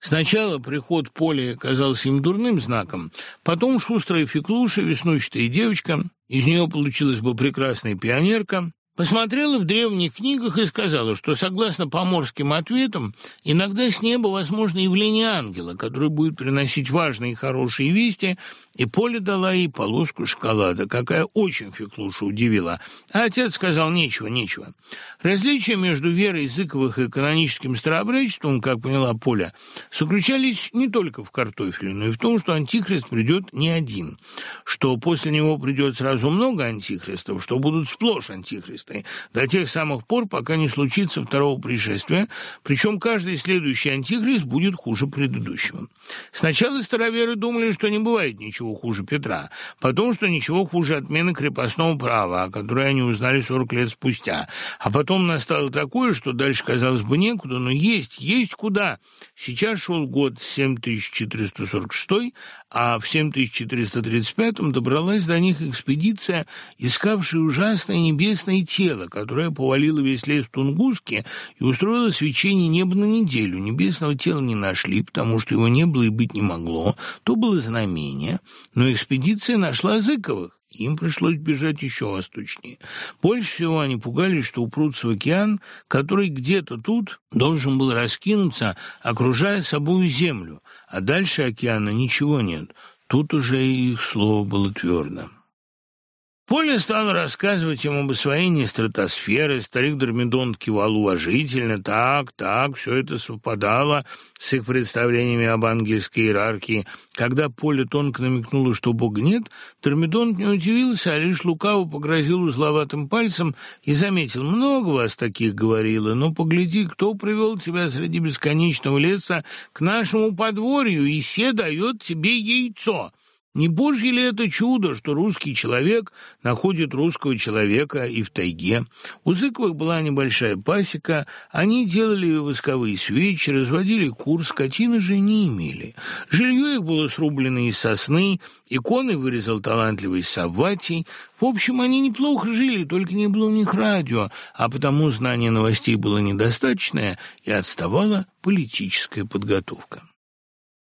Speaker 1: Сначала приход Поли казался им дурным знаком, потом шустрая феклуша, веснущатая девочка, из нее получилась бы прекрасная пионерка, Посмотрела в древних книгах и сказала, что, согласно поморским ответам, иногда с неба возможно явление ангела, который будет приносить важные и хорошие вести, и Поля дала ей полоску шоколада, какая очень Феклуша удивила. А отец сказал нечего, нечего. Различия между верой языковых и каноническим старообрядчеством, как поняла Поля, заключались не только в картофеле, но и в том, что антихрист придет не один, что после него придет сразу много антихристов, что будут сплошь антихристы нечистой до тех самых пор, пока не случится второго пришествия, причем каждый следующий антихрист будет хуже предыдущего. Сначала староверы думали, что не бывает ничего хуже Петра, потом, что ничего хуже отмены крепостного права, о которой они узнали 40 лет спустя, а потом настало такое, что дальше, казалось бы, некуда, но есть, есть куда. Сейчас шел год 7446, а в 7435-м добралась до них экспедиция, искавшая ужасное небесное тело, которое повалило весь лес в Тунгуске и устроило свечение неба на неделю. Небесного тела не нашли, потому что его не было и быть не могло. То было знамение, но экспедиция нашла Зыковых. Им пришлось бежать еще восточнее. Больше всего они пугались, что упрутся в океан, который где-то тут должен был раскинуться, окружая собою землю, а дальше океана ничего нет. Тут уже их слово было твердо. Поля стал рассказывать ему об освоении стратосферы, старик Дормидон кивал уважительно, так, так, все это совпадало с их представлениями об ангельской иерархии. Когда Поля тонко намекнула, что Бога нет, Дормидон не удивился, а лишь лукаво погрозил узловатым пальцем и заметил, много вас таких говорило, но погляди, кто привел тебя среди бесконечного леса к нашему подворью, и се дает тебе яйцо». Не божье ли это чудо, что русский человек находит русского человека и в тайге? У Зыковых была небольшая пасека, они делали восковые свечи, разводили кур, скотины же не имели. Жилье их было срублено из сосны, иконы вырезал талантливый Савватий. В общем, они неплохо жили, только не было у них радио, а потому знание новостей было недостаточное и отставала политическая подготовка.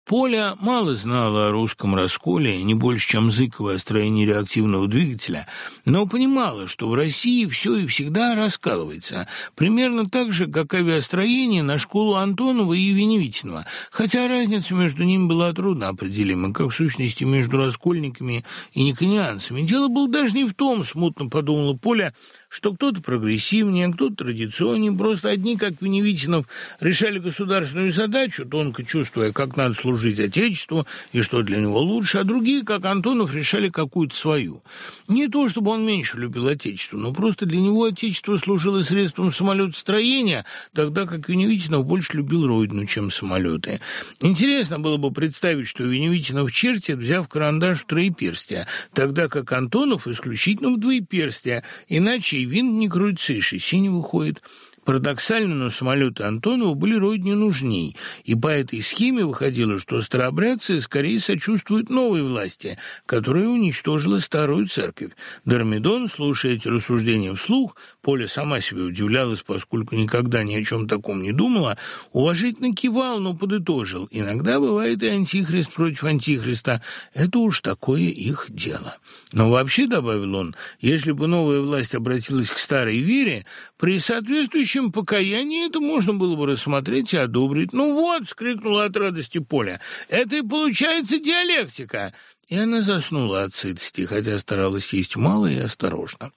Speaker 1: Поля мало знала о русском расколе, не больше, чем Зыкова о строении реактивного двигателя, но понимала, что в России все и всегда раскалывается, примерно так же, как авиастроение на школу Антонова и Веневитинова, хотя разница между ними была трудно определима, как в сущности между раскольниками и никонианцами. Дело было даже не в том, смутно подумала Поля, что кто-то прогрессивнее, кто-то традиционнее, просто одни, как Веневитинов, решали государственную задачу, тонко чувствуя, как надо служить Отечеству и что для него лучше, а другие, как Антонов, решали какую-то свою. Не то, чтобы он меньше любил Отечество, но просто для него Отечество служило средством самолетостроения, тогда как Веневитинов больше любил Родину, чем самолеты. Интересно было бы представить, что Веневитинов чертит, взяв карандаш в троеперстия, тогда как Антонов исключительно в двоеперстия, иначе и винт не крутится, и шасси не выходит. Парадоксально, но самолеты Антонова были родине нужней, и по этой схеме выходило, что старообрядцы скорее сочувствуют новой власти, которая уничтожила старую церковь. Дормидон, слушая эти рассуждения вслух, Поля сама себе удивлялась, поскольку никогда ни о чем таком не думала, уважительно кивал, но подытожил. Иногда бывает и антихрист против антихриста. Это уж такое их дело. Но вообще, добавил он, если бы новая власть обратилась к старой вере, при соответствующем покаянии это можно было бы рассмотреть и одобрить. «Ну вот!» — скрикнула от радости Поля. «Это и получается диалектика!» И она заснула от сытости, хотя старалась есть мало и осторожно.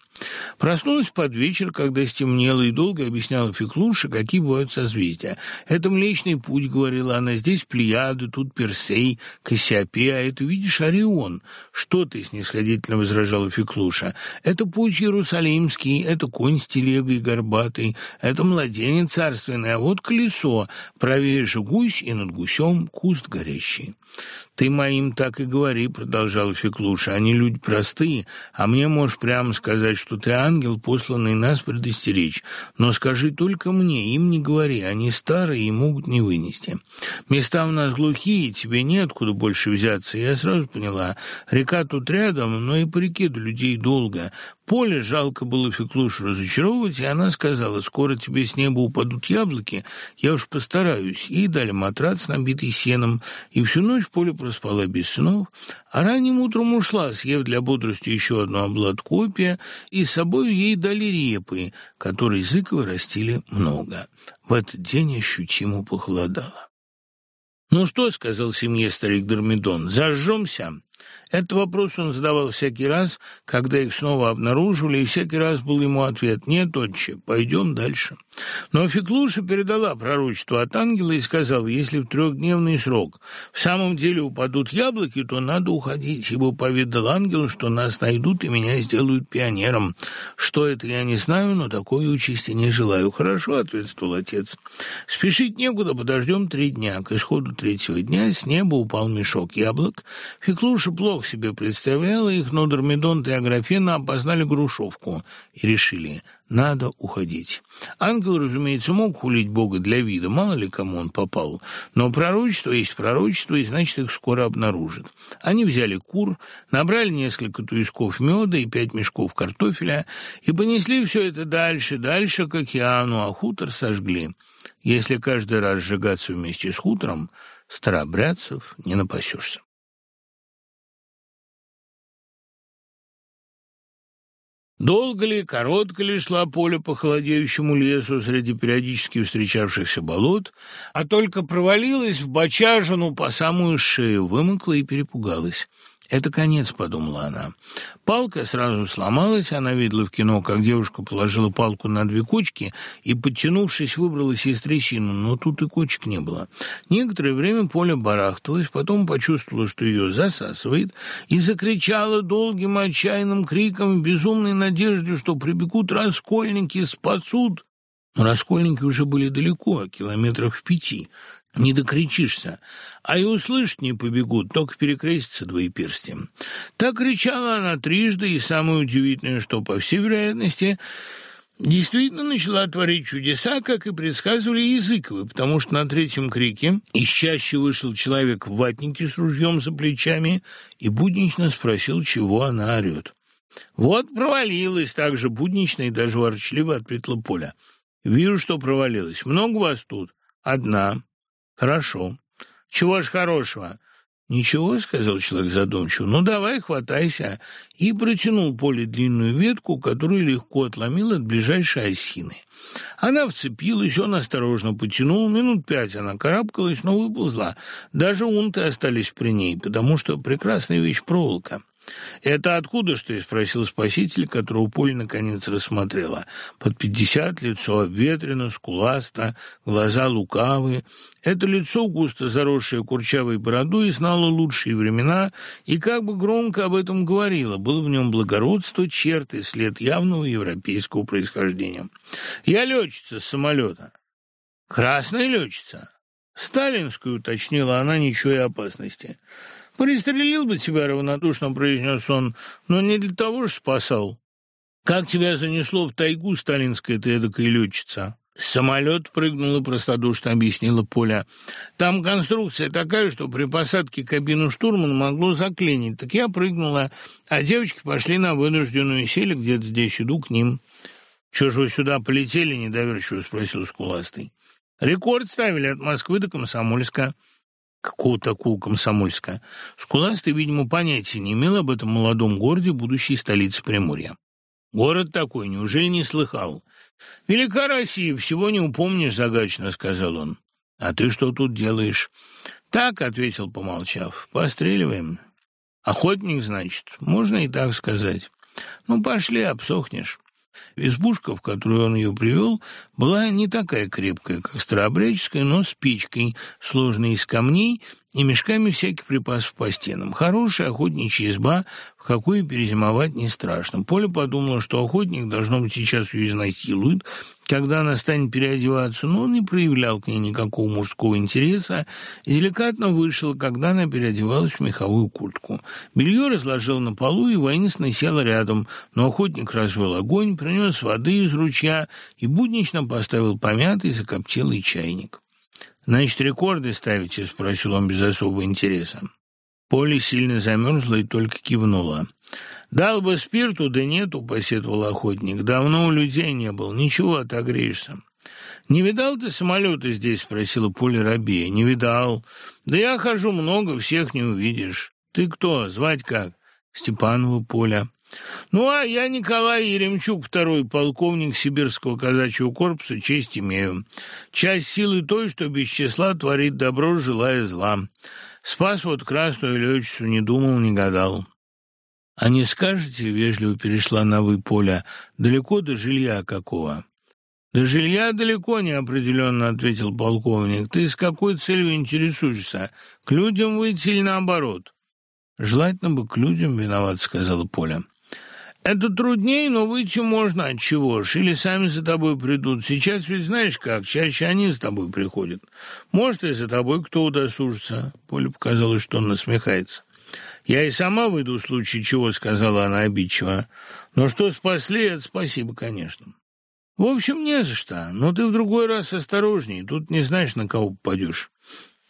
Speaker 1: Проснулась под вечер, когда стемнело, и долго объясняла Феклуше, какие бывают созвездия. «Это Млечный Путь», — говорила она, — «здесь Плеяды, тут Персей, Кассиопея, а это, видишь, Орион». «Что ты?» — снисходительно возражала Феклуша. «Это путь Иерусалимский, это конь с телегой горбатый, это младенец царственный, а вот колесо, правее же гусь, и над гусем куст горящий». «Ты моим так и говори», — продолжал Феклуша, — «они люди простые, а мне можешь прямо сказать, что ты ангел, посланный нас предостеречь. Но скажи только мне, им не говори, они старые и могут не вынести. Места у нас глухие, тебе неоткуда больше взяться. Я сразу поняла, река тут рядом, но и по реке до людей долго. Поле жалко было Феклушу разочаровывать, и она сказала, скоро тебе с неба упадут яблоки, я уж постараюсь. Ей дали матрац, набитый сеном, и всю ночь Поле проспала без снов, а ранним утром ушла, съев для бодрости еще одну обладку опия, и с собой ей дали репы, которые Зыковы растили много. В этот день ощутимо похолодало. «Ну что?» — сказал семье старик Дормидон. «Зажжемся?» Этот вопрос он задавал всякий раз, когда их снова обнаруживали, и всякий раз был ему ответ «Нет, отче, пойдем дальше». Но Феклуша передала пророчество от ангела и сказала, если в трехдневный срок в самом деле упадут яблоки, то надо уходить, ибо поведал ангел, что нас найдут и меня сделают пионером. Что это, я не знаю, но такой участи не желаю. Хорошо, ответствовал отец. Спешить некуда, подождем три дня. К исходу третьего дня с неба упал мешок яблок. Феклуша плохо плохо себе представляла их, но Дормидонт и Аграфена опознали Грушевку и решили – надо уходить. Ангел, разумеется, мог хулить Бога для вида, мало ли кому он попал, но пророчество есть пророчество, и значит, их скоро обнаружат. Они взяли кур, набрали несколько туисков меда и пять мешков картофеля и понесли все это дальше, дальше к океану, а хутор сожгли. Если каждый раз сжигаться вместе с хутором, старобрядцев не напасешься. Долго ли, коротко ли шла поле по холодеющему лесу среди периодически встречавшихся болот, а только провалилась в бочажину по самую шею, вымокла и перепугалась. «Это конец», — подумала она. Палка сразу сломалась, она видела в кино, как девушка положила палку на две кочки и, подтянувшись, выбралась из трясины, но тут и кочек не было. Некоторое время Поля барахталась, потом почувствовала, что ее засасывает, и закричала долгим отчаянным криком в безумной надежде, что прибегут раскольники, спасут. Но раскольники уже были далеко, километрах в пяти не докричишься, а и услышать не побегут, только перекрестятся двоеперстия. Так кричала она трижды, и самое удивительное, что, по всей вероятности, действительно начала творить чудеса, как и предсказывали Языковы, потому что на третьем крике из чаще вышел человек в ватнике с ружьем за плечами и буднично спросил, чего она орет. «Вот провалилась так же буднично и даже ворчливо ответила Поля. Вижу, что провалилась. Много вас тут? Одна. «Хорошо. Чего ж хорошего?» «Ничего», — сказал человек задумчиво, — «ну давай, хватайся». И протянул Поле длинную ветку, которую легко отломил от ближайшей осины. Она вцепилась, он осторожно потянул, минут пять она карабкалась, но выползла. Даже унты остались при ней, потому что прекрасная вещь проволока. «Это откуда, что?» спросил спаситель, которого Поле наконец рассмотрела. Под пятьдесят, лицо обветрено, скуласто, глаза лукавые. Это лицо, густо заросшее курчавой бородой, знало лучшие времена и как бы громко об этом говорило. Было в нем благородство, черты, след явного европейского происхождения. «Я летчица с самолета». «Красная летчица?» «Сталинскую», — уточнила она, ничего и опасности. «Пристрелил бы тебя равнодушно», — произнес он, — «но не для того же спасал». «Как тебя занесло в тайгу, сталинская ты эдакая летчица?» «Самолет прыгнул и простодушно объяснила Поля. Там конструкция такая, что при посадке кабину штурмана могло заклинить. Так я прыгнула, а девочки пошли на вынужденную сели где-то здесь, иду к ним». «Чего же вы сюда полетели?» — недоверчиво спросил Скуластый. «Рекорд ставили от Москвы до Комсомольска». Какого такого Комсомольска? Скуластый, видимо, понятия не имел об этом молодом городе будущей столицы Приморья. Город такой, неужели не слыхал? Велика Россия, всего не упомнишь, загадочно сказал он. А ты что тут делаешь? Так, ответил, помолчав, постреливаем. Охотник, значит, можно и так сказать. Ну, пошли, обсохнешь. Избушка, в которую он ее привел, была не такая крепкая, как старообрядческая, но с печкой, сложной из камней и мешками всяких припасов по стенам. Хорошая охотничья изба, в какой перезимовать не страшно. Поля подумала, что охотник, должно быть, сейчас ее изнасилует, когда она станет переодеваться, но он не проявлял к ней никакого мужского интереса и деликатно вышел, когда она переодевалась в меховую куртку. Белье разложил на полу, и воинственно села рядом, но охотник развел огонь, принес воды из ручья и буднично поставил помятый закоптелый чайник. «Значит, рекорды ставите?» — спросил он без особого интереса. Поле сильно замерзла и только кивнула. «Дал бы спирту, да нету», — посетовал охотник. «Давно у людей не был. Ничего, отогреешься». «Не видал ты самолеты здесь?» — спросила Поля Рабея. «Не видал. Да я хожу много, всех не увидишь. Ты кто? Звать как?» «Степанова Поля». Ну, а я Николай Еремчук, второй полковник Сибирского казачьего корпуса, честь имею. Часть силы той, что без числа творит добро, желая зла. Спас вот красную летчицу, не думал, не гадал. А не скажете, — вежливо перешла на вы поля, — далеко до жилья какого? «До жилья далеко неопределенно», — ответил полковник. «Ты с какой целью интересуешься? К людям выйти или наоборот?» «Желательно бы к людям виноват», — сказала Поля. Это труднее, но выйти можно от чего ж, или сами за тобой придут. Сейчас ведь знаешь как, чаще они за тобой приходят. Может, и за тобой кто удосужится. Поле показалось, что он насмехается. «Я и сама выйду в случае чего», — сказала она обидчиво. «Но что спасли, это спасибо, конечно». «В общем, не за что, но ты в другой раз осторожней, тут не знаешь, на кого попадешь».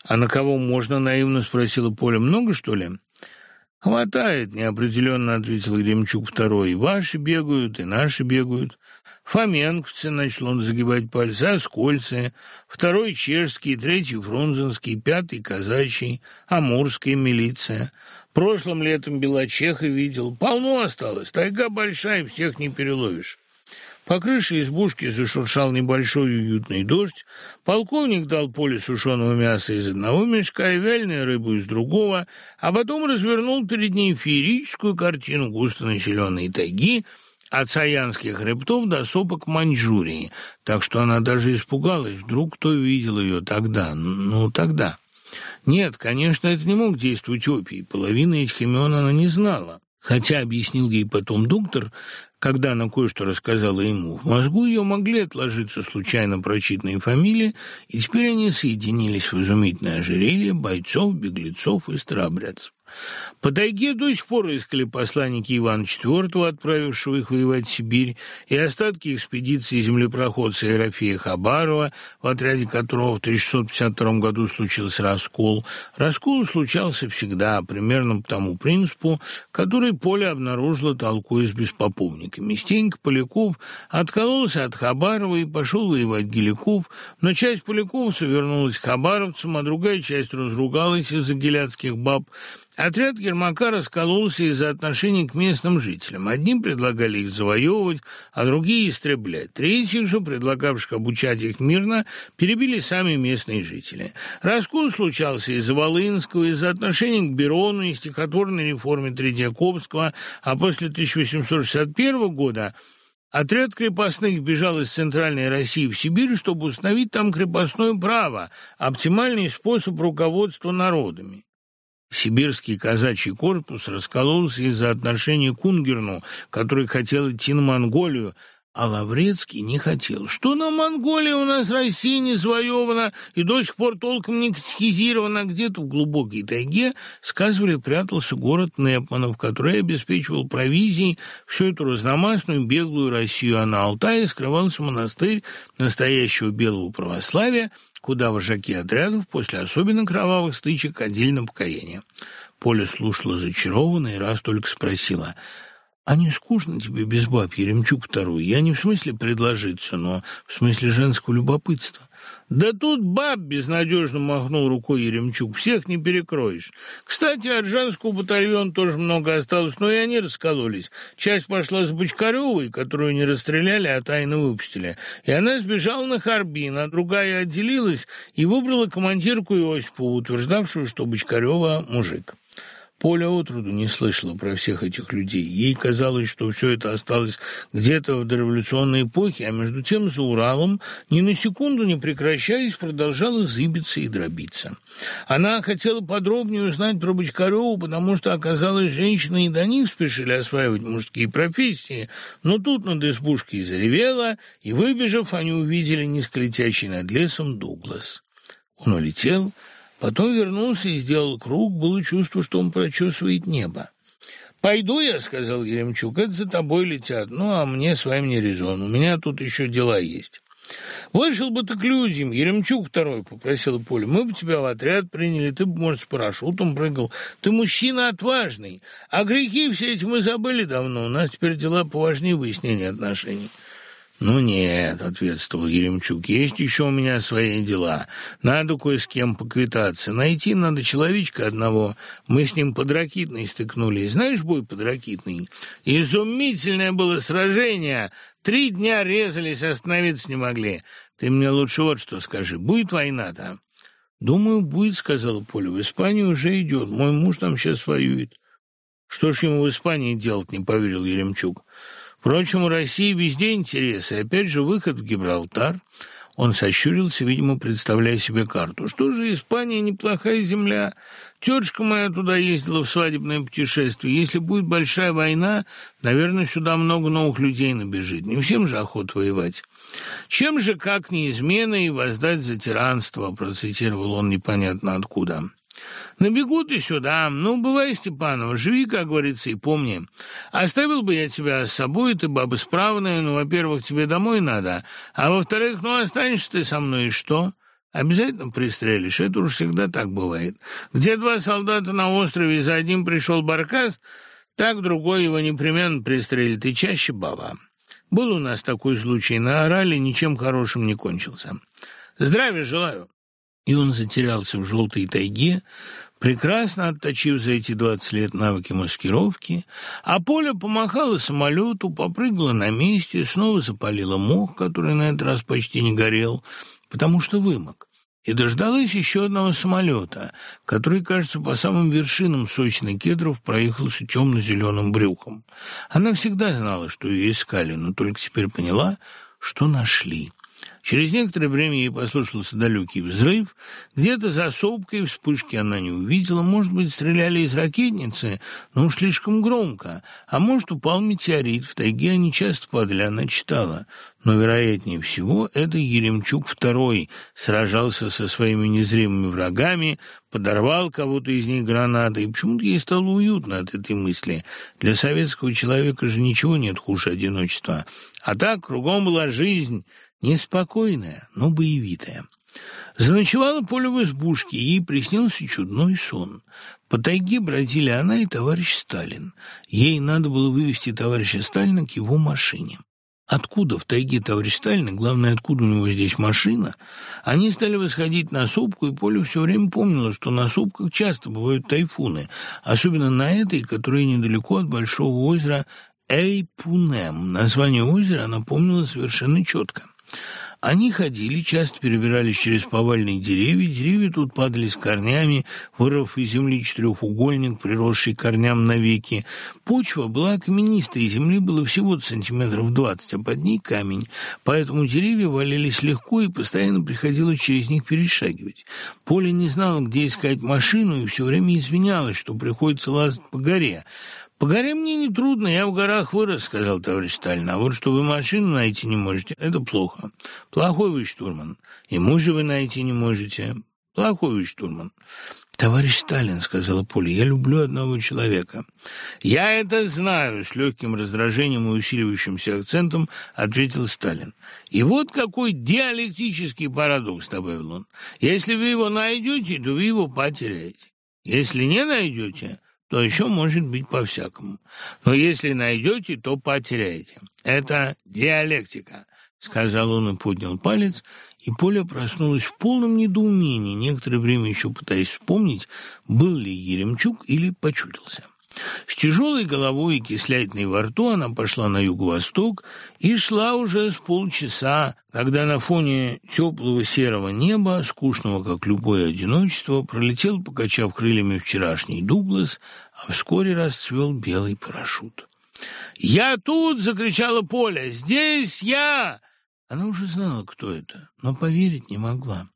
Speaker 1: «А на кого можно?» — наивно спросила Поля. «Много, что ли?» «Хватает», — неопределенно ответил Гремчук второй. «Ваши бегают, и наши бегают. Фоменковцы, начал он загибать пальцы, Оскольцы, второй чешский, третий фрунзенский, пятый казачий, амурская милиция. Прошлым летом Белочеха видел. Полно осталось, тайга большая, всех не переловишь. По крыше избушки зашуршал небольшой уютный дождь. Полковник дал поле сушеного мяса из одного мешка и вяленую рыбу из другого, а потом развернул перед ней феерическую картину густонаселенной тайги — от Саянских хребтов до сопок Маньчжурии, так что она даже испугалась, вдруг кто видел ее тогда, ну, тогда. Нет, конечно, это не мог действовать опий, половины этих имен она не знала. Хотя, объяснил ей потом доктор, когда она кое-что рассказала ему, в мозгу ее могли отложиться случайно прочитанные фамилии, и теперь они соединились в изумительное ожерелье бойцов, беглецов и старообрядцев. По тайге до сих пор искали посланники Ивана IV, отправившего их воевать в Сибирь, и остатки экспедиции землепроходца Ерофея Хабарова, в отряде которого в 1652 году случился раскол. Раскол случался всегда, примерно по тому принципу, который Поле обнаружила толкуя с беспоповниками. Стенька Поляков откололся от Хабарова и пошел воевать Геликов, но часть поляковцев вернулась к хабаровцам, а другая часть разругалась из-за геляцких баб, Отряд Ермака раскололся из-за отношений к местным жителям. Одни предлагали их завоевывать, а другие истреблять. Третьих же, предлагавших обучать их мирно, перебили сами местные жители. Раскол случался из-за Волынского, из-за отношений к Берону и стихотворной реформе Третьяковского, а после 1861 года Отряд крепостных бежал из Центральной России в Сибирь, чтобы установить там крепостное право, оптимальный способ руководства народами. Сибирский казачий корпус раскололся из-за отношения к Унгерну, который хотел идти на Монголию, а Лаврецкий не хотел. Что на Монголии у нас Россия не завоевана и до сих пор толком не катехизирована. Где-то в глубокой тайге, сказывали, прятался город Непманов, который обеспечивал провизией всю эту разномастную беглую Россию, а на Алтае скрывался монастырь настоящего белого православия, куда вожаки отрядов после особенно кровавых стычек ходили на покаяние. Поля слушала зачарованно и раз только спросила — а не скучно тебе без баб, Еремчук второй? Я не в смысле предложиться, но в смысле женского любопытства. Да тут баб безнадежно махнул рукой Еремчук. Всех не перекроешь. Кстати, от женского батальона тоже много осталось, но и они раскололись. Часть пошла с Бочкаревой, которую не расстреляли, а тайно выпустили. И она сбежала на Харбин, а другая отделилась и выбрала командирку Иосипову, утверждавшую, что Бочкарева мужик. Поля отроду не слышала про всех этих людей. Ей казалось, что все это осталось где-то в дореволюционной эпохе, а между тем за Уралом, ни на секунду не прекращаясь, продолжала зыбиться и дробиться. Она хотела подробнее узнать про Бочкареву, потому что, оказалось, женщины и до них спешили осваивать мужские профессии, но тут над избушкой заревела, и, выбежав, они увидели низко летящий над лесом Дуглас. Он улетел, Потом вернулся и сделал круг, было чувство, что он прочесывает небо. «Пойду я», — сказал Еремчук, — «это за тобой летят, ну, а мне с вами не резон, у меня тут еще дела есть». «Вышел бы ты к людям, Еремчук второй», — попросил Поля. «Мы бы тебя в отряд приняли, ты бы, может, с парашютом прыгал. Ты мужчина отважный, а грехи все эти мы забыли давно, у нас теперь дела поважнее выяснения отношений». «Ну нет», — ответствовал Еремчук, — «есть еще у меня свои дела. Надо кое с кем поквитаться. Найти надо человечка одного. Мы с ним под Ракитной стыкнулись. Знаешь бой под Ракитной? Изумительное было сражение. Три дня резались, остановиться не могли. Ты мне лучше вот что скажи. Будет война-то?» «Думаю, будет», — сказала Поля. «В Испании уже идет. Мой муж там сейчас воюет». «Что ж ему в Испании делать?» — не поверил Еремчук. Впрочем, у России везде интересы. Опять же, выход в Гибралтар. Он сощурился, видимо, представляя себе карту. Что же, Испания неплохая земля. Тетушка моя туда ездила в свадебное путешествие. Если будет большая война, наверное, сюда много новых людей набежит. Не всем же охота воевать. Чем же, как не и воздать за тиранство, процитировал он непонятно откуда. Набегут и сюда. Ну, бывай, Степанова, живи, как говорится, и помни. Оставил бы я тебя с собой, ты баба справная, ну, во-первых, тебе домой надо, а во-вторых, ну, останешься ты со мной, и что?» Обязательно пристрелишь, это уж всегда так бывает. Где два солдата на острове, за одним пришел Баркас, так другой его непременно пристрелит, и чаще баба. Был у нас такой случай, на Орале ничем хорошим не кончился. Здравия желаю. И он затерялся в желтой тайге, прекрасно отточив за эти двадцать лет навыки маскировки, а Поля помахала самолету, попрыгала на месте, снова запалила мох, который на этот раз почти не горел, потому что вымок и дождалась еще одного самолета, который, кажется, по самым вершинам сочных кедров проехался темно-зеленым брюхом. Она всегда знала, что ее искали, но только теперь поняла, что нашли. Через некоторое время ей послушался далекий взрыв. Где-то за сопкой вспышки она не увидела. Может быть, стреляли из ракетницы, но уж слишком громко. А может, упал метеорит. В тайге они часто падали, она читала. Но, вероятнее всего, это Еремчук II сражался со своими незримыми врагами, подорвал кого-то из них гранатой. И почему-то ей стало уютно от этой мысли. Для советского человека же ничего нет хуже одиночества. А так кругом была жизнь — неспокойная, но боевитая. Заночевала Поля в избушке, ей приснился чудной сон. По тайге бродили она и товарищ Сталин. Ей надо было вывести товарища Сталина к его машине. Откуда в тайге товарищ Сталин, главное, откуда у него здесь машина? Они стали восходить на сопку, и Поля все время помнила, что на сопках часто бывают тайфуны, особенно на этой, которая недалеко от большого озера Эйпунем. Название озера она помнила совершенно четко. Они ходили, часто перебирались через повальные деревья, деревья тут падали с корнями, вырвав из земли четырехугольник, приросший корням навеки. Почва была каменистая, и земли было всего сантиметров двадцать, а под ней камень, поэтому деревья валились легко, и постоянно приходилось через них перешагивать. Поля не знала, где искать машину, и все время извинялась, что приходится лазать по горе. «По горе мне не трудно, я в горах вырос», — сказал товарищ Сталин. «А вот что вы машину найти не можете, это плохо. Плохой вы штурман. И мужа вы найти не можете. Плохой вы штурман». «Товарищ Сталин», — сказала Поля, — «я люблю одного человека». «Я это знаю», — с легким раздражением и усиливающимся акцентом ответил Сталин. «И вот какой диалектический парадокс», — добавил он. «Если вы его найдете, то вы его потеряете. Если не найдете, то еще может быть по-всякому. Но если найдете, то потеряете. Это диалектика, — сказал он и поднял палец, и Поля проснулась в полном недоумении, некоторое время еще пытаясь вспомнить, был ли Еремчук или почудился. С тяжелой головой и кислятиной во рту она пошла на юго-восток и шла уже с полчаса, когда на фоне теплого серого неба, скучного, как любое одиночество, пролетел, покачав крыльями вчерашний Дуглас, а вскоре расцвел белый парашют. «Я тут!» — закричала Поля. «Здесь я!» Она уже знала, кто это, но поверить не могла.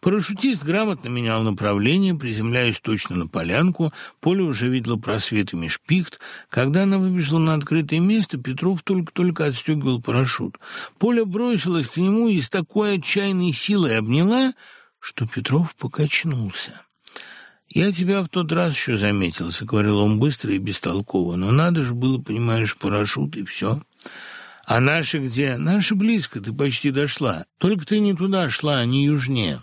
Speaker 1: Парашютист грамотно менял направление, приземляясь точно на полянку. Поля уже видела просветы меж пихт. Когда она выбежала на открытое место, Петров только-только отстегивал парашют. Поля бросилась к нему и с такой отчаянной силой обняла, что Петров покачнулся. «Я тебя в тот раз еще заметился», — говорил он быстро и бестолково. «Но надо же было, понимаешь, парашют и все». А наши где? Наши близко, ты почти дошла. Только ты не туда шла, а не южнее.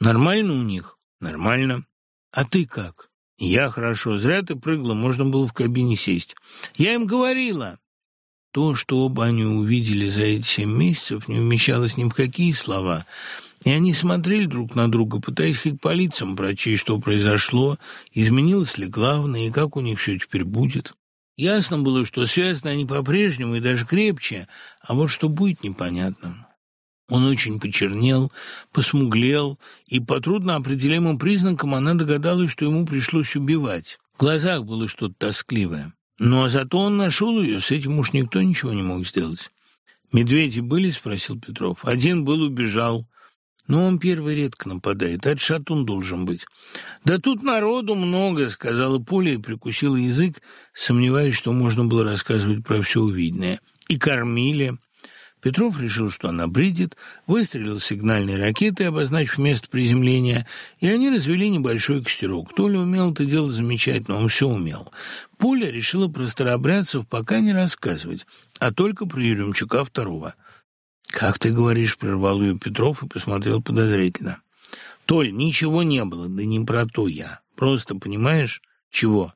Speaker 1: Нормально у них? Нормально. А ты как? Я хорошо. Зря ты прыгла, можно было в кабине сесть. Я им говорила. То, что оба они увидели за эти семь месяцев, не вмещалось ни в какие слова. И они смотрели друг на друга, пытаясь хоть по лицам прочесть, что произошло, изменилось ли главное и как у них все теперь будет. Ясно было, что связаны они по-прежнему и даже крепче, а вот что будет, непонятно. Он очень почернел, посмуглел, и по трудноопределимым признакам она догадалась, что ему пришлось убивать. В глазах было что-то тоскливое. Но зато он нашел ее, с этим уж никто ничего не мог сделать. «Медведи были?» — спросил Петров. «Один был, убежал. Но он первый редко нападает, это шатун должен быть. Да тут народу много, сказала Поля и прикусила язык, сомневаясь, что можно было рассказывать про все увиденное. И кормили. Петров решил, что она бредит, выстрелил сигнальной ракетой, обозначив место приземления, и они развели небольшой костерок. Толя умел это делать замечательно, он все умел. Поля решила про старообрядцев пока не рассказывать, а только про Еремчука второго. «Как ты говоришь?» — прервал ее Петров и посмотрел подозрительно. «Толь, ничего не было, да не про то я. Просто, понимаешь, чего?»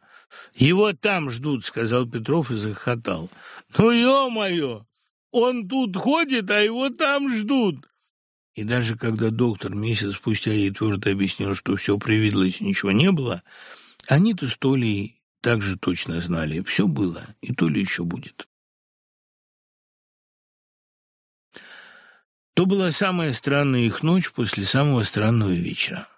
Speaker 1: «Его там ждут», — сказал Петров и захохотал. «Ну, ё-моё! Он тут ходит, а его там ждут!» И даже когда доктор месяц спустя ей твердо объяснил, что все привиделось ничего не было, они-то с Толей также точно знали, все было, и то ли еще будет. То была самая странная их ночь после самого странного вечера.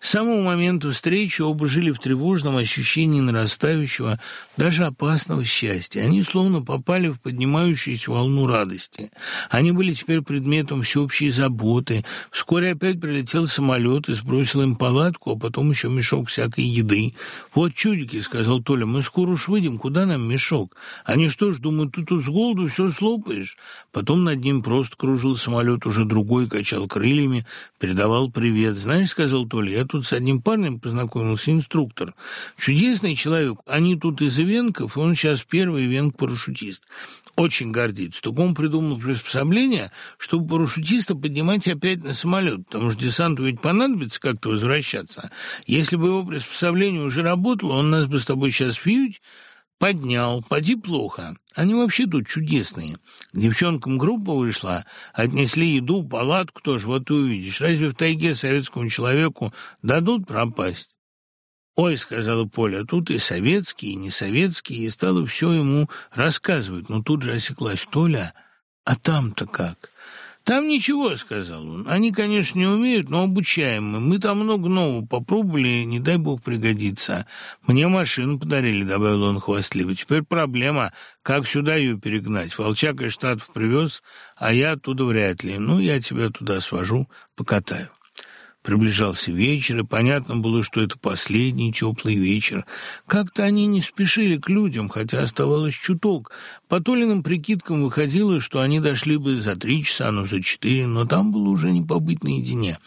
Speaker 1: С самого момента встречи оба жили в тревожном ощущении нарастающего, даже опасного счастья. Они словно попали в поднимающуюся волну радости. Они были теперь предметом всеобщей заботы. Вскоре опять прилетел самолет и сбросил им палатку, а потом еще мешок всякой еды. «Вот чудики», — сказал Толя, — «мы скоро уж выйдем. Куда нам мешок? Они что ж, думают, ты тут с голоду все слопаешь?» Потом над ним просто кружил самолет, уже другой, качал крыльями, передавал привет. «Знаешь», — сказал Толя, я тут с одним парнем познакомился, инструктор. Чудесный человек. Они тут из Ивенков, и он сейчас первый Ивенк-парашютист. Очень гордится. Только он придумал приспособление, чтобы парашютиста поднимать опять на самолет, потому что десанту ведь понадобится как-то возвращаться. Если бы его приспособление уже работало, он нас бы с тобой сейчас фьють, Поднял, поди плохо. Они вообще тут чудесные. Девчонкам группа вышла, отнесли еду, палатку тоже, вот увидишь. Разве в тайге советскому человеку дадут пропасть? «Ой», — сказала Поля, — «тут и советские, и не советские», и стала все ему рассказывать. Но тут же осеклась Толя. «А там-то как?» «Там ничего», — сказал он. «Они, конечно, не умеют, но обучаем мы. Мы там много нового попробовали, не дай бог пригодится. Мне машину подарили», — добавил он хвастливо. «Теперь проблема, как сюда ее перегнать. Волчак из Штатов привез, а я оттуда вряд ли. Ну, я тебя туда свожу, покатаю». Приближался вечер, и понятно было, что это последний теплый вечер. Как-то они не спешили к людям, хотя оставалось чуток. По Толиным прикидкам выходило, что они дошли бы за три часа, но за четыре, но там было уже не побыть наедине.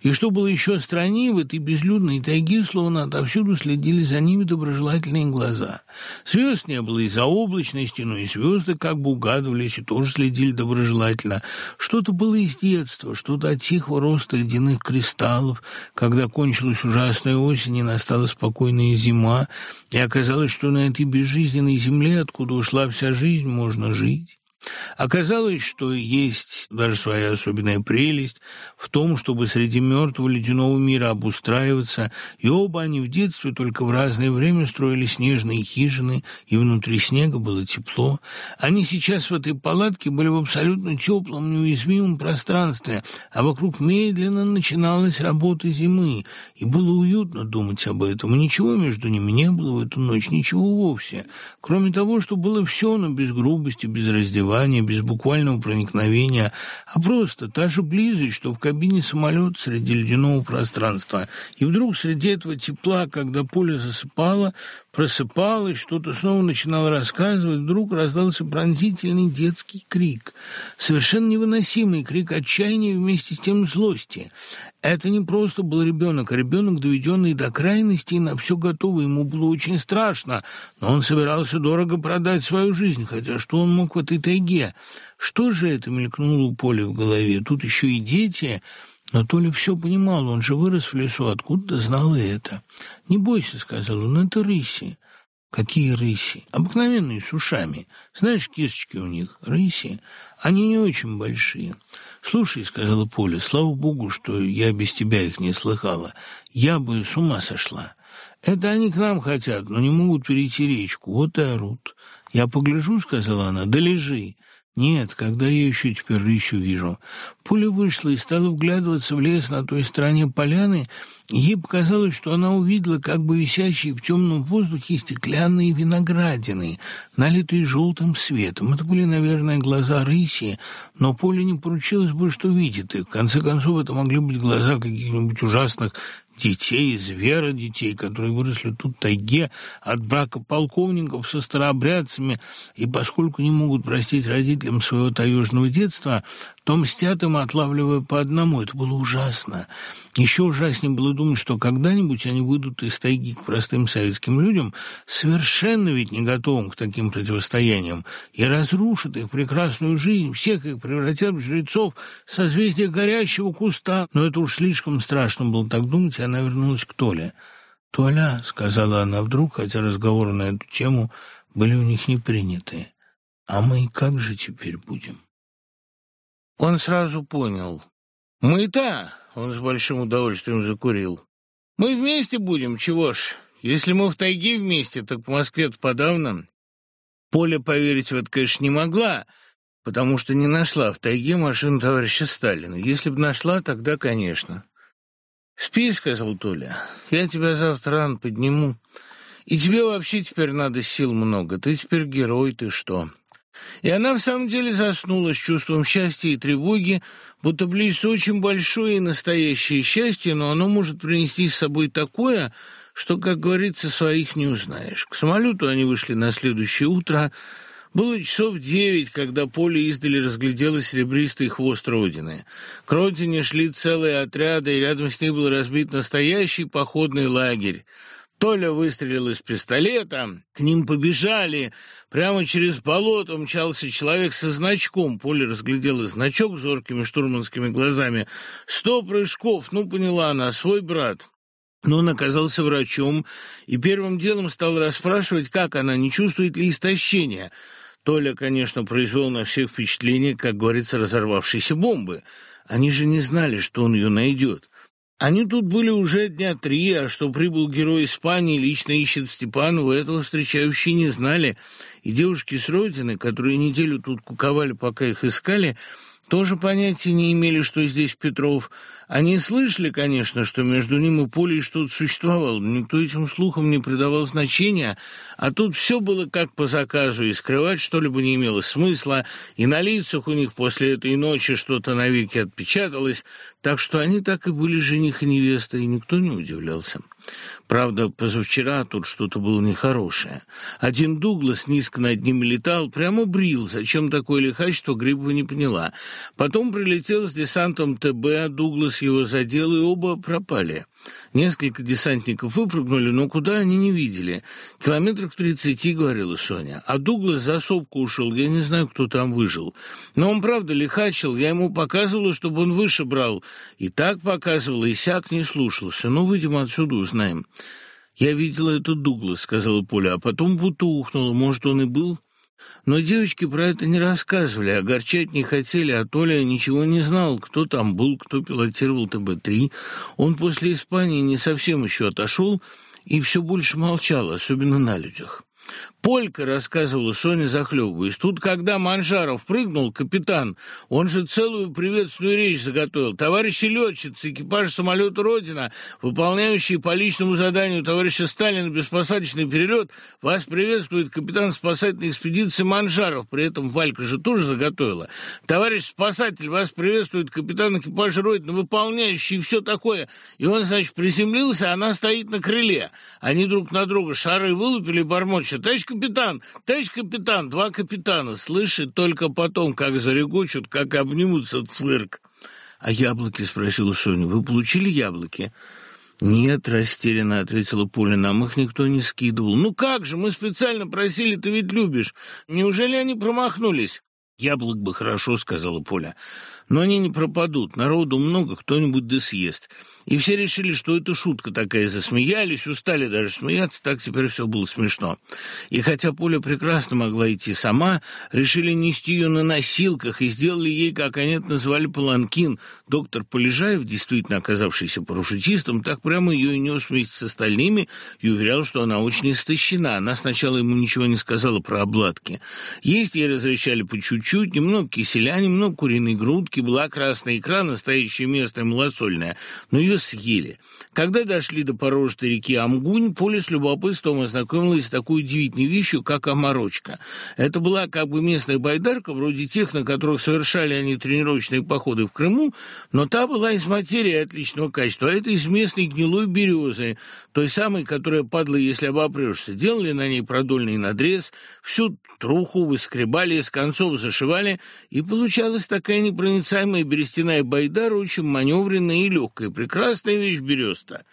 Speaker 1: И что было еще страннее, в этой безлюдной тайге, словно отовсюду следили за ними доброжелательные глаза. Звезд не было из-за облачности, но и звезды как бы угадывались и тоже следили доброжелательно. Что-то было из детства, что-то от тихого роста ледяных кристаллов, когда кончилась ужасная осень и настала спокойная зима, и оказалось, что на этой безжизненной земле, откуда ушла вся жизнь, можно жить. Оказалось, что есть даже своя особенная прелесть в том, чтобы среди мертвого ледяного мира обустраиваться, и оба они в детстве только в разное время строили снежные хижины, и внутри снега было тепло. Они сейчас в этой палатке были в абсолютно теплом, неуязвимом пространстве, а вокруг медленно начиналась работа зимы, и было уютно думать об этом, и ничего между ними не было в эту ночь, ничего вовсе, кроме того, что было все, но без грубости, без раздевания, без буквального проникновения, а просто та же близость, что в кабине самолета среди ледяного пространства. И вдруг среди этого тепла, когда поле засыпало, просыпалось, что-то снова начинало рассказывать, вдруг раздался пронзительный детский крик. Совершенно невыносимый крик отчаяния вместе с тем злости. Это не просто был ребенок, а ребенок, доведенный до крайности и на все готовый. Ему было очень страшно, но он собирался дорого продать свою жизнь, хотя что он мог в этой тайге? Что же это мелькнуло у Поля в голове? Тут еще и дети... Но Толя все понимал, он же вырос в лесу, откуда-то знал и это. «Не бойся», — сказал он, — «это рыси». «Какие рыси?» «Обыкновенные, с ушами. Знаешь, кисточки у них, рыси. Они не очень большие». «Слушай», — сказала Поля, — «слава богу, что я без тебя их не слыхала. Я бы с ума сошла. Это они к нам хотят, но не могут перейти речку. Вот и орут». «Я погляжу», — сказала она, — «да лежи». Нет, когда я еще теперь рысью вижу. Пуля вышла и стала вглядываться в лес на той стороне поляны, ей показалось, что она увидела как бы висящие в темном воздухе стеклянные виноградины, налитые желтым светом. Это были, наверное, глаза рыси, но Поля не поручилась бы, что видит их. В конце концов, это могли быть глаза каких-нибудь ужасных детей из Вера детей, которые выросли тут в тайге от брака полковников со старообрядцами, и поскольку не могут простить родителям своего таежного детства, то мстят им, отлавливая по одному. Это было ужасно. Еще ужаснее было думать, что когда-нибудь они выйдут из тайги к простым советским людям, совершенно ведь не готовым к таким противостояниям, и разрушат их прекрасную жизнь, всех их превратят в жрецов созвездия горящего куста. Но это уж слишком страшно было так думать, и она вернулась к Толе. «Толя», — сказала она вдруг, хотя разговоры на эту тему были у них не приняты, — «а мы как же теперь будем?» Он сразу понял. «Мы-то!» — он с большим удовольствием закурил. «Мы вместе будем, чего ж? Если мы в тайге вместе, так в Москве-то подавно». Поля поверить в это, конечно, не могла, потому что не нашла в тайге машину товарища Сталина. Если бы нашла, тогда, конечно. «Спи», — сказал Толя, — «я тебя завтра рано подниму. И тебе вообще теперь надо сил много. Ты теперь герой, ты что?» И она в самом деле заснула с чувством счастья и тревоги, будто близится очень большое и настоящее счастье, но оно может принести с собой такое, что, как говорится, своих не узнаешь. К самолету они вышли на следующее утро. Было часов девять, когда поле издали разглядело серебристый хвост Родины. К Родине шли целые отряды, и рядом с ней был разбит настоящий походный лагерь. Толя выстрелил из пистолета, к ним побежали. Прямо через болото мчался человек со значком. Поля разглядела значок зоркими штурманскими глазами. Сто прыжков, ну, поняла она, свой брат. Но он оказался врачом и первым делом стал расспрашивать, как она, не чувствует ли истощения. Толя, конечно, произвел на всех впечатление, как говорится, разорвавшейся бомбы. Они же не знали, что он ее найдет. Они тут были уже дня три, а что прибыл герой Испании, лично ищет Степанова, этого встречающие не знали. И девушки с родины, которые неделю тут куковали, пока их искали, тоже понятия не имели, что здесь Петров. Они слышали, конечно, что между ним и Полей что-то существовало, но никто этим слухам не придавал значения, а тут все было как по заказу, и скрывать что-либо не имело смысла, и на лицах у них после этой ночи что-то навеки отпечаталось, так что они так и были жених и невеста, и никто не удивлялся. Правда, позавчера тут что-то было нехорошее. Один Дуглас низко над ними летал, прямо брил. Зачем такое лихачество, Грибова не поняла. Потом прилетел с десантом ТБ, Дуглас его задел, и оба пропали. Несколько десантников выпрыгнули, но куда они не видели. Километрах тридцати, говорила Соня. А Дуглас за сопку ушел, я не знаю, кто там выжил. Но он, правда, лихачил, я ему показывала, чтобы он выше брал. И так показывала, и сяк не слушался. Ну, выйдем отсюда, узнаем. «Я видела этот Дуглас», — сказала Поля, а потом будто ухнула. Может, он и был? Но девочки про это не рассказывали, огорчать не хотели, а Толя ничего не знал, кто там был, кто пилотировал ТБ-3. Он после Испании не совсем еще отошел и все больше молчал, особенно на людях. Полька, рассказывала Соня, захлебываясь. Тут, когда Манжаров прыгнул, капитан, он же целую приветственную речь заготовил. Товарищи летчицы, экипаж самолета «Родина», выполняющие по личному заданию товарища Сталина беспосадочный перелет, вас приветствует капитан спасательной экспедиции Манжаров. При этом Валька же тоже заготовила. Товарищ спасатель, вас приветствует капитан экипажа «Родина», выполняющий все такое. И он, значит, приземлился, а она стоит на крыле. Они друг на друга шары вылупили, бормочет. Товарищ капитан! Товарищ капитан! Два капитана! Слышит только потом, как зарегочут, как обнимутся цирк. «А яблоки?» — спросила Соня. «Вы получили яблоки?» «Нет», — растерянно ответила Поля, — «нам их никто не скидывал». «Ну как же, мы специально просили, ты ведь любишь. Неужели они промахнулись?» «Яблок бы хорошо», — сказала Поля. «Но они не пропадут. Народу много, кто-нибудь да съест». И все решили, что это шутка такая, засмеялись, устали даже смеяться, так теперь все было смешно. И хотя Поля прекрасно могла идти сама, решили нести ее на носилках и сделали ей, как они это называли, паланкин. Доктор Полежаев, действительно оказавшийся парашютистом, так прямо ее и нес вместе с остальными и уверял, что она очень истощена. Она сначала ему ничего не сказала про обладки. Есть ей разрешали по чуть-чуть, немного киселя, немного куриной грудки, была красная икра, настоящее место малосольное, но ее съели. Когда дошли до порожистой реки Амгунь, Поле с любопытством ознакомилась с такой удивительной вещью, как оморочка. Это была как бы местная байдарка, вроде тех, на которых совершали они тренировочные походы в Крыму, но та была из материи отличного качества, а это из местной гнилой березы, той самой, которая падла, если обопрешься. Делали на ней продольный надрез, всю труху выскребали, из концов зашивали, и получалась такая непроницаемая берестяная байдара, очень маневренная и легкая. Прекрасная вещь береста.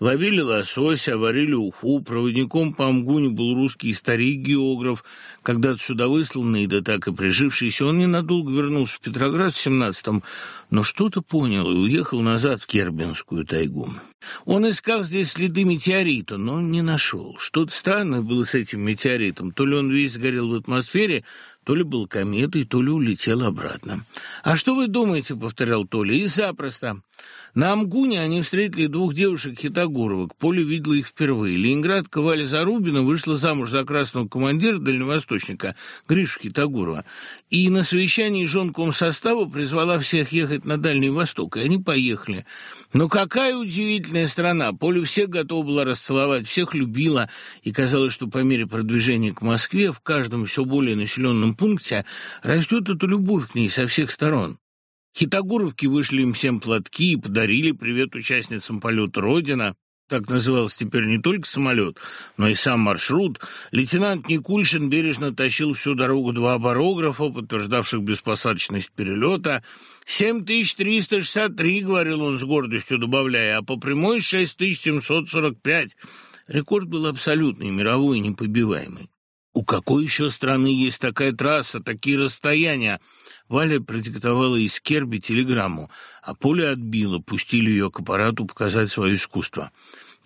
Speaker 1: Ловили лосося, варили уху, проводником по Амгуне был русский старик-географ, когда-то сюда высланный, да так и прижившийся. Он ненадолго вернулся в Петроград в семнадцатом, но что-то понял и уехал назад в Кербинскую тайгу. Он искал здесь следы метеорита, но не нашел. Что-то странное было с этим метеоритом. То ли он весь сгорел в атмосфере, то ли был кометой, то ли улетел обратно. «А что вы думаете?» — повторял Толя. «И запросто. На Амгуне они встретили двух девушек-хитогуровок. Поле видела их впервые. Ленинградка Валя Зарубина вышла замуж за красного командира дальневосточника Гришу Хитогурова. И на совещании жонком состава призвала всех ехать на Дальний Восток. И они поехали. Но какая удивительная страна! Поле всех готова была расцеловать, всех любила. И казалось, что по мере продвижения к Москве в каждом все более населенном пункте растет эта любовь к ней со всех сторон. Хитогуровки вышли им всем платки и подарили привет участницам полета «Родина». Так назывался теперь не только самолет, но и сам маршрут. Лейтенант Никульшин бережно тащил всю дорогу два барографа, подтверждавших беспосадочность перелета. «Семь тысяч триста шестьдесят три», — говорил он с гордостью, добавляя, «а по прямой шесть тысяч семьсот сорок пять». Рекорд был абсолютный, мировой, непобиваемый. У какой еще страны есть такая трасса, такие расстояния? Валя продиктовала из Керби телеграмму, а Поля отбила, пустили ее к аппарату показать свое искусство.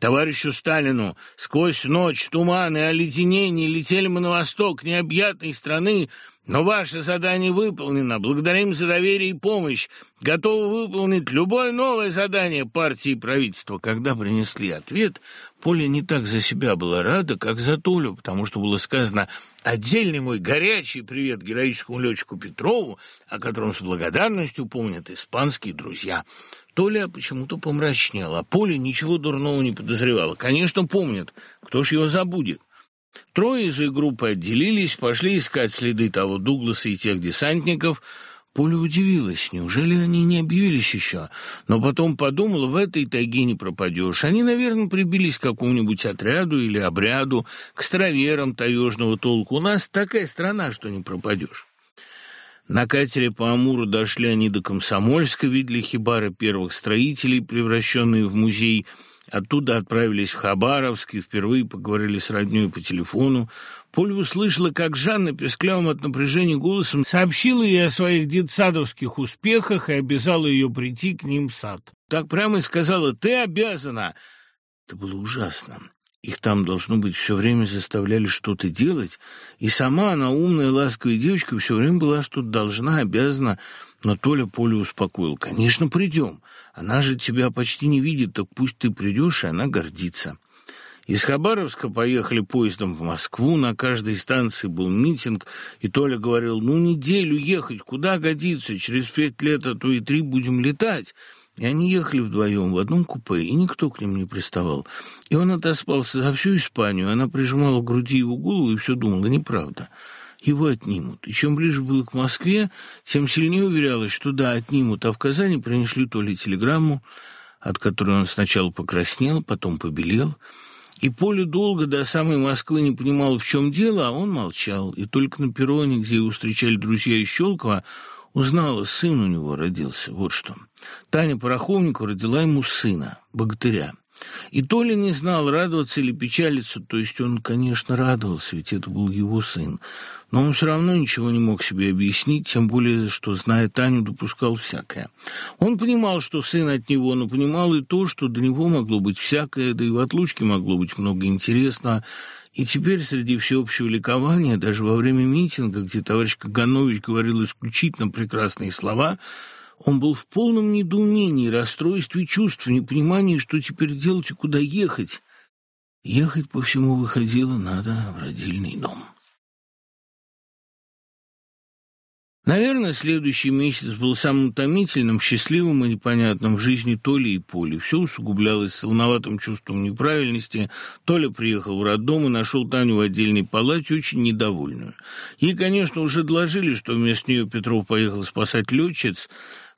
Speaker 1: Товарищу Сталину сквозь ночь, туман и оледенение летели мы на восток необъятной страны, но ваше задание выполнено. Благодарим за доверие и помощь. Готовы выполнить любое новое задание партии и правительства. Когда принесли ответ, Поля не так за себя была рада, как за Толю, потому что было сказано «Отдельный мой горячий привет героическому летчику Петрову, о котором с благодарностью помнят испанские друзья». Толя почему-то помрачнела, а Поля ничего дурного не подозревала. Конечно, помнят. Кто ж его забудет? Трое из их группы отделились, пошли искать следы того Дугласа и тех десантников. Поля удивилась, неужели они не объявились еще? Но потом подумала, в этой тайге не пропадешь. Они, наверное, прибились к какому-нибудь отряду или обряду, к староверам таежного толку. У нас такая страна, что не пропадешь. На катере по Амуру дошли они до Комсомольска, видели хибары первых строителей, превращенные в музей – Оттуда отправились в Хабаровск и впервые поговорили с роднёй по телефону. Поля услышала, как Жанна, песклявым от напряжения голосом, сообщила ей о своих детсадовских успехах и обязала ее прийти к ним в сад. Так прямо и сказала «ты обязана». Это было ужасно. Их там, должно быть, все время заставляли что-то делать, и сама она, умная, ласковая девочка, все время была что-то должна, обязана. Но Толя Поле успокоил. «Конечно, придем. Она же тебя почти не видит, так пусть ты придешь, и она гордится». Из Хабаровска поехали поездом в Москву, на каждой станции был митинг, и Толя говорил, ну, неделю ехать, куда годится, через пять лет, а то и три будем летать. И они ехали вдвоем в одном купе, и никто к ним не приставал. И он отоспался за всю Испанию, она прижимала к груди его голову и все думала, неправда его отнимут. И чем ближе было к Москве, тем сильнее уверялась, что да, отнимут, а в Казани принесли то ли телеграмму, от которой он сначала покраснел, потом побелел, и Поле долго до самой Москвы не понимал, в чем дело, а он молчал, и только на перроне, где его встречали друзья из Щелкова, узнала, сын у него родился, вот что. Таня Пороховникова родила ему сына, богатыря. И Толя не знал, радоваться или печалиться, то есть он, конечно, радовался, ведь это был его сын. Но он все равно ничего не мог себе объяснить, тем более, что, зная Таню, допускал всякое. Он понимал, что сын от него, но понимал и то, что до него могло быть всякое, да и в отлучке могло быть много интересного. И теперь среди всеобщего ликования, даже во время митинга, где товарищ Каганович говорил исключительно прекрасные слова – он был в полном недоумении, расстройстве чувств, непонимании, что теперь делать и куда ехать. Ехать по всему выходило надо в родильный дом. Наверное, следующий месяц был самым утомительным, счастливым и непонятным в жизни Толи и Поли. Все усугублялось с волноватым чувством неправильности. Толя приехал в роддом и нашел Таню в отдельной палате, очень недовольную. Ей, конечно, уже доложили, что вместо нее Петров поехал спасать летчиц,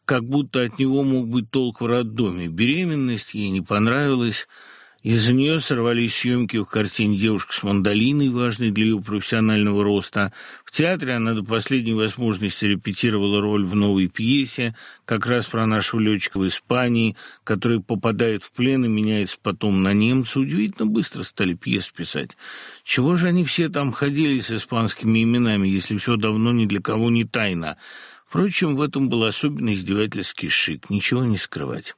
Speaker 1: как будто от него мог быть толк в роддоме. Беременность ей не понравилась. Из-за нее сорвались съемки в картине «Девушка с мандолиной», важной для ее профессионального роста. В театре она до последней возможности репетировала роль в новой пьесе, как раз про нашего летчика в Испании, который попадает в плен и меняется потом на немца. Удивительно быстро стали пьес писать. Чего же они все там ходили с испанскими именами, если все давно ни для кого не тайна? Впрочем, в этом был особенно издевательский шик, ничего не скрывать.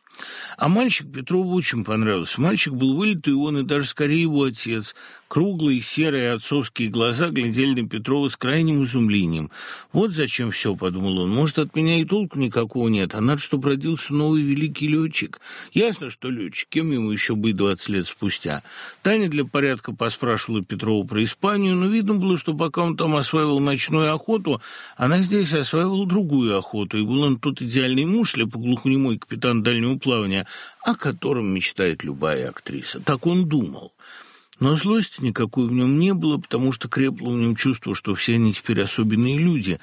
Speaker 1: А мальчик Петрову очень понравился. Мальчик был вылитый, он и даже скорее его отец. Круглые серые отцовские глаза глядели на Петрова с крайним изумлением. «Вот зачем все», — подумал он. «Может, от меня и толку никакого нет, а надо, чтобы родился новый великий летчик. Ясно, что летчик. Кем ему еще быть двадцать лет спустя?» Таня для порядка поспрашивала Петрова про Испанию, но видно было, что пока он там осваивал ночную охоту, она здесь осваивала другую охоту, и был он тот идеальный муж, слепоглухонемой капитан дальнего плавания, о котором мечтает любая актриса. Так он думал. Но злости никакой в нем не было, потому что крепло в нем чувство, что все они теперь особенные люди.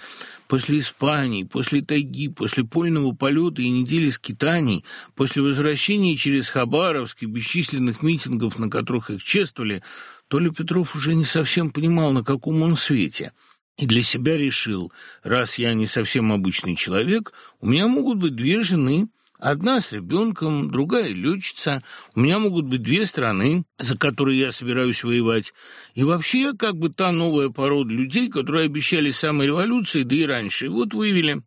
Speaker 1: После Испании, после тайги, после польного полета и недели скитаний, после возвращения через Хабаровск и бесчисленных митингов, на которых их чествовали, Толя Петров уже не совсем понимал, на каком он свете. И для себя решил, раз я не совсем обычный человек, у меня могут быть две жены – Одна с ребенком, другая летчица. У меня могут быть две страны, за которые я собираюсь воевать. И вообще я как бы та новая порода людей, которые обещали самой революции, да и раньше. Вот вывели.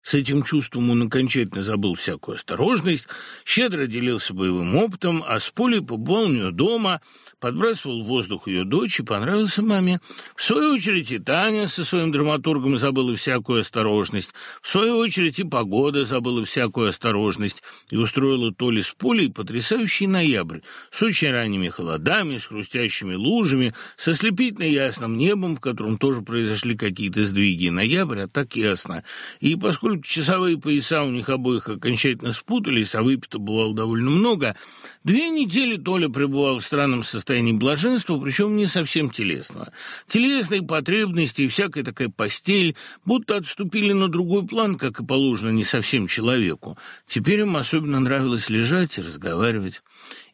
Speaker 1: С этим чувством он окончательно забыл всякую осторожность, щедро делился боевым опытом, а с Полей побывал у нее дома, подбрасывал в воздух ее дочь и понравился маме. В свою очередь и Таня со своим драматургом забыла всякую осторожность. В свою очередь и погода забыла всякую осторожность и устроила то ли с Полей потрясающий ноябрь с очень ранними холодами, с хрустящими лужами, со слепительно ясным небом, в котором тоже произошли какие-то сдвиги. Ноябрь, а так ясно. И поскольку часовые пояса у них обоих окончательно спутались, а выпито бывало довольно много, две недели Толя пребывал в странном состоянии состоянии блаженства, причем не совсем телесного. Телесные потребности и всякая такая постель будто отступили на другой план, как и положено не совсем человеку. Теперь им особенно нравилось лежать и разговаривать.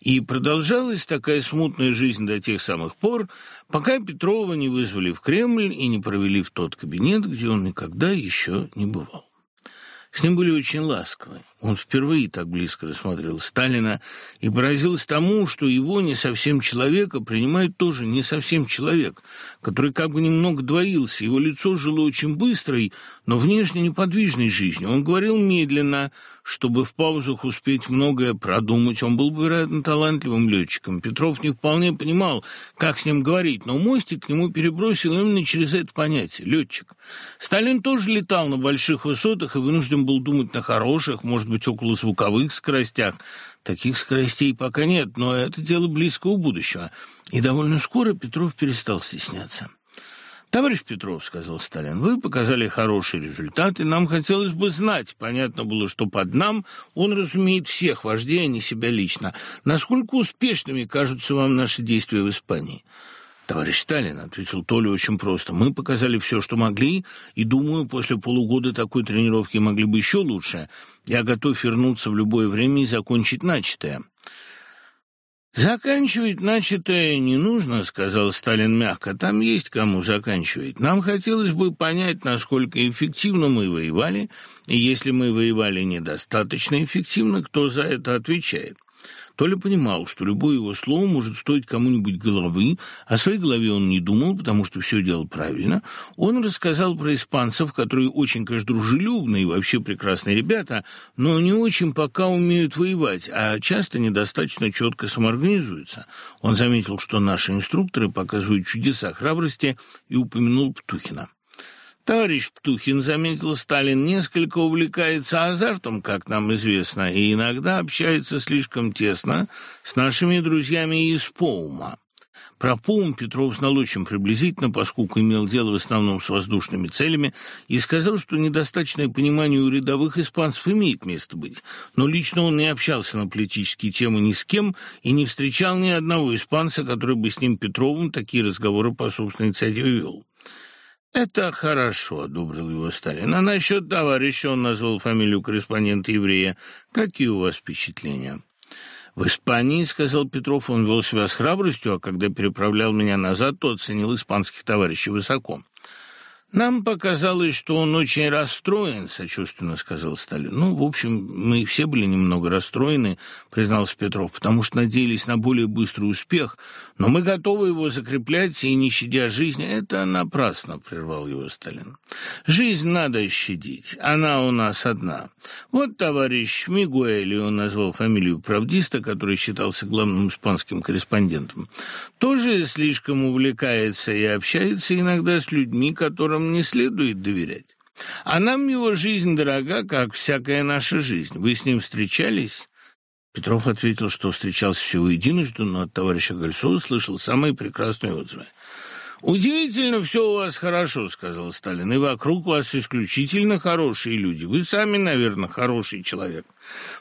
Speaker 1: И продолжалась такая смутная жизнь до тех самых пор, пока Петрова не вызвали в Кремль и не провели в тот кабинет, где он никогда еще не бывал. С ним были очень ласковы. Он впервые так близко рассмотрел Сталина и поразился тому, что его не совсем человека принимает тоже не совсем человек, который как бы немного двоился. Его лицо жило очень быстрой, но внешне неподвижной жизнью. Он говорил медленно, чтобы в паузах успеть многое продумать. Он был бы, вероятно, талантливым летчиком. Петров не вполне понимал, как с ним говорить, но мостик к нему перебросил именно через это понятие – летчик. Сталин тоже летал на больших высотах и вынужден был думать на хороших, может быть, около звуковых скоростях. Таких скоростей пока нет, но это дело близкого будущего. И довольно скоро Петров перестал стесняться. «Товарищ Петров», — сказал Сталин, — «вы показали хорошие результаты. Нам хотелось бы знать, понятно было, что под нам он разумеет всех вождей, а не себя лично. Насколько успешными кажутся вам наши действия в Испании?» «Товарищ Сталин», — ответил Толя очень просто, — «мы показали все, что могли, и, думаю, после полугода такой тренировки могли бы еще лучше. Я готов вернуться в любое время и закончить начатое». «Заканчивать начатое не нужно», — сказал Сталин мягко. «Там есть кому заканчивать. Нам хотелось бы понять, насколько эффективно мы воевали, и если мы воевали недостаточно эффективно, кто за это отвечает. Толя понимал, что любое его слово может стоить кому-нибудь головы, о своей голове он не думал, потому что все делал правильно. Он рассказал про испанцев, которые очень, конечно, дружелюбные и вообще прекрасные ребята, но не очень пока умеют воевать, а часто недостаточно четко самоорганизуются. Он заметил, что наши инструкторы показывают чудеса храбрости и упомянул Птухина. Товарищ Птухин, заметил Сталин, несколько увлекается азартом, как нам известно, и иногда общается слишком тесно с нашими друзьями из Поума. Про Пум Петров знал очень приблизительно, поскольку имел дело в основном с воздушными целями, и сказал, что недостаточное понимание у рядовых испанцев имеет место быть. Но лично он не общался на политические темы ни с кем и не встречал ни одного испанца, который бы с ним Петровым такие разговоры по собственной инициативе вел. «Это хорошо», — одобрил его Сталин. «А насчет товарища он назвал фамилию корреспондента-еврея. Какие у вас впечатления?» «В Испании, — сказал Петров, — он вел себя с храбростью, а когда переправлял меня назад, то оценил испанских товарищей высоко. «Нам показалось, что он очень расстроен», — сочувственно сказал Сталин. «Ну, в общем, мы все были немного расстроены», — признался Петров, «потому что надеялись на более быстрый успех, но мы готовы его закреплять и не щадя жизни». «Это напрасно», — прервал его Сталин. «Жизнь надо щадить, она у нас одна. Вот товарищ Мигуэль, он назвал фамилию правдиста, который считался главным испанским корреспондентом, тоже слишком увлекается и общается иногда с людьми, которым которым не следует доверять. А нам его жизнь дорога, как всякая наша жизнь. Вы с ним встречались?» Петров ответил, что встречался всего единожды, но от товарища Гольцова слышал самые прекрасные отзывы. «Удивительно все у вас хорошо», — сказал Сталин, — «и вокруг вас исключительно хорошие люди. Вы сами, наверное, хороший человек.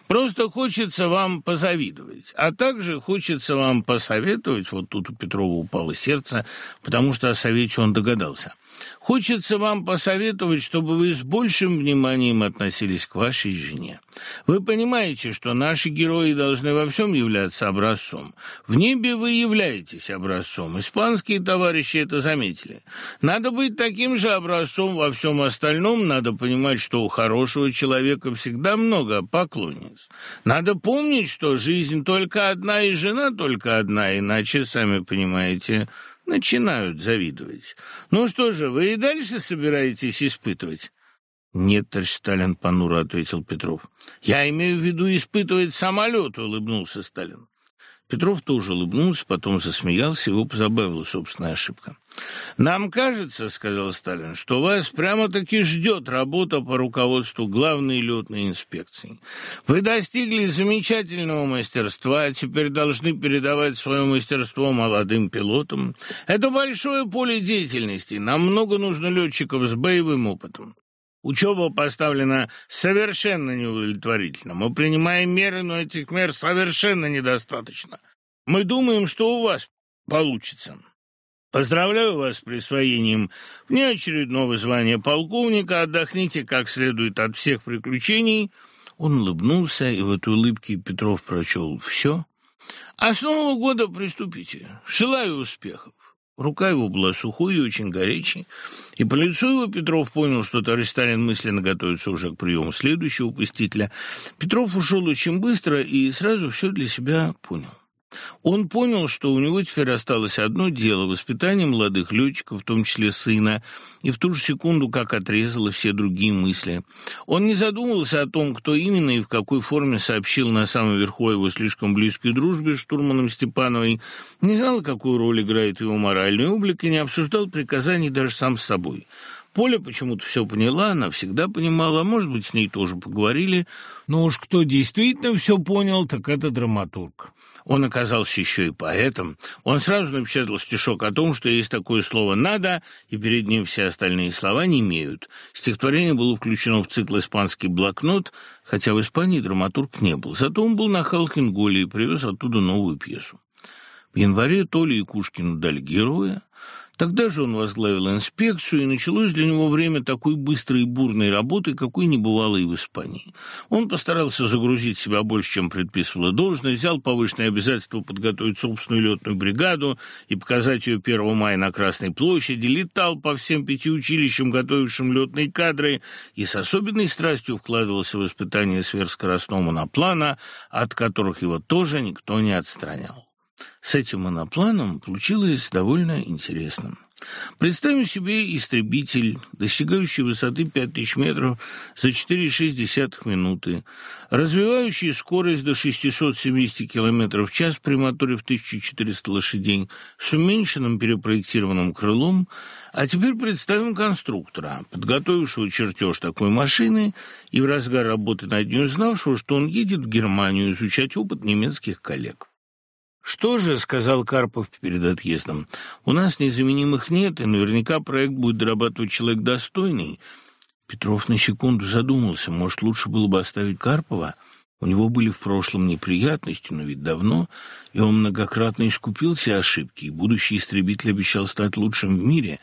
Speaker 1: Просто хочется вам позавидовать, а также хочется вам посоветовать». Вот тут у Петрова упало сердце, потому что о совете он догадался. Хочется вам посоветовать, чтобы вы с большим вниманием относились к вашей жене. Вы понимаете, что наши герои должны во всем являться образцом. В небе вы являетесь образцом. Испанские товарищи это заметили. Надо быть таким же образцом во всем остальном. Надо понимать, что у хорошего человека всегда много поклонниц. Надо помнить, что жизнь только одна и жена только одна, иначе, сами понимаете, начинают завидовать. Ну что же, вы и дальше собираетесь испытывать? «Нет, товарищ Сталин, — понуро ответил Петров. Я имею в виду испытывать самолет, — улыбнулся Сталин. Петров тоже улыбнулся, потом засмеялся, его позабавила собственная ошибка. «Нам кажется, — сказал Сталин, — что вас прямо-таки ждет работа по руководству главной летной инспекции. Вы достигли замечательного мастерства, а теперь должны передавать свое мастерство молодым пилотам. Это большое поле деятельности, нам много нужно летчиков с боевым опытом. Учеба поставлена совершенно неудовлетворительно. Мы принимаем меры, но этих мер совершенно недостаточно. Мы думаем, что у вас получится. Поздравляю вас с присвоением внеочередного звания полковника. Отдохните как следует от всех приключений. Он улыбнулся, и в этой улыбке Петров прочел все. А с Нового года приступите. Желаю успехов. Рука его была сухой и очень горячей, и по лицу его Петров понял, что товарищ Сталин мысленно готовится уже к приему следующего посетителя. Петров ушел очень быстро и сразу все для себя понял. Он понял, что у него теперь осталось одно дело – воспитание молодых летчиков, в том числе сына, и в ту же секунду как отрезало все другие мысли. Он не задумывался о том, кто именно и в какой форме сообщил на самом верху его слишком близкой дружбе с штурманом Степановой, не знал, какую роль играет его моральный облик, и не обсуждал приказаний даже сам с собой – Поля почему-то все поняла, она всегда понимала, может быть, с ней тоже поговорили. Но уж кто действительно все понял, так это драматург. Он оказался еще и поэтом. Он сразу напечатал стишок о том, что есть такое слово «надо», и перед ним все остальные слова не имеют. Стихотворение было включено в цикл «Испанский блокнот», хотя в Испании драматург не был. Зато он был на Халкинголе и привез оттуда новую пьесу. В январе Толе и Кушкину дали героя, Тогда же он возглавил инспекцию, и началось для него время такой быстрой и бурной работы, какой не бывало и в Испании. Он постарался загрузить себя больше, чем предписывала должность, взял повышенное обязательство подготовить собственную летную бригаду и показать ее 1 мая на Красной площади, летал по всем пяти училищам, готовившим летные кадры, и с особенной страстью вкладывался в испытания сверхскоростного моноплана, от которых его тоже никто не отстранял. С этим монопланом получилось довольно интересно. Представим себе истребитель, достигающий высоты 5000 метров за 4,6 минуты, развивающий скорость до 670 км в час при моторе в 1400 лошадей с уменьшенным перепроектированным крылом, а теперь представим конструктора, подготовившего чертеж такой машины и в разгар работы над ней знавшего, что он едет в Германию изучать опыт немецких коллег. «Что же», — сказал Карпов перед отъездом, — «у нас незаменимых нет, и наверняка проект будет дорабатывать человек достойный». Петров на секунду задумался, может, лучше было бы оставить Карпова? У него были в прошлом неприятности, но ведь давно, и он многократно искупил все ошибки, и будущий истребитель обещал стать лучшим в мире.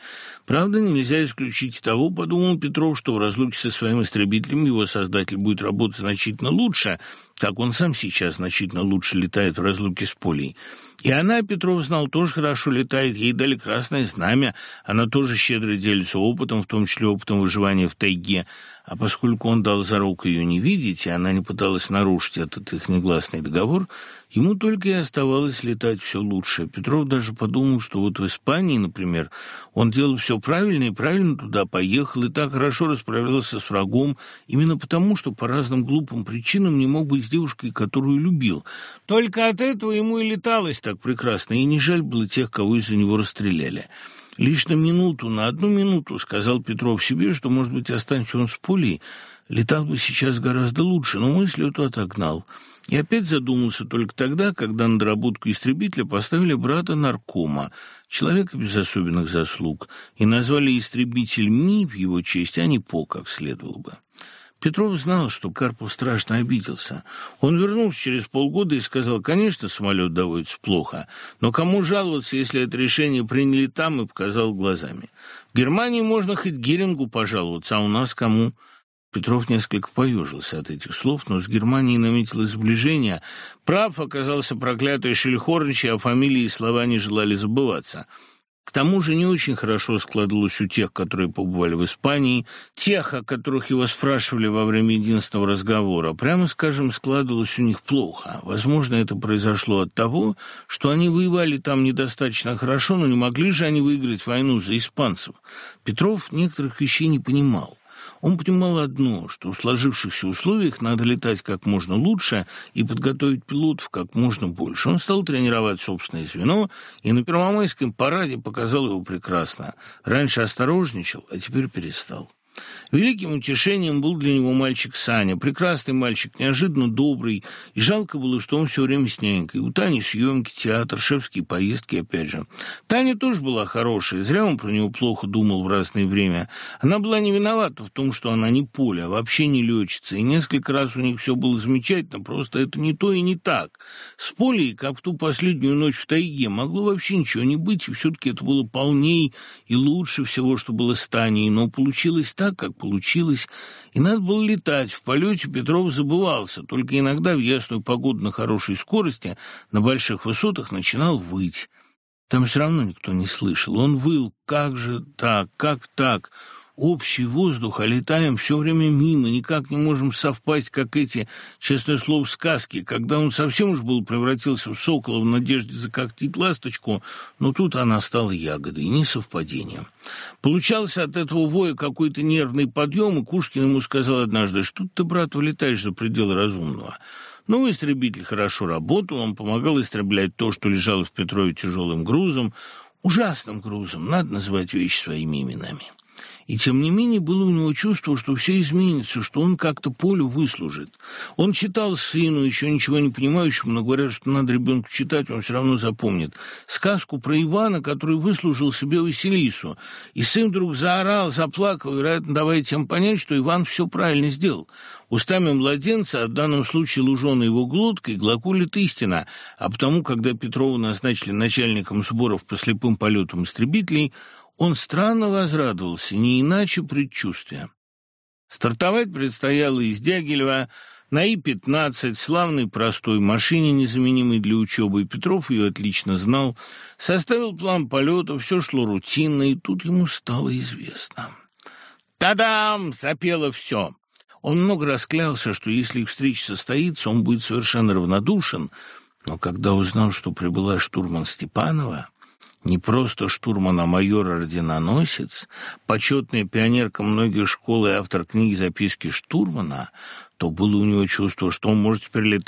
Speaker 1: Правда, нельзя исключить того, подумал Петров, что в разлуке со своим истребителем его создатель будет работать значительно лучше, как он сам сейчас значительно лучше летает в разлуке с Полей. И она, Петров знал, тоже хорошо летает, ей дали красное знамя, она тоже щедро делится опытом, в том числе опытом выживания в тайге, а поскольку он дал за руку ее не видеть, и она не пыталась нарушить этот их негласный договор, ему только и оставалось летать все лучше. Петров даже подумал, что вот в Испании, например, он делал все правильно и правильно туда поехал, и так хорошо расправился с врагом, именно потому, что по разным глупым причинам не мог быть с девушкой, которую любил. Только от этого ему и леталось так прекрасно, и не жаль было тех, кого из-за него расстреляли. Лишь на минуту, на одну минуту, сказал Петров себе, что, может быть, останься он с пулей, летал бы сейчас гораздо лучше, но мысль эту отогнал. И опять задумался только тогда, когда на доработку истребителя поставили брата наркома, человека без особенных заслуг, и назвали истребитель Ми в его честь, а не По, как следовало бы. Петров знал, что Карпов страшно обиделся. Он вернулся через полгода и сказал, конечно, самолет доводится плохо, но кому жаловаться, если это решение приняли там, и показал глазами. В Германии можно хоть Герингу пожаловаться, а у нас кому? Петров несколько поежился от этих слов, но с Германией наметилось сближение. Прав оказался проклятый Шельхорнич, а фамилии и слова не желали забываться – к тому же не очень хорошо складывалось у тех, которые побывали в Испании, тех, о которых его спрашивали во время единственного разговора. Прямо скажем, складывалось у них плохо. Возможно, это произошло от того, что они воевали там недостаточно хорошо, но не могли же они выиграть войну за испанцев. Петров некоторых вещей не понимал. Он понимал одно, что в сложившихся условиях надо летать как можно лучше и подготовить пилотов как можно больше. Он стал тренировать собственное звено и на Первомайском параде показал его прекрасно. Раньше осторожничал, а теперь перестал. Великим утешением был для него мальчик Саня, прекрасный мальчик, неожиданно добрый, и жалко было, что он все время с нянькой. У Тани съемки, театр, шефские поездки, опять же. Таня тоже была хорошая, зря он про нее плохо думал в разное время. Она была не виновата в том, что она не Поля, а вообще не летчица, и несколько раз у них все было замечательно, просто это не то и не так. С Полей, как в ту последнюю ночь в тайге, могло вообще ничего не быть, и все-таки это было полней и лучше всего, что было с Таней, но получилось так, как получилось, и надо было летать. В полете Петров забывался, только иногда в ясную погоду на хорошей скорости на больших высотах начинал выть. Там все равно никто не слышал. Он выл, как же так, как так? Общий воздух, а летаем все время мимо, никак не можем совпасть, как эти, честное слово, сказки, когда он совсем уж был превратился в сокола в надежде закоктить ласточку, но тут она стала ягодой, не совпадением. Получался от этого воя какой-то нервный подъем, и Кушкин ему сказал однажды, что ты, брат, вылетаешь за пределы разумного. Но истребитель хорошо работал, он помогал истреблять то, что лежало в Петрове тяжелым грузом, ужасным грузом, надо называть вещи своими именами. И тем не менее было у него чувство, что все изменится, что он как-то полю выслужит. Он читал сыну, еще ничего не понимающему, но говорят, что надо ребенку читать, он все равно запомнит. Сказку про Ивана, который выслужил себе Василису. И сын вдруг заорал, заплакал, вероятно, давая тем понять, что Иван все правильно сделал. Устами младенца, а в данном случае луженой его глоткой, глаголит истина, а потому, когда Петрова назначили начальником сборов по слепым полетам истребителей, он странно возрадовался, не иначе предчувствия. Стартовать предстояло из Дягилева на И-15, славной простой машине, незаменимой для учебы, Петров ее отлично знал, составил план полета, все шло рутинно, и тут ему стало известно. «Та-дам!» — запело все. Он много расклялся, что если их встреча состоится, он будет совершенно равнодушен, но когда узнал, что прибыла штурман Степанова не просто штурман, а майор-орденоносец, почетная пионерка многих школ и автор книги «Записки штурмана», то было у него чувство, что он может теперь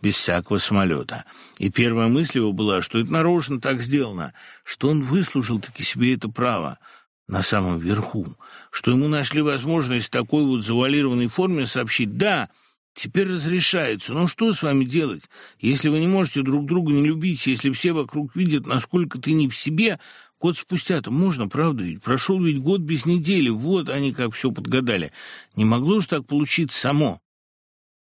Speaker 1: без всякого самолета. И первая мысль его была, что это нарочно так сделано, что он выслужил таки себе это право на самом верху, что ему нашли возможность в такой вот завуалированной форме сообщить «да», Теперь разрешается. Ну что с вами делать, если вы не можете друг друга не любить, если все вокруг видят, насколько ты не в себе, Год спустя-то можно, правда ведь? Прошел ведь год без недели, вот они как все подгадали. Не могло же так получиться само.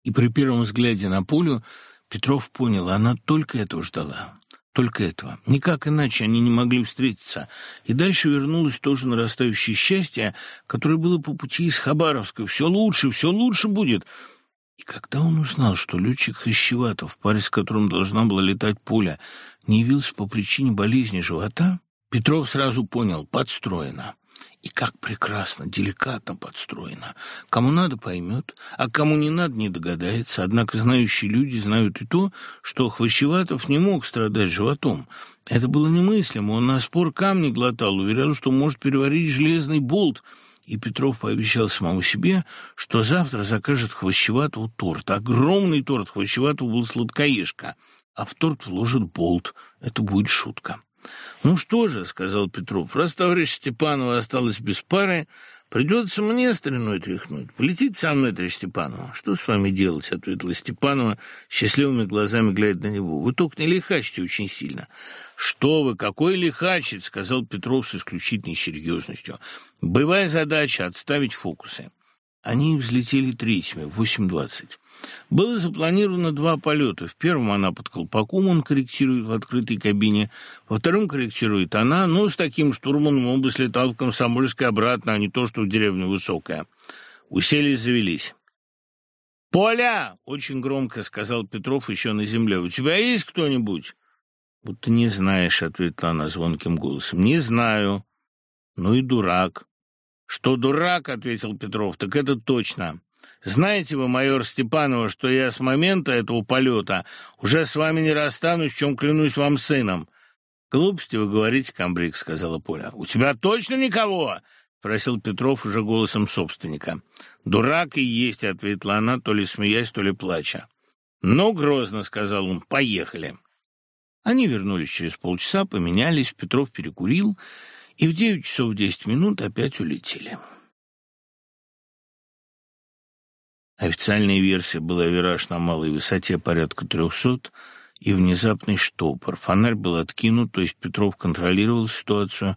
Speaker 1: И при первом взгляде на Полю Петров понял, она только этого ждала. Только этого. Никак иначе они не могли встретиться. И дальше вернулось тоже нарастающее счастье, которое было по пути из Хабаровска. Все лучше, все лучше будет. И когда он узнал, что летчик Хрящеватов, в паре с которым должна была летать Поля, не явился по причине болезни живота, Петров сразу понял – подстроено. И как прекрасно, деликатно подстроено. Кому надо, поймет, а кому не надо, не догадается. Однако знающие люди знают и то, что Хвощеватов не мог страдать животом. Это было немыслимо. Он на спор камни глотал, уверял, что может переварить железный болт. И Петров пообещал самому себе, что завтра закажет Хвощеватову торт. Огромный торт Хвощеватова был сладкоежка, а в торт вложит болт. Это будет шутка. «Ну что же», — сказал Петров, — «раз товарищ Степанова осталась без пары, придется мне стариной тряхнуть. Полетите со мной, товарищ Степанова». «Что с вами делать?» — ответила Степанова, счастливыми глазами глядя на него. «Вы только не лихачите очень сильно». «Что вы, какой лихачит?» — сказал Петров с исключительной серьезностью. «Бывая задача — отставить фокусы». Они взлетели третьими в 8.20. Было запланировано два полета. В первом она под колпаком, он корректирует в открытой кабине. Во втором корректирует она, но с таким штурманом он бы слетал в Комсомольск обратно, а не то, что в деревню Высокая. Уселись, завелись. «Поля!» — очень громко сказал Петров еще на земле. «У тебя есть кто-нибудь?» «Будто не знаешь», — ответила она звонким голосом. «Не знаю». «Ну и дурак». «Что дурак?» — ответил Петров. «Так это точно. Знаете вы, майор Степанова, что я с момента этого полета уже с вами не расстанусь, чем клянусь вам сыном». «Глупости вы говорите, комбриг», — сказала Поля. «У тебя точно никого?» — спросил Петров уже голосом собственника. «Дурак и есть», — ответила она, то ли смеясь, то ли плача. «Ну, грозно», — сказал он, — «поехали». Они вернулись через полчаса, поменялись, Петров перекурил и в девять часов десять минут опять улетели. Официальная версия была вираж на малой высоте порядка трехсот и внезапный штопор. Фонарь был откинут, то есть Петров контролировал ситуацию,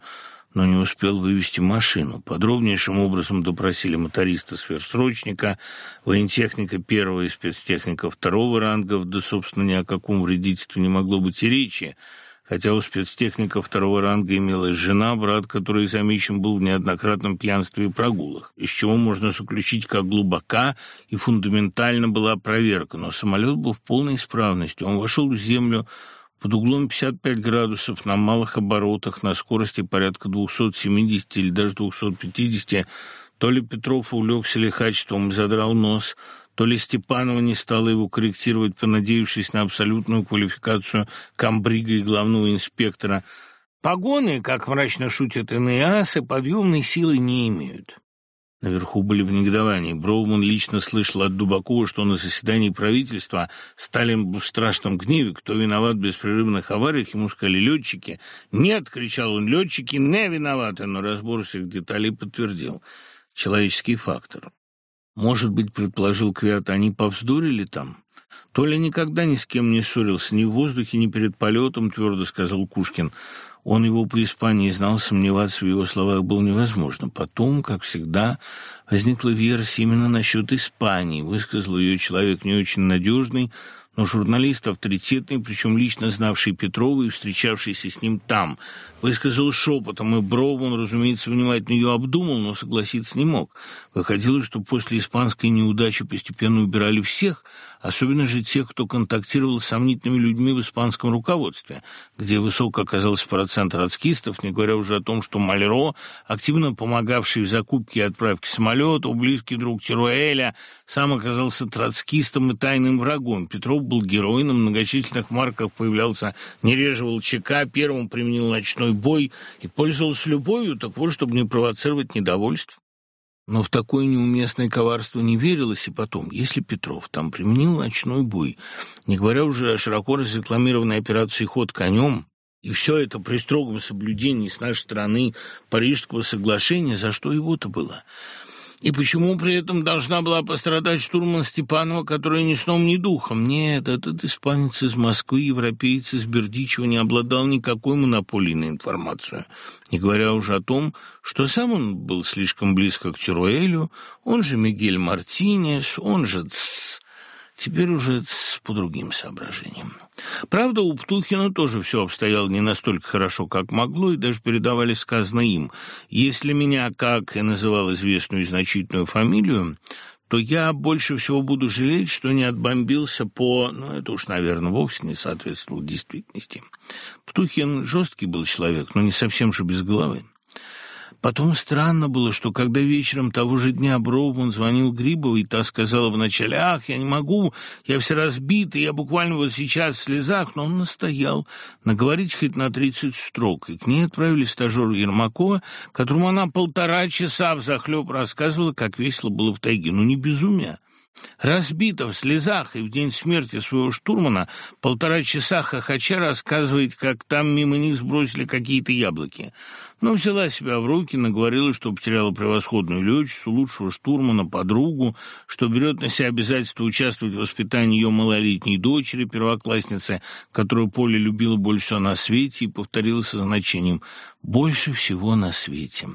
Speaker 1: но не успел вывести машину. Подробнейшим образом допросили моториста-сверхсрочника, воентехника первого и спецтехника второго ранга, да, собственно, ни о каком вредительстве не могло быть и речи, хотя у спецтехника второго ранга имелась жена, брат, который замечен был в неоднократном пьянстве и прогулах, из чего можно заключить, как глубока и фундаментально была проверка. Но самолет был в полной исправности. Он вошел в землю под углом 55 градусов на малых оборотах на скорости порядка 270 или даже 250. То ли Петров увлекся лихачеством и задрал нос, то ли Степанова не стала его корректировать, понадеявшись на абсолютную квалификацию комбрига и главного инспектора. Погоны, как мрачно шутят иные асы, подъемной силы не имеют. Наверху были в негодовании. Броуман лично слышал от Дубакова, что на заседании правительства Сталин был в страшном гневе. Кто виноват в беспрерывных авариях, ему сказали летчики. «Нет!» — кричал он, «летчики не виноваты!» Но разбор всех деталей подтвердил. Человеческий фактор. Может быть, предположил Квят, они повздорили там? Толя никогда ни с кем не ссорился, ни в воздухе, ни перед полетом, твердо сказал Кушкин. Он его по Испании знал, сомневаться в его словах было невозможно. Потом, как всегда, возникла версия именно насчет Испании. Высказал ее человек не очень надежный, но журналист авторитетный, причем лично знавший Петрова и встречавшийся с ним там. Высказал шепотом, и Броуман, разумеется, внимательно ее обдумал, но согласиться не мог. Выходило, что после испанской неудачи постепенно убирали всех, особенно же тех, кто контактировал с сомнительными людьми в испанском руководстве, где высок оказался процент троцкистов, не говоря уже о том, что Мальро, активно помогавший в закупке и отправке самолетов, близкий друг Теруэля, сам оказался троцкистом и тайным врагом. Петров был герой, на многочисленных марках появлялся не реже Волчака, первым применил ночной бой и пользовался любовью, так вот, чтобы не провоцировать недовольство. Но в такое неуместное коварство не верилось и потом. Если Петров там применил ночной бой, не говоря уже о широко разрекламированной операции «Ход конем», и все это при строгом соблюдении с нашей стороны Парижского соглашения, за что его-то было? И почему при этом должна была пострадать штурман Степанова, которая ни сном, ни духом? Нет, этот испанец из Москвы, европеец из Бердичева, не обладал никакой монополией на информацию. Не говоря уже о том, что сам он был слишком близко к Теруэлю, он же Мигель Мартинес, он же Цс, теперь уже по другим соображениям. Правда, у Птухина тоже все обстояло не настолько хорошо, как могло, и даже передавали сказанное им. Если меня, как и называл известную и значительную фамилию, то я больше всего буду жалеть, что не отбомбился по... Ну, это уж, наверное, вовсе не соответствовало действительности. Птухин жесткий был человек, но не совсем же без головы. Потом странно было, что когда вечером того же дня Броуман звонил Грибовой, та сказала вначале, «Ах, я не могу, я вся разбита, я буквально вот сейчас в слезах», но он настоял наговорить хоть на тридцать строк, и к ней отправили стажера Ермакова, которому она полтора часа взахлеб рассказывала, как весело было в тайге. Ну, не безумие. Разбита в слезах и в день смерти своего штурмана полтора часа хохоча рассказывает, как там мимо них сбросили какие-то яблоки но взяла себя в руки, наговорила, что потеряла превосходную летчицу, лучшего штурмана, подругу, что берет на себя обязательство участвовать в воспитании ее малолетней дочери, первоклассницы, которую Поля любила больше всего на свете, и повторила со значением «больше всего на свете».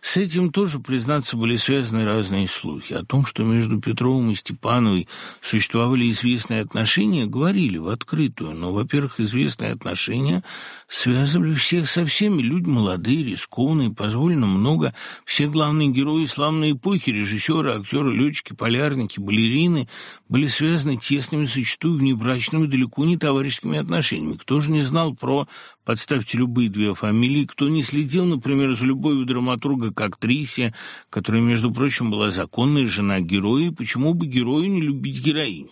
Speaker 1: С этим тоже, признаться, были связаны разные слухи. О том, что между Петровым и Степановой существовали известные отношения, говорили в открытую, но, во-первых, известные отношения связывали всех со всеми, люди молодые, рискованные, позволено много. Все главные герои славной эпохи, режиссеры, актеры, летчики, полярники, балерины, были связаны тесными, зачастую внебрачными, далеко не товарищескими отношениями. Кто же не знал про Подставьте любые две фамилии. Кто не следил, например, за любовью драматурга к актрисе, которая, между прочим, была законной жена героя, почему бы герою не любить героиню?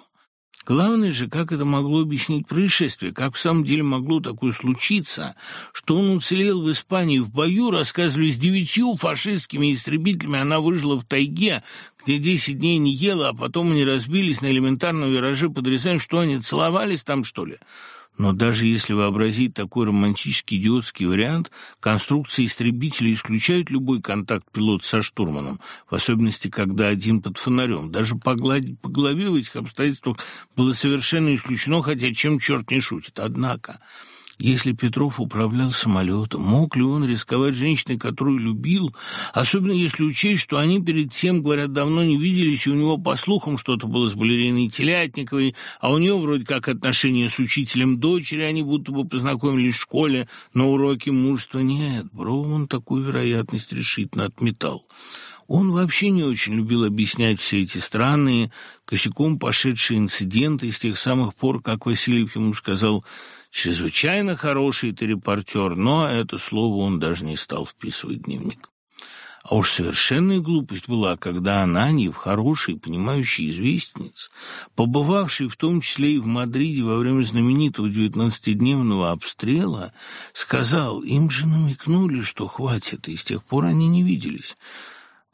Speaker 1: Главное же, как это могло объяснить происшествие, как в самом деле могло такое случиться, что он уцелел в Испании в бою, рассказывали, с девятью фашистскими истребителями она выжила в тайге, где десять дней не ела, а потом они разбились на элементарном вираже под Рязань, что они целовались там, что ли? Но даже если вообразить такой романтический идиотский вариант, конструкции истребителя исключают любой контакт пилота со штурманом, в особенности, когда один под фонарем. Даже погладить по голове в этих обстоятельствах было совершенно исключено, хотя чем черт не шутит. Однако... Если Петров управлял самолетом, мог ли он рисковать женщиной, которую любил, особенно если учесть, что они перед тем, говорят, давно не виделись, и у него, по слухам, что-то было с балериной Телятниковой, а у нее вроде как отношения с учителем дочери, они будто бы познакомились в школе на уроке мужества. Нет, Броуман такую вероятность решительно отметал. Он вообще не очень любил объяснять все эти странные, косяком пошедшие инциденты с тех самых пор, как Васильев ему сказал Чрезвычайно хороший ты но это слово он даже не стал вписывать в дневник. А уж совершенная глупость была, когда Ананьев, хороший, понимающий известниц, побывавший в том числе и в Мадриде во время знаменитого девятнадцатидневного обстрела, сказал, им же намекнули, что хватит, и с тех пор они не виделись.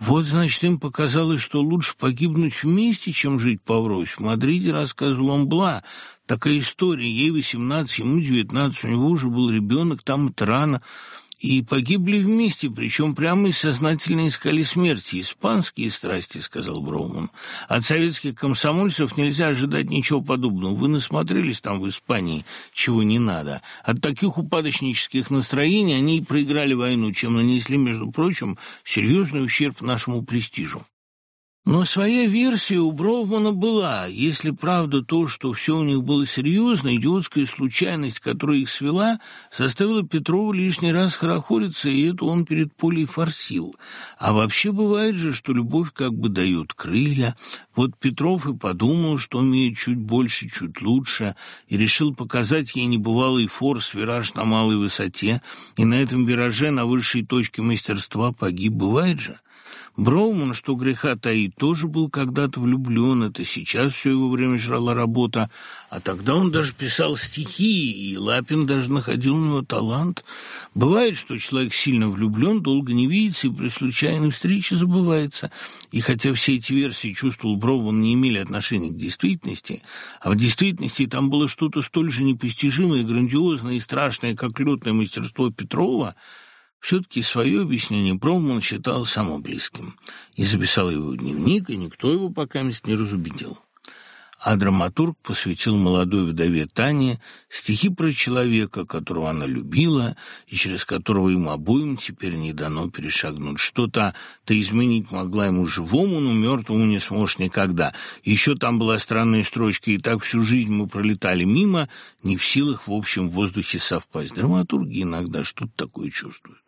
Speaker 1: Вот, значит, им показалось, что лучше погибнуть вместе, чем жить поврось. В Мадриде, рассказывал он, Бла, такая история. Ей восемнадцать, ему девятнадцать, у него уже был ребенок, там это рано и погибли вместе, причем прямо и сознательно искали смерти. «Испанские страсти», — сказал Броуман. «От советских комсомольцев нельзя ожидать ничего подобного. Вы насмотрелись там в Испании, чего не надо. От таких упадочнических настроений они и проиграли войну, чем нанесли, между прочим, серьезный ущерб нашему престижу». Но своя версия у Броумана была. Если правда то, что все у них было серьезно, идиотская случайность, которая их свела, заставила Петрова лишний раз хорохориться, и это он перед Полей форсил. А вообще бывает же, что любовь как бы дает крылья. Вот Петров и подумал, что умеет чуть больше, чуть лучше, и решил показать ей небывалый форс, вираж на малой высоте, и на этом вираже, на высшей точке мастерства погиб. Бывает же. Броуман, что греха таит, тоже был когда-то влюблен, это сейчас все его время жрала работа, а тогда он даже писал стихи, и Лапин даже находил у него талант. Бывает, что человек сильно влюблен, долго не видится, и при случайной встрече забывается. И хотя все эти версии чувствовал Броуман не имели отношения к действительности, а в действительности там было что-то столь же непостижимое, грандиозное и страшное, как летное мастерство Петрова – Все-таки свое объяснение Броуман считал самым близким и записал его в дневник, и никто его пока не разубедил а драматург посвятил молодой вдове Тане стихи про человека, которого она любила, и через которого им обоим теперь не дано перешагнуть. Что-то то изменить могла ему живому, но мертвому не сможешь никогда. Еще там была странная строчка, и так всю жизнь мы пролетали мимо, не в силах в общем воздухе совпасть. Драматурги иногда что-то такое чувствуют.